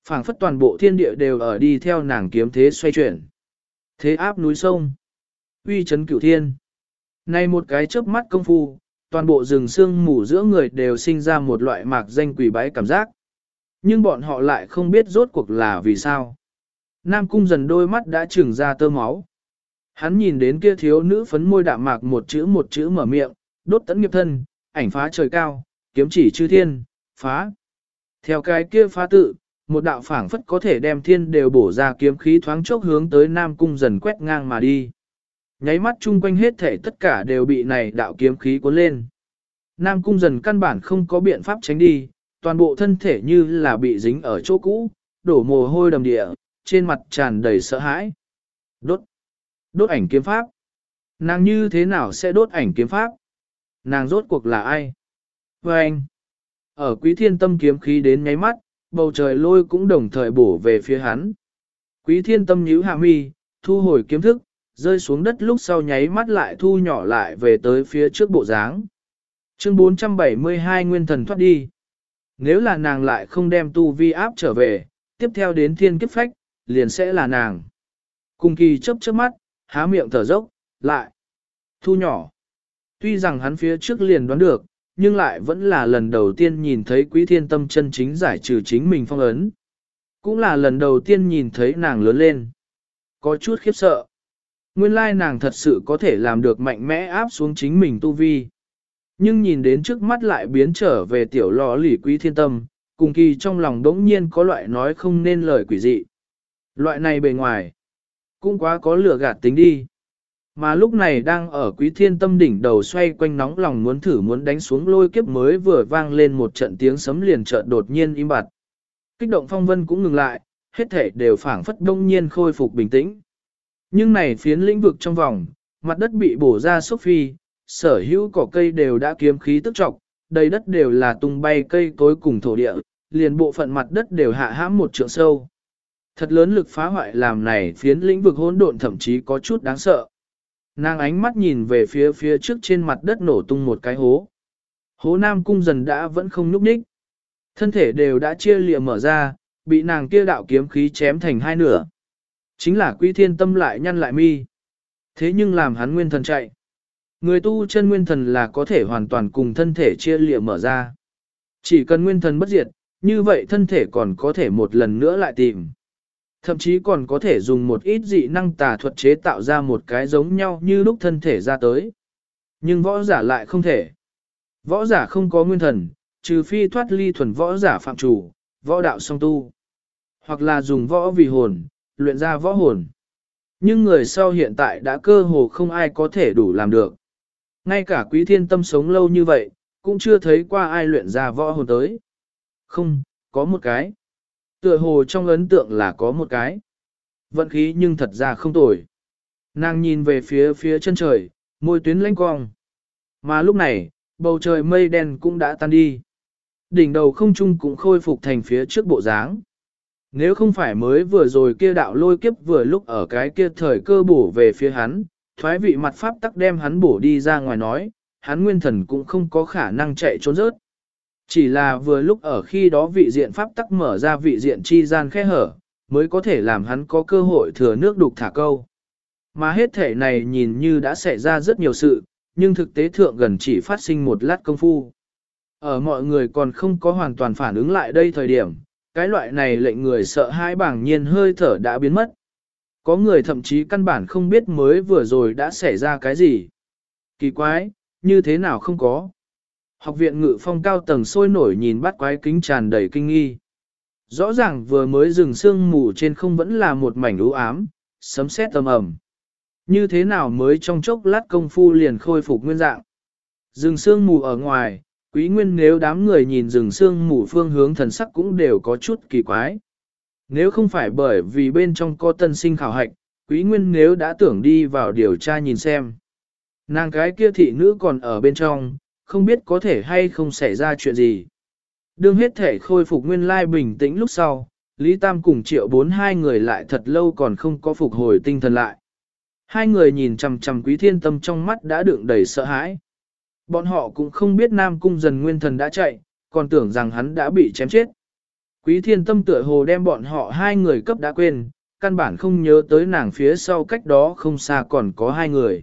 phảng phất toàn bộ thiên địa đều ở đi theo nàng kiếm thế xoay chuyển. Thế áp núi sông, uy chấn cửu thiên. Này một cái chớp mắt công phu, toàn bộ rừng sương mù giữa người đều sinh ra một loại mạc danh quỷ bái cảm giác. Nhưng bọn họ lại không biết rốt cuộc là vì sao. Nam cung dần đôi mắt đã trừng ra tơ máu. Hắn nhìn đến kia thiếu nữ phấn môi đạm mạc một chữ một chữ mở miệng, đốt tấn nghiệp thân, ảnh phá trời cao, kiếm chỉ chư thiên, phá. Theo cái kia phá tự, một đạo phảng phất có thể đem thiên đều bổ ra kiếm khí thoáng chốc hướng tới Nam cung dần quét ngang mà đi. Nháy mắt chung quanh hết thể tất cả đều bị này đạo kiếm khí cuốn lên. Nam cung dần căn bản không có biện pháp tránh đi, toàn bộ thân thể như là bị dính ở chỗ cũ, đổ mồ hôi đầm địa, trên mặt tràn đầy sợ hãi. Đốt! Đốt ảnh kiếm pháp! Nàng như thế nào sẽ đốt ảnh kiếm pháp? Nàng rốt cuộc là ai? Và anh! Ở quý thiên tâm kiếm khí đến nháy mắt, bầu trời lôi cũng đồng thời bổ về phía hắn. Quý thiên tâm nhíu hạ mi, thu hồi kiếm thức, rơi xuống đất lúc sau nháy mắt lại thu nhỏ lại về tới phía trước bộ dáng. Chương 472 Nguyên Thần thoát đi. Nếu là nàng lại không đem tu vi áp trở về, tiếp theo đến thiên kiếp phách, liền sẽ là nàng. Cùng kỳ chấp chớp mắt, há miệng thở dốc, lại. Thu nhỏ. Tuy rằng hắn phía trước liền đoán được, nhưng lại vẫn là lần đầu tiên nhìn thấy quý thiên tâm chân chính giải trừ chính mình phong ấn. Cũng là lần đầu tiên nhìn thấy nàng lớn lên. Có chút khiếp sợ. Nguyên lai nàng thật sự có thể làm được mạnh mẽ áp xuống chính mình tu vi. Nhưng nhìn đến trước mắt lại biến trở về tiểu lò lỉ quý thiên tâm, cùng kỳ trong lòng đống nhiên có loại nói không nên lời quỷ dị. Loại này bề ngoài, cũng quá có lửa gạt tính đi. Mà lúc này đang ở quý thiên tâm đỉnh đầu xoay quanh nóng lòng muốn thử muốn đánh xuống lôi kiếp mới vừa vang lên một trận tiếng sấm liền chợt đột nhiên im bặt. Kích động phong vân cũng ngừng lại, hết thể đều phảng phất đông nhiên khôi phục bình tĩnh. Nhưng này phiến lĩnh vực trong vòng, mặt đất bị bổ ra xúc phi, sở hữu cỏ cây đều đã kiếm khí tức trọc, đầy đất đều là tung bay cây cối cùng thổ địa, liền bộ phận mặt đất đều hạ hãm một trượng sâu. Thật lớn lực phá hoại làm này phiến lĩnh vực hỗn độn thậm chí có chút đáng sợ. Nàng ánh mắt nhìn về phía phía trước trên mặt đất nổ tung một cái hố. Hố nam cung dần đã vẫn không nhúc nhích. Thân thể đều đã chia lìa mở ra, bị nàng kia đạo kiếm khí chém thành hai nửa. Chính là quý thiên tâm lại nhăn lại mi. Thế nhưng làm hắn nguyên thần chạy. Người tu chân nguyên thần là có thể hoàn toàn cùng thân thể chia lìa mở ra. Chỉ cần nguyên thần bất diệt, như vậy thân thể còn có thể một lần nữa lại tìm. Thậm chí còn có thể dùng một ít dị năng tà thuật chế tạo ra một cái giống nhau như lúc thân thể ra tới. Nhưng võ giả lại không thể. Võ giả không có nguyên thần, trừ phi thoát ly thuần võ giả phạm chủ, võ đạo song tu. Hoặc là dùng võ vì hồn, luyện ra võ hồn. Nhưng người sau hiện tại đã cơ hồ không ai có thể đủ làm được. Ngay cả quý thiên tâm sống lâu như vậy, cũng chưa thấy qua ai luyện ra võ hồn tới. Không, có một cái. Tựa hồ trong ấn tượng là có một cái. Vận khí nhưng thật ra không tồi. Nàng nhìn về phía phía chân trời, môi tuyến lanh cong. Mà lúc này, bầu trời mây đen cũng đã tan đi. Đỉnh đầu không trung cũng khôi phục thành phía trước bộ dáng. Nếu không phải mới vừa rồi kia đạo lôi kiếp vừa lúc ở cái kia thời cơ bổ về phía hắn, thoái vị mặt pháp tắc đem hắn bổ đi ra ngoài nói, hắn nguyên thần cũng không có khả năng chạy trốn rớt. Chỉ là vừa lúc ở khi đó vị diện pháp tắc mở ra vị diện chi gian khe hở, mới có thể làm hắn có cơ hội thừa nước đục thả câu. Mà hết thể này nhìn như đã xảy ra rất nhiều sự, nhưng thực tế thượng gần chỉ phát sinh một lát công phu. Ở mọi người còn không có hoàn toàn phản ứng lại đây thời điểm, cái loại này lệnh người sợ hãi bảng nhiên hơi thở đã biến mất. Có người thậm chí căn bản không biết mới vừa rồi đã xảy ra cái gì. Kỳ quái, như thế nào không có. Học viện ngự phong cao tầng sôi nổi nhìn bắt quái kính tràn đầy kinh nghi. Rõ ràng vừa mới dừng sương mù trên không vẫn là một mảnh u ám, sấm sét tầm ầm. Như thế nào mới trong chốc lát công phu liền khôi phục nguyên dạng. Rừng sương mù ở ngoài, quý nguyên nếu đám người nhìn rừng sương mù phương hướng thần sắc cũng đều có chút kỳ quái. Nếu không phải bởi vì bên trong có tân sinh khảo hạch, quý nguyên nếu đã tưởng đi vào điều tra nhìn xem. Nàng cái kia thị nữ còn ở bên trong, không biết có thể hay không xảy ra chuyện gì. Đương hết thể khôi phục nguyên lai bình tĩnh lúc sau, Lý Tam cùng triệu bốn hai người lại thật lâu còn không có phục hồi tinh thần lại. Hai người nhìn chằm chằm quý thiên tâm trong mắt đã đựng đầy sợ hãi. Bọn họ cũng không biết Nam Cung dần nguyên thần đã chạy, còn tưởng rằng hắn đã bị chém chết. Quý thiên tâm tựa hồ đem bọn họ hai người cấp đã quên, căn bản không nhớ tới nàng phía sau cách đó không xa còn có hai người.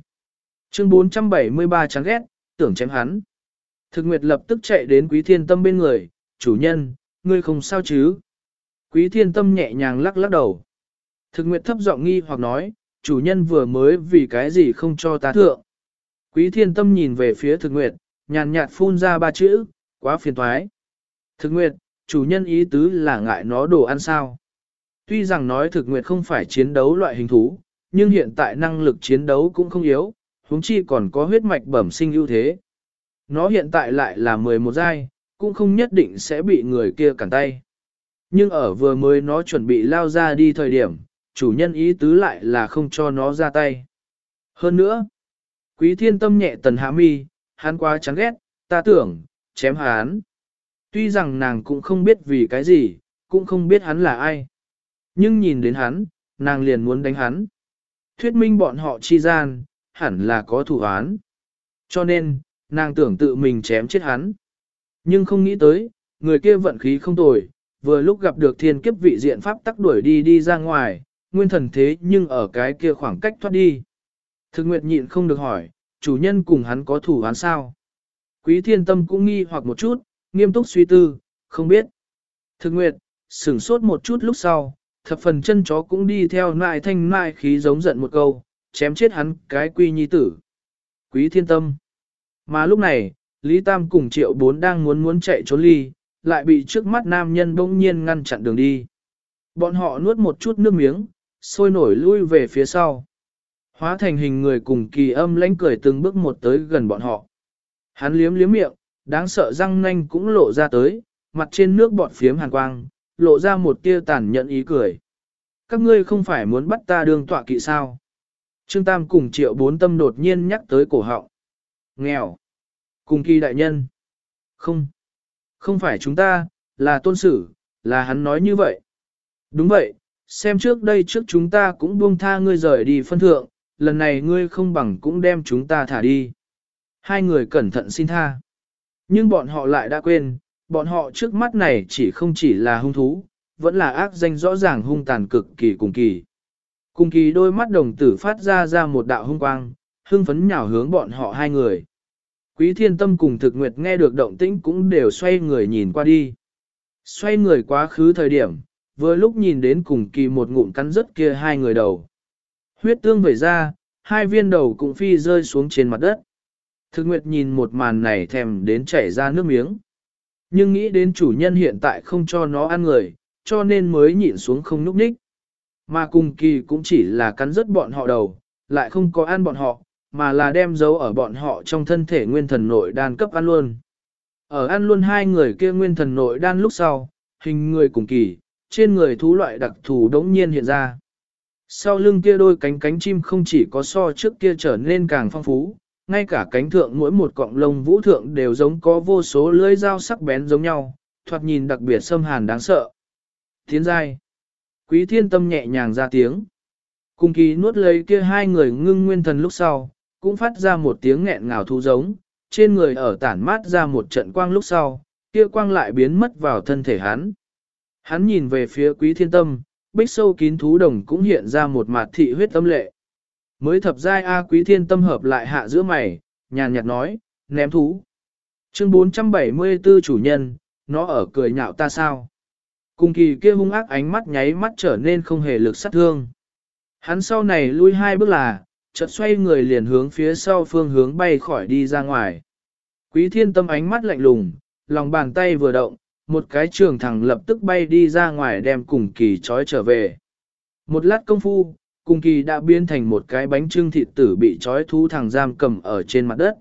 Chương 473 chán ghét, tưởng chém hắn. Thực nguyệt lập tức chạy đến quý thiên tâm bên người, chủ nhân, ngươi không sao chứ? Quý thiên tâm nhẹ nhàng lắc lắc đầu. Thực nguyệt thấp giọng nghi hoặc nói, chủ nhân vừa mới vì cái gì không cho ta thượng. Quý thiên tâm nhìn về phía thực nguyệt, nhàn nhạt phun ra ba chữ, quá phiền toái. Thực nguyệt, chủ nhân ý tứ là ngại nó đồ ăn sao. Tuy rằng nói thực nguyệt không phải chiến đấu loại hình thú, nhưng hiện tại năng lực chiến đấu cũng không yếu, huống chi còn có huyết mạch bẩm sinh ưu thế. Nó hiện tại lại là 11 giai, cũng không nhất định sẽ bị người kia cản tay. Nhưng ở vừa mới nó chuẩn bị lao ra đi thời điểm, chủ nhân ý tứ lại là không cho nó ra tay. Hơn nữa, quý thiên tâm nhẹ tần hạ mi, hắn quá chán ghét, ta tưởng, chém hắn. Tuy rằng nàng cũng không biết vì cái gì, cũng không biết hắn là ai. Nhưng nhìn đến hắn, nàng liền muốn đánh hắn. Thuyết minh bọn họ chi gian, hẳn là có thủ án. Cho nên, nàng tưởng tự mình chém chết hắn. Nhưng không nghĩ tới, người kia vận khí không tồi, vừa lúc gặp được thiên kiếp vị diện pháp tắc đuổi đi đi ra ngoài, nguyên thần thế nhưng ở cái kia khoảng cách thoát đi. Thực nguyệt nhịn không được hỏi, chủ nhân cùng hắn có thủ án sao? Quý thiên tâm cũng nghi hoặc một chút, nghiêm túc suy tư, không biết. Thực nguyệt, sửng sốt một chút lúc sau, thập phần chân chó cũng đi theo nại thanh nại khí giống giận một câu, chém chết hắn cái quy nhi tử. Quý thiên tâm. Mà lúc này, Lý Tam cùng triệu bốn đang muốn muốn chạy trốn ly, lại bị trước mắt nam nhân bỗng nhiên ngăn chặn đường đi. Bọn họ nuốt một chút nước miếng, sôi nổi lui về phía sau. Hóa thành hình người cùng kỳ âm lãnh cười từng bước một tới gần bọn họ. Hắn liếm liếm miệng, đáng sợ răng nanh cũng lộ ra tới, mặt trên nước bọt phiếm hàn quang, lộ ra một tia tàn nhẫn ý cười. Các ngươi không phải muốn bắt ta đương tọa kỵ sao? Trương Tam cùng triệu bốn tâm đột nhiên nhắc tới cổ họng. Nghèo. Cùng kỳ đại nhân. Không. Không phải chúng ta, là tôn sử, là hắn nói như vậy. Đúng vậy, xem trước đây trước chúng ta cũng buông tha ngươi rời đi phân thượng, lần này ngươi không bằng cũng đem chúng ta thả đi. Hai người cẩn thận xin tha. Nhưng bọn họ lại đã quên, bọn họ trước mắt này chỉ không chỉ là hung thú, vẫn là ác danh rõ ràng hung tàn cực kỳ cùng kỳ. Cùng kỳ đôi mắt đồng tử phát ra ra một đạo hung quang, hưng phấn nhào hướng bọn họ hai người. Quý thiên tâm cùng thực nguyệt nghe được động tĩnh cũng đều xoay người nhìn qua đi. Xoay người quá khứ thời điểm, vừa lúc nhìn đến cùng kỳ một ngụm cắn rứt kia hai người đầu. Huyết tương vẩy ra, hai viên đầu cũng phi rơi xuống trên mặt đất. Thực nguyệt nhìn một màn này thèm đến chảy ra nước miếng. Nhưng nghĩ đến chủ nhân hiện tại không cho nó ăn người, cho nên mới nhịn xuống không núp ních. Mà cùng kỳ cũng chỉ là cắn rứt bọn họ đầu, lại không có ăn bọn họ, mà là đem dấu ở bọn họ trong thân thể nguyên thần nội đan cấp ăn luôn. Ở ăn luôn hai người kia nguyên thần nội đan lúc sau, hình người cùng kỳ, trên người thú loại đặc thù đống nhiên hiện ra. Sau lưng kia đôi cánh cánh chim không chỉ có so trước kia trở nên càng phong phú, ngay cả cánh thượng mỗi một cọng lông vũ thượng đều giống có vô số lưỡi dao sắc bén giống nhau, thoạt nhìn đặc biệt xâm hàn đáng sợ. Tiến giai. Quý thiên tâm nhẹ nhàng ra tiếng. Cùng kỳ nuốt lấy kia hai người ngưng nguyên thần lúc sau, cũng phát ra một tiếng nghẹn ngào thu giống, trên người ở tản mát ra một trận quang lúc sau, kia quang lại biến mất vào thân thể hắn. Hắn nhìn về phía quý thiên tâm, bích sâu kín thú đồng cũng hiện ra một mặt thị huyết tâm lệ. Mới thập giai A quý thiên tâm hợp lại hạ giữa mày, nhàn nhạt nói, ném thú. Chương 474 chủ nhân, nó ở cười nhạo ta sao? Cùng kỳ kia hung ác ánh mắt nháy mắt trở nên không hề lực sát thương. Hắn sau này lui hai bước là, chợt xoay người liền hướng phía sau phương hướng bay khỏi đi ra ngoài. Quý thiên tâm ánh mắt lạnh lùng, lòng bàn tay vừa động, một cái trường thẳng lập tức bay đi ra ngoài đem cùng kỳ trói trở về. Một lát công phu, cùng kỳ đã biến thành một cái bánh trưng thịt tử bị trói thú thằng giam cầm ở trên mặt đất.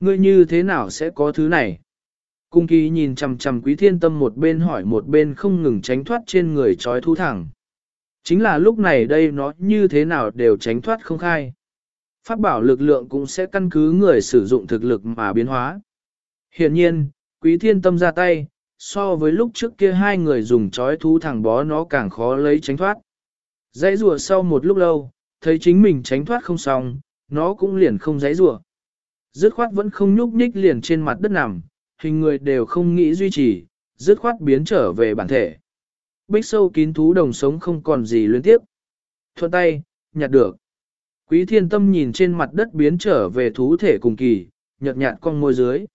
Ngươi như thế nào sẽ có thứ này? Cung kỳ nhìn chằm chằm quý thiên tâm một bên hỏi một bên không ngừng tránh thoát trên người trói thú thẳng. Chính là lúc này đây nó như thế nào đều tránh thoát không khai. Pháp bảo lực lượng cũng sẽ căn cứ người sử dụng thực lực mà biến hóa. Hiện nhiên, quý thiên tâm ra tay, so với lúc trước kia hai người dùng chói thú thẳng bó nó càng khó lấy tránh thoát. Dãy rùa sau một lúc lâu, thấy chính mình tránh thoát không xong, nó cũng liền không dãy rùa. Dứt khoát vẫn không nhúc nhích liền trên mặt đất nằm, hình người đều không nghĩ duy trì, dứt khoát biến trở về bản thể. Bích sâu kín thú đồng sống không còn gì liên tiếp. Thuận tay, nhặt được. Quý thiên tâm nhìn trên mặt đất biến trở về thú thể cùng kỳ, nhợt nhạt con môi dưới.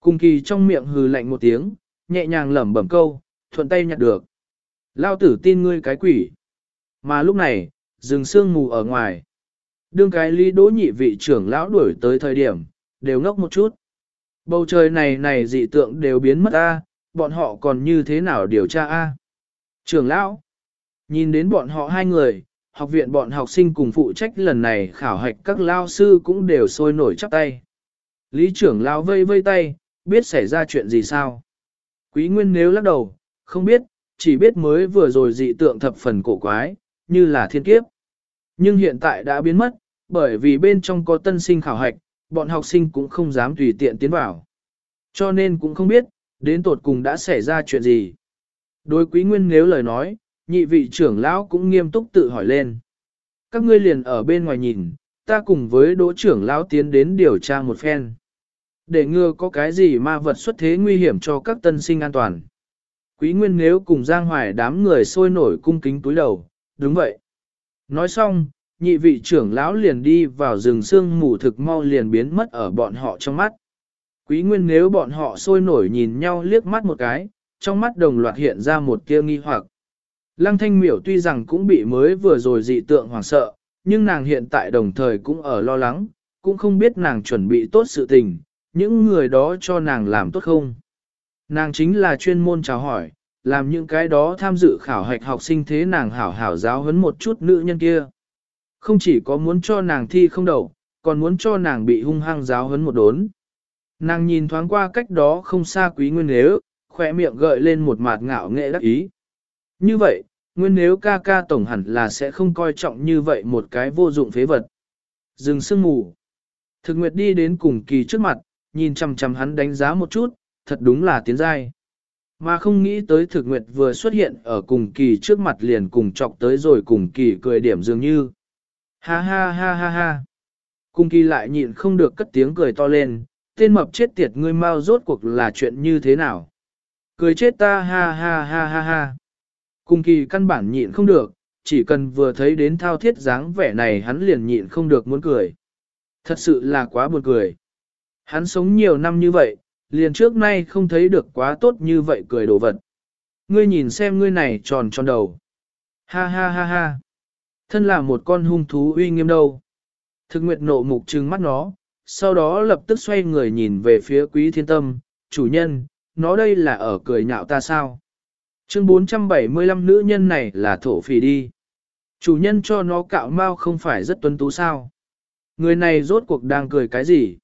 Cùng kỳ trong miệng hừ lạnh một tiếng, nhẹ nhàng lẩm bẩm câu, thuận tay nhặt được. Lao tử tin ngươi cái quỷ. Mà lúc này, rừng sương mù ở ngoài. Đương cái lý đỗ nhị vị trưởng lão đuổi tới thời điểm, đều ngốc một chút. Bầu trời này này dị tượng đều biến mất a, bọn họ còn như thế nào điều tra a? Trưởng lão, nhìn đến bọn họ hai người, học viện bọn học sinh cùng phụ trách lần này khảo hạch các lao sư cũng đều sôi nổi chắp tay. Lý trưởng lão vây vây tay, biết xảy ra chuyện gì sao? Quý Nguyên nếu lắc đầu, không biết, chỉ biết mới vừa rồi dị tượng thập phần cổ quái, như là thiên kiếp. Nhưng hiện tại đã biến mất, bởi vì bên trong có tân sinh khảo hạch, bọn học sinh cũng không dám tùy tiện tiến vào. Cho nên cũng không biết, đến tột cùng đã xảy ra chuyện gì. Đối quý nguyên nếu lời nói, nhị vị trưởng lão cũng nghiêm túc tự hỏi lên. Các ngươi liền ở bên ngoài nhìn, ta cùng với đỗ trưởng lão tiến đến điều tra một phen. Để ngừa có cái gì ma vật xuất thế nguy hiểm cho các tân sinh an toàn. Quý nguyên nếu cùng Giang Hoài đám người sôi nổi cung kính túi đầu, đúng vậy. Nói xong, nhị vị trưởng lão liền đi vào rừng sương mù thực mau liền biến mất ở bọn họ trong mắt. Quý nguyên nếu bọn họ sôi nổi nhìn nhau liếc mắt một cái, trong mắt đồng loạt hiện ra một tia nghi hoặc. Lăng thanh miểu tuy rằng cũng bị mới vừa rồi dị tượng hoảng sợ, nhưng nàng hiện tại đồng thời cũng ở lo lắng, cũng không biết nàng chuẩn bị tốt sự tình, những người đó cho nàng làm tốt không. Nàng chính là chuyên môn chào hỏi, làm những cái đó tham dự khảo hạch học sinh thế nàng hảo hảo giáo huấn một chút nữ nhân kia. Không chỉ có muốn cho nàng thi không đậu, còn muốn cho nàng bị hung hăng giáo huấn một đốn. Nàng nhìn thoáng qua cách đó không xa quý nguyên nếu, khỏe miệng gợi lên một mạt ngạo nghệ đắc ý. Như vậy, nguyên nếu ca ca tổng hẳn là sẽ không coi trọng như vậy một cái vô dụng phế vật. Dừng sương mù. Thực nguyệt đi đến cùng kỳ trước mặt, nhìn chằm chằm hắn đánh giá một chút, thật đúng là tiến giai. Mà không nghĩ tới thực nguyệt vừa xuất hiện ở cùng kỳ trước mặt liền cùng chọc tới rồi cùng kỳ cười điểm dường như. Ha ha ha ha ha. Cùng kỳ lại nhịn không được cất tiếng cười to lên, tên mập chết tiệt ngươi mau rốt cuộc là chuyện như thế nào. Cười chết ta ha ha ha ha ha cung kỳ căn bản nhịn không được, chỉ cần vừa thấy đến thao thiết dáng vẻ này hắn liền nhịn không được muốn cười. Thật sự là quá buồn cười. Hắn sống nhiều năm như vậy, liền trước nay không thấy được quá tốt như vậy cười đồ vật. Ngươi nhìn xem ngươi này tròn tròn đầu. Ha ha ha ha. Thân là một con hung thú uy nghiêm đâu. Thực nguyệt nộ mục trừng mắt nó, sau đó lập tức xoay người nhìn về phía quý thiên tâm, chủ nhân, nó đây là ở cười nhạo ta sao? Chương 475 nữ nhân này là thổ phỉ đi. Chủ nhân cho nó cạo mau không phải rất tuấn tú sao? Người này rốt cuộc đang cười cái gì?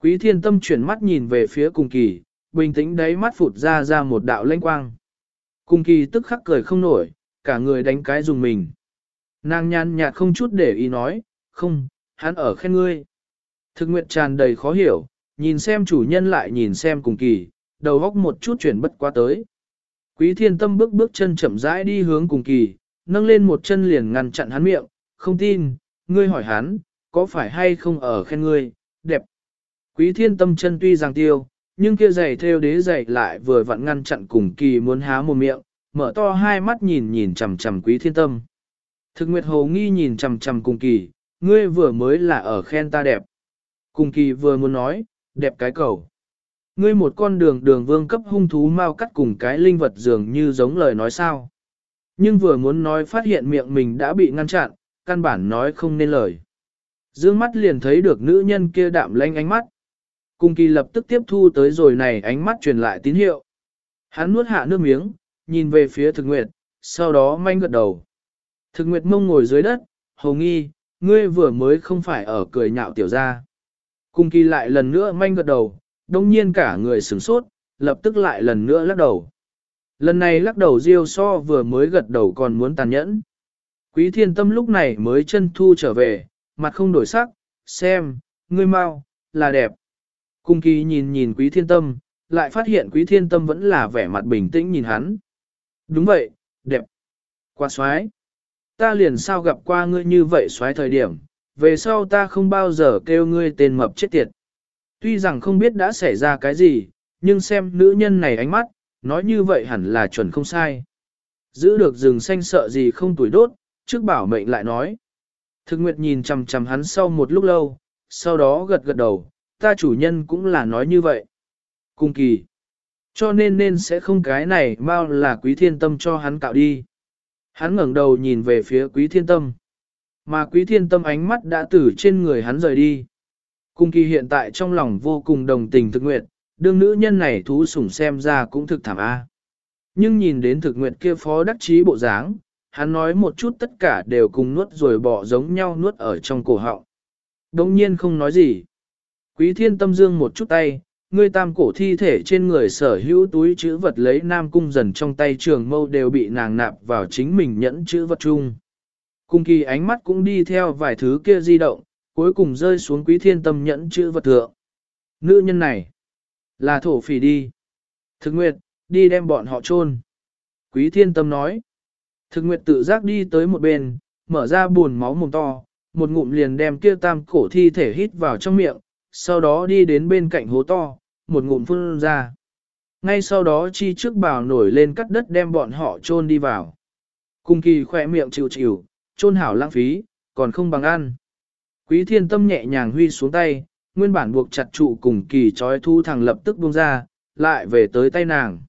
Quý thiên tâm chuyển mắt nhìn về phía cùng kỳ, bình tĩnh đáy mắt phụt ra ra một đạo lanh quang. Cùng kỳ tức khắc cười không nổi, cả người đánh cái dùng mình. Nàng nhàn nhạt không chút để ý nói, không, hắn ở khen ngươi. Thực nguyện tràn đầy khó hiểu, nhìn xem chủ nhân lại nhìn xem cùng kỳ, đầu góc một chút chuyển bất qua tới. Quý thiên tâm bước bước chân chậm rãi đi hướng cùng kỳ, nâng lên một chân liền ngăn chặn hắn miệng, không tin, ngươi hỏi hắn, có phải hay không ở khen ngươi, đẹp. Quý thiên tâm chân tuy rằng tiêu, nhưng kia giày theo đế giày lại vừa vặn ngăn chặn cùng kỳ muốn há một miệng, mở to hai mắt nhìn nhìn chằm chằm quý thiên tâm. Thực nguyệt hồ nghi nhìn chằm chằm cùng kỳ, ngươi vừa mới là ở khen ta đẹp. Cùng kỳ vừa muốn nói, đẹp cái cầu. Ngươi một con đường đường vương cấp hung thú mau cắt cùng cái linh vật dường như giống lời nói sao. Nhưng vừa muốn nói phát hiện miệng mình đã bị ngăn chặn, căn bản nói không nên lời. Dương mắt liền thấy được nữ nhân kia đạm lanh ánh mắt. Cùng kỳ lập tức tiếp thu tới rồi này ánh mắt truyền lại tín hiệu. Hắn nuốt hạ nước miếng, nhìn về phía thực nguyệt, sau đó manh gật đầu. Thực nguyệt mông ngồi dưới đất, hầu nghi, ngươi vừa mới không phải ở cười nhạo tiểu ra. Cùng kỳ lại lần nữa manh gật đầu, đông nhiên cả người sửng sốt, lập tức lại lần nữa lắc đầu. Lần này lắc đầu Diêu so vừa mới gật đầu còn muốn tàn nhẫn. Quý thiên tâm lúc này mới chân thu trở về, mặt không đổi sắc, xem, ngươi mau, là đẹp. Cung kỳ nhìn nhìn quý thiên tâm, lại phát hiện quý thiên tâm vẫn là vẻ mặt bình tĩnh nhìn hắn. Đúng vậy, đẹp. Quá xoái. Ta liền sao gặp qua ngươi như vậy xoái thời điểm, về sau ta không bao giờ kêu ngươi tên mập chết tiệt. Tuy rằng không biết đã xảy ra cái gì, nhưng xem nữ nhân này ánh mắt, nói như vậy hẳn là chuẩn không sai. Giữ được rừng xanh sợ gì không tuổi đốt, trước bảo mệnh lại nói. Thực nguyệt nhìn chằm chằm hắn sau một lúc lâu, sau đó gật gật đầu, ta chủ nhân cũng là nói như vậy. Cung kỳ. Cho nên nên sẽ không cái này bao là quý thiên tâm cho hắn cạo đi. Hắn ngẩng đầu nhìn về phía quý thiên tâm. Mà quý thiên tâm ánh mắt đã từ trên người hắn rời đi. Cung kỳ hiện tại trong lòng vô cùng đồng tình thực nguyệt, đương nữ nhân này thú sủng xem ra cũng thực thảm a. Nhưng nhìn đến thực nguyệt kia phó đắc chí bộ dáng, hắn nói một chút tất cả đều cùng nuốt rồi bỏ giống nhau nuốt ở trong cổ họng. đống nhiên không nói gì. Quý thiên tâm dương một chút tay, ngươi tam cổ thi thể trên người sở hữu túi chữ vật lấy nam cung dần trong tay trường mâu đều bị nàng nạp vào chính mình nhẫn chữ vật chung. Cung kỳ ánh mắt cũng đi theo vài thứ kia di động, cuối cùng rơi xuống quý thiên tâm nhẫn chữ vật thượng. Nữ nhân này, là thổ phỉ đi. Thực nguyệt, đi đem bọn họ chôn. Quý thiên tâm nói. Thực nguyệt tự giác đi tới một bên, mở ra buồn máu mồm to, một ngụm liền đem kia tam cổ thi thể hít vào trong miệng, sau đó đi đến bên cạnh hố to, một ngụm phun ra. Ngay sau đó chi trước bào nổi lên cắt đất đem bọn họ chôn đi vào. Cung kỳ khỏe miệng chịu chịu, chôn hảo lãng phí, còn không bằng ăn. Quý thiên tâm nhẹ nhàng huy xuống tay, nguyên bản buộc chặt trụ cùng kỳ trói thu thẳng lập tức buông ra, lại về tới tay nàng.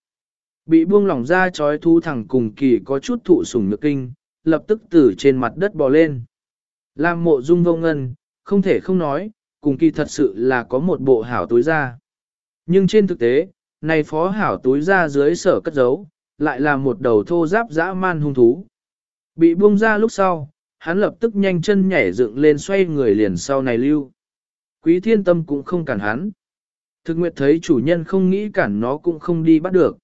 Bị buông lỏng ra trói thu thẳng cùng kỳ có chút thụ sủng nhược kinh, lập tức từ trên mặt đất bò lên. Làm mộ dung vô ngân, không thể không nói, cùng kỳ thật sự là có một bộ hảo túi ra. Nhưng trên thực tế, này phó hảo túi ra dưới sở cất giấu, lại là một đầu thô giáp dã man hung thú. Bị buông ra lúc sau, hắn lập tức nhanh chân nhảy dựng lên xoay người liền sau này lưu. Quý thiên tâm cũng không cản hắn. Thực nguyệt thấy chủ nhân không nghĩ cản nó cũng không đi bắt được.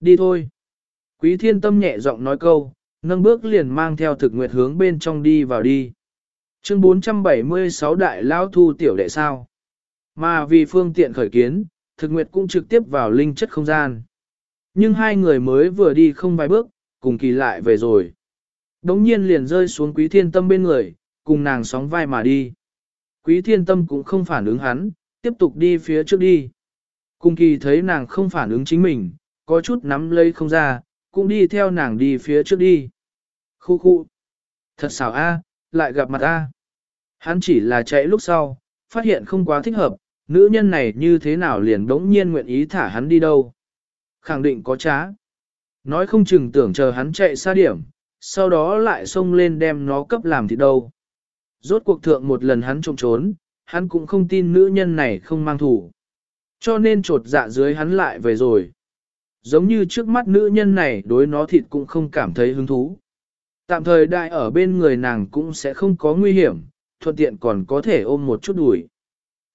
Đi thôi. Quý thiên tâm nhẹ giọng nói câu, nâng bước liền mang theo thực nguyệt hướng bên trong đi vào đi. Chương 476 Đại Lao Thu Tiểu Đệ sao? Mà vì phương tiện khởi kiến, thực nguyệt cũng trực tiếp vào linh chất không gian. Nhưng hai người mới vừa đi không vài bước, cùng kỳ lại về rồi. Đống nhiên liền rơi xuống quý thiên tâm bên người, cùng nàng sóng vai mà đi. Quý thiên tâm cũng không phản ứng hắn, tiếp tục đi phía trước đi. Cùng kỳ thấy nàng không phản ứng chính mình, có chút nắm lấy không ra, cũng đi theo nàng đi phía trước đi. Khu khu. Thật xảo a, lại gặp mặt a. Hắn chỉ là chạy lúc sau, phát hiện không quá thích hợp, nữ nhân này như thế nào liền đống nhiên nguyện ý thả hắn đi đâu. Khẳng định có trá. Nói không chừng tưởng chờ hắn chạy xa điểm, sau đó lại xông lên đem nó cấp làm thì đâu. Rốt cuộc thượng một lần hắn trộm trốn, hắn cũng không tin nữ nhân này không mang thủ. Cho nên trột dạ dưới hắn lại về rồi. Giống như trước mắt nữ nhân này đối nó thịt cũng không cảm thấy hứng thú. Tạm thời đại ở bên người nàng cũng sẽ không có nguy hiểm, thuận tiện còn có thể ôm một chút đuổi.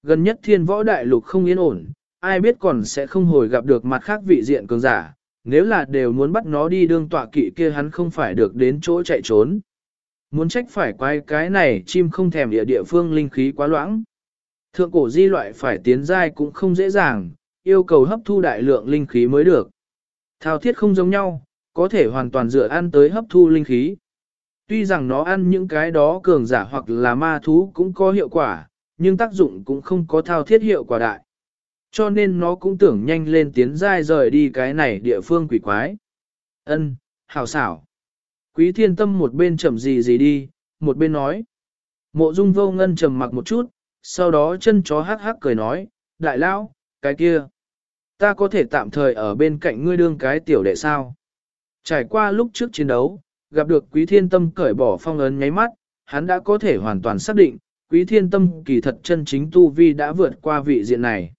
Gần nhất thiên võ đại lục không yên ổn, ai biết còn sẽ không hồi gặp được mặt khác vị diện cường giả, nếu là đều muốn bắt nó đi đương tọa kỵ kia hắn không phải được đến chỗ chạy trốn. Muốn trách phải quay cái này chim không thèm địa địa phương linh khí quá loãng. Thượng cổ di loại phải tiến giai cũng không dễ dàng, yêu cầu hấp thu đại lượng linh khí mới được. Thao thiết không giống nhau, có thể hoàn toàn dựa ăn tới hấp thu linh khí. Tuy rằng nó ăn những cái đó cường giả hoặc là ma thú cũng có hiệu quả, nhưng tác dụng cũng không có thao thiết hiệu quả đại. Cho nên nó cũng tưởng nhanh lên tiến giai rời đi cái này địa phương quỷ quái. Ân, hảo xảo. Quý thiên tâm một bên chậm gì gì đi, một bên nói. Mộ dung vô ngân trầm mặc một chút, sau đó chân chó hắc hắc cười nói, đại lão, cái kia. Ta có thể tạm thời ở bên cạnh ngươi đương cái tiểu đệ sao. Trải qua lúc trước chiến đấu, gặp được quý thiên tâm cởi bỏ phong ấn nháy mắt, hắn đã có thể hoàn toàn xác định, quý thiên tâm kỳ thật chân chính tu vi đã vượt qua vị diện này.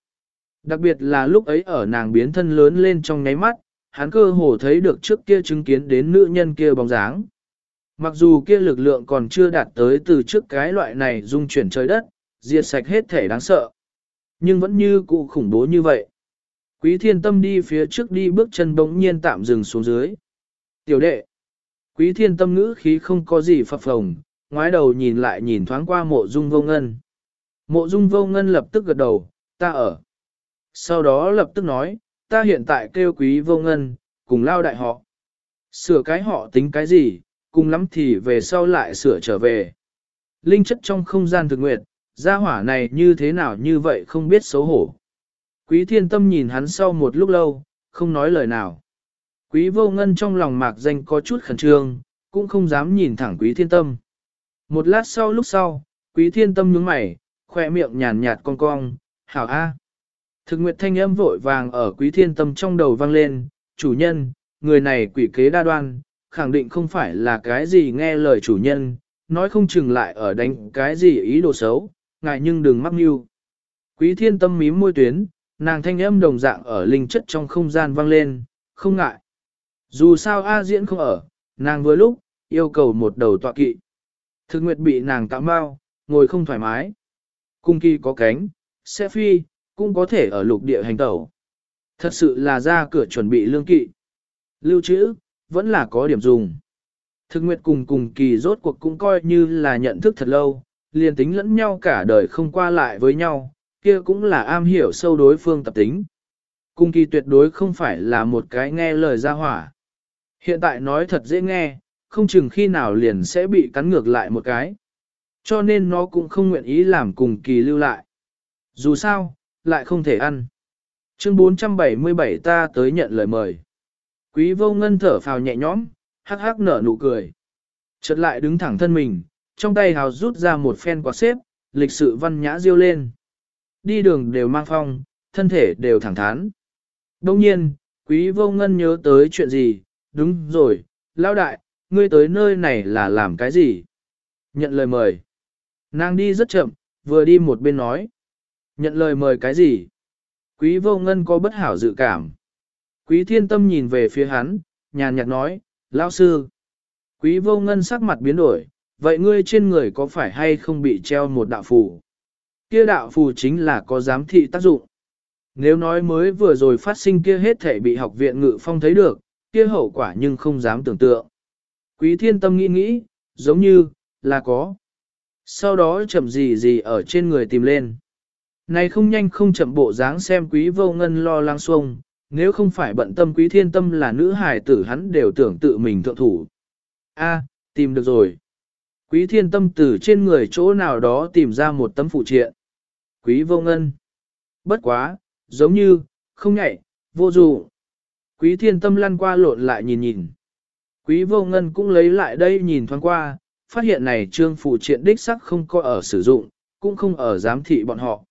Đặc biệt là lúc ấy ở nàng biến thân lớn lên trong nháy mắt, hắn cơ hồ thấy được trước kia chứng kiến đến nữ nhân kia bóng dáng. Mặc dù kia lực lượng còn chưa đạt tới từ trước cái loại này dung chuyển trời đất, diệt sạch hết thể đáng sợ. Nhưng vẫn như cụ khủng bố như vậy. Quý thiên tâm đi phía trước đi bước chân bỗng nhiên tạm dừng xuống dưới. Tiểu đệ. Quý thiên tâm ngữ khí không có gì phập phồng, ngoái đầu nhìn lại nhìn thoáng qua mộ dung vô ngân. Mộ dung vô ngân lập tức gật đầu, ta ở. Sau đó lập tức nói, ta hiện tại kêu quý vô ngân, cùng lao đại họ. Sửa cái họ tính cái gì, cùng lắm thì về sau lại sửa trở về. Linh chất trong không gian thực nguyện, gia hỏa này như thế nào như vậy không biết xấu hổ. Quý thiên tâm nhìn hắn sau một lúc lâu, không nói lời nào. Quý vô ngân trong lòng mạc danh có chút khẩn trương, cũng không dám nhìn thẳng quý thiên tâm. Một lát sau lúc sau, quý thiên tâm nhướng mày, khoe miệng nhàn nhạt cong cong, hảo a. Thực nguyệt thanh âm vội vàng ở quý thiên tâm trong đầu vang lên, chủ nhân, người này quỷ kế đa đoan, khẳng định không phải là cái gì nghe lời chủ nhân, nói không chừng lại ở đánh cái gì ý đồ xấu, ngại nhưng đừng mắc mưu. Quý thiên tâm mím môi tuyến, nàng thanh âm đồng dạng ở linh chất trong không gian vang lên, không ngại. Dù sao A diễn không ở, nàng vừa lúc, yêu cầu một đầu tọa kỵ. Thực nguyệt bị nàng tạo bao, ngồi không thoải mái. Cung kỳ có cánh, sẽ phi, cũng có thể ở lục địa hành tẩu. Thật sự là ra cửa chuẩn bị lương kỵ. Lưu trữ, vẫn là có điểm dùng. Thực nguyệt cùng cùng kỳ rốt cuộc cũng coi như là nhận thức thật lâu, liền tính lẫn nhau cả đời không qua lại với nhau, kia cũng là am hiểu sâu đối phương tập tính. Cung kỳ tuyệt đối không phải là một cái nghe lời ra hỏa. Hiện tại nói thật dễ nghe, không chừng khi nào liền sẽ bị cắn ngược lại một cái. Cho nên nó cũng không nguyện ý làm cùng kỳ lưu lại. Dù sao, lại không thể ăn. Chương 477 ta tới nhận lời mời. Quý vô ngân thở phào nhẹ nhõm, hắc hắc nở nụ cười. Chợt lại đứng thẳng thân mình, trong tay hào rút ra một phen quạt xếp, lịch sự văn nhã diêu lên. Đi đường đều mang phong, thân thể đều thẳng thắn. Đông nhiên, quý vô ngân nhớ tới chuyện gì, đúng rồi, lão đại, ngươi tới nơi này là làm cái gì? Nhận lời mời. Nàng đi rất chậm, vừa đi một bên nói. Nhận lời mời cái gì? Quý vô ngân có bất hảo dự cảm. Quý thiên tâm nhìn về phía hắn, nhàn nhạt nói, lão sư. Quý vô ngân sắc mặt biến đổi, vậy ngươi trên người có phải hay không bị treo một đạo phù? Kia đạo phù chính là có giám thị tác dụng. Nếu nói mới vừa rồi phát sinh kia hết thể bị học viện ngự phong thấy được, kia hậu quả nhưng không dám tưởng tượng. Quý thiên tâm nghĩ nghĩ, giống như, là có. Sau đó chậm gì gì ở trên người tìm lên. Này không nhanh không chậm bộ dáng xem quý vô ngân lo lắng xuông, nếu không phải bận tâm quý thiên tâm là nữ hài tử hắn đều tưởng tự mình thượng thủ. A, tìm được rồi. Quý thiên tâm từ trên người chỗ nào đó tìm ra một tấm phụ triện. Quý vô ngân. Bất quá, giống như, không nhạy, vô dụ. Quý thiên tâm lăn qua lộn lại nhìn nhìn. Quý vô ngân cũng lấy lại đây nhìn thoáng qua, phát hiện này trương phụ triện đích sắc không có ở sử dụng, cũng không ở giám thị bọn họ.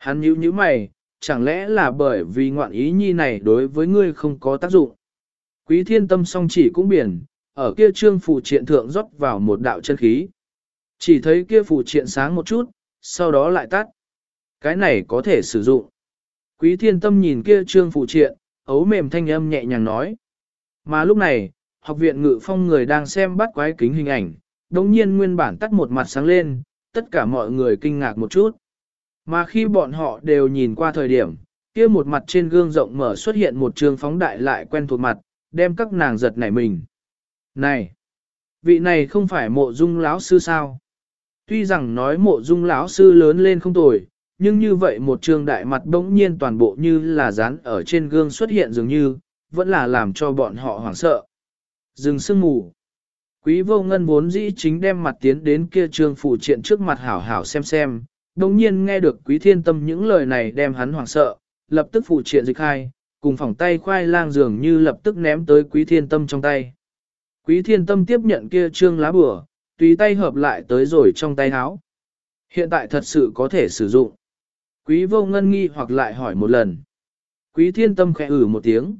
Hắn nhíu nhíu mày, chẳng lẽ là bởi vì ngoạn ý nhi này đối với ngươi không có tác dụng. Quý thiên tâm song chỉ cũng biển, ở kia trương phụ triện thượng rót vào một đạo chân khí. Chỉ thấy kia phụ triện sáng một chút, sau đó lại tắt. Cái này có thể sử dụng. Quý thiên tâm nhìn kia trương phụ triện, ấu mềm thanh âm nhẹ nhàng nói. Mà lúc này, học viện ngự phong người đang xem bắt quái kính hình ảnh, đồng nhiên nguyên bản tắt một mặt sáng lên, tất cả mọi người kinh ngạc một chút. Mà khi bọn họ đều nhìn qua thời điểm, kia một mặt trên gương rộng mở xuất hiện một trường phóng đại lại quen thuộc mặt, đem các nàng giật nảy mình. Này! Vị này không phải mộ dung lão sư sao? Tuy rằng nói mộ dung lão sư lớn lên không tồi, nhưng như vậy một trường đại mặt bỗng nhiên toàn bộ như là dán ở trên gương xuất hiện dường như, vẫn là làm cho bọn họ hoảng sợ. Dừng sương mù. Quý vô ngân vốn dĩ chính đem mặt tiến đến kia trương phụ triện trước mặt hảo hảo xem xem, đồng nhiên nghe được quý thiên tâm những lời này đem hắn hoảng sợ, lập tức phụ triện dịch hai, cùng phỏng tay khoai lang dường như lập tức ném tới quý thiên tâm trong tay. Quý thiên tâm tiếp nhận kia trương lá bửa, tùy tay hợp lại tới rồi trong tay áo. Hiện tại thật sự có thể sử dụng. Quý vô ngân nghi hoặc lại hỏi một lần. Quý thiên tâm khẽ ử một tiếng.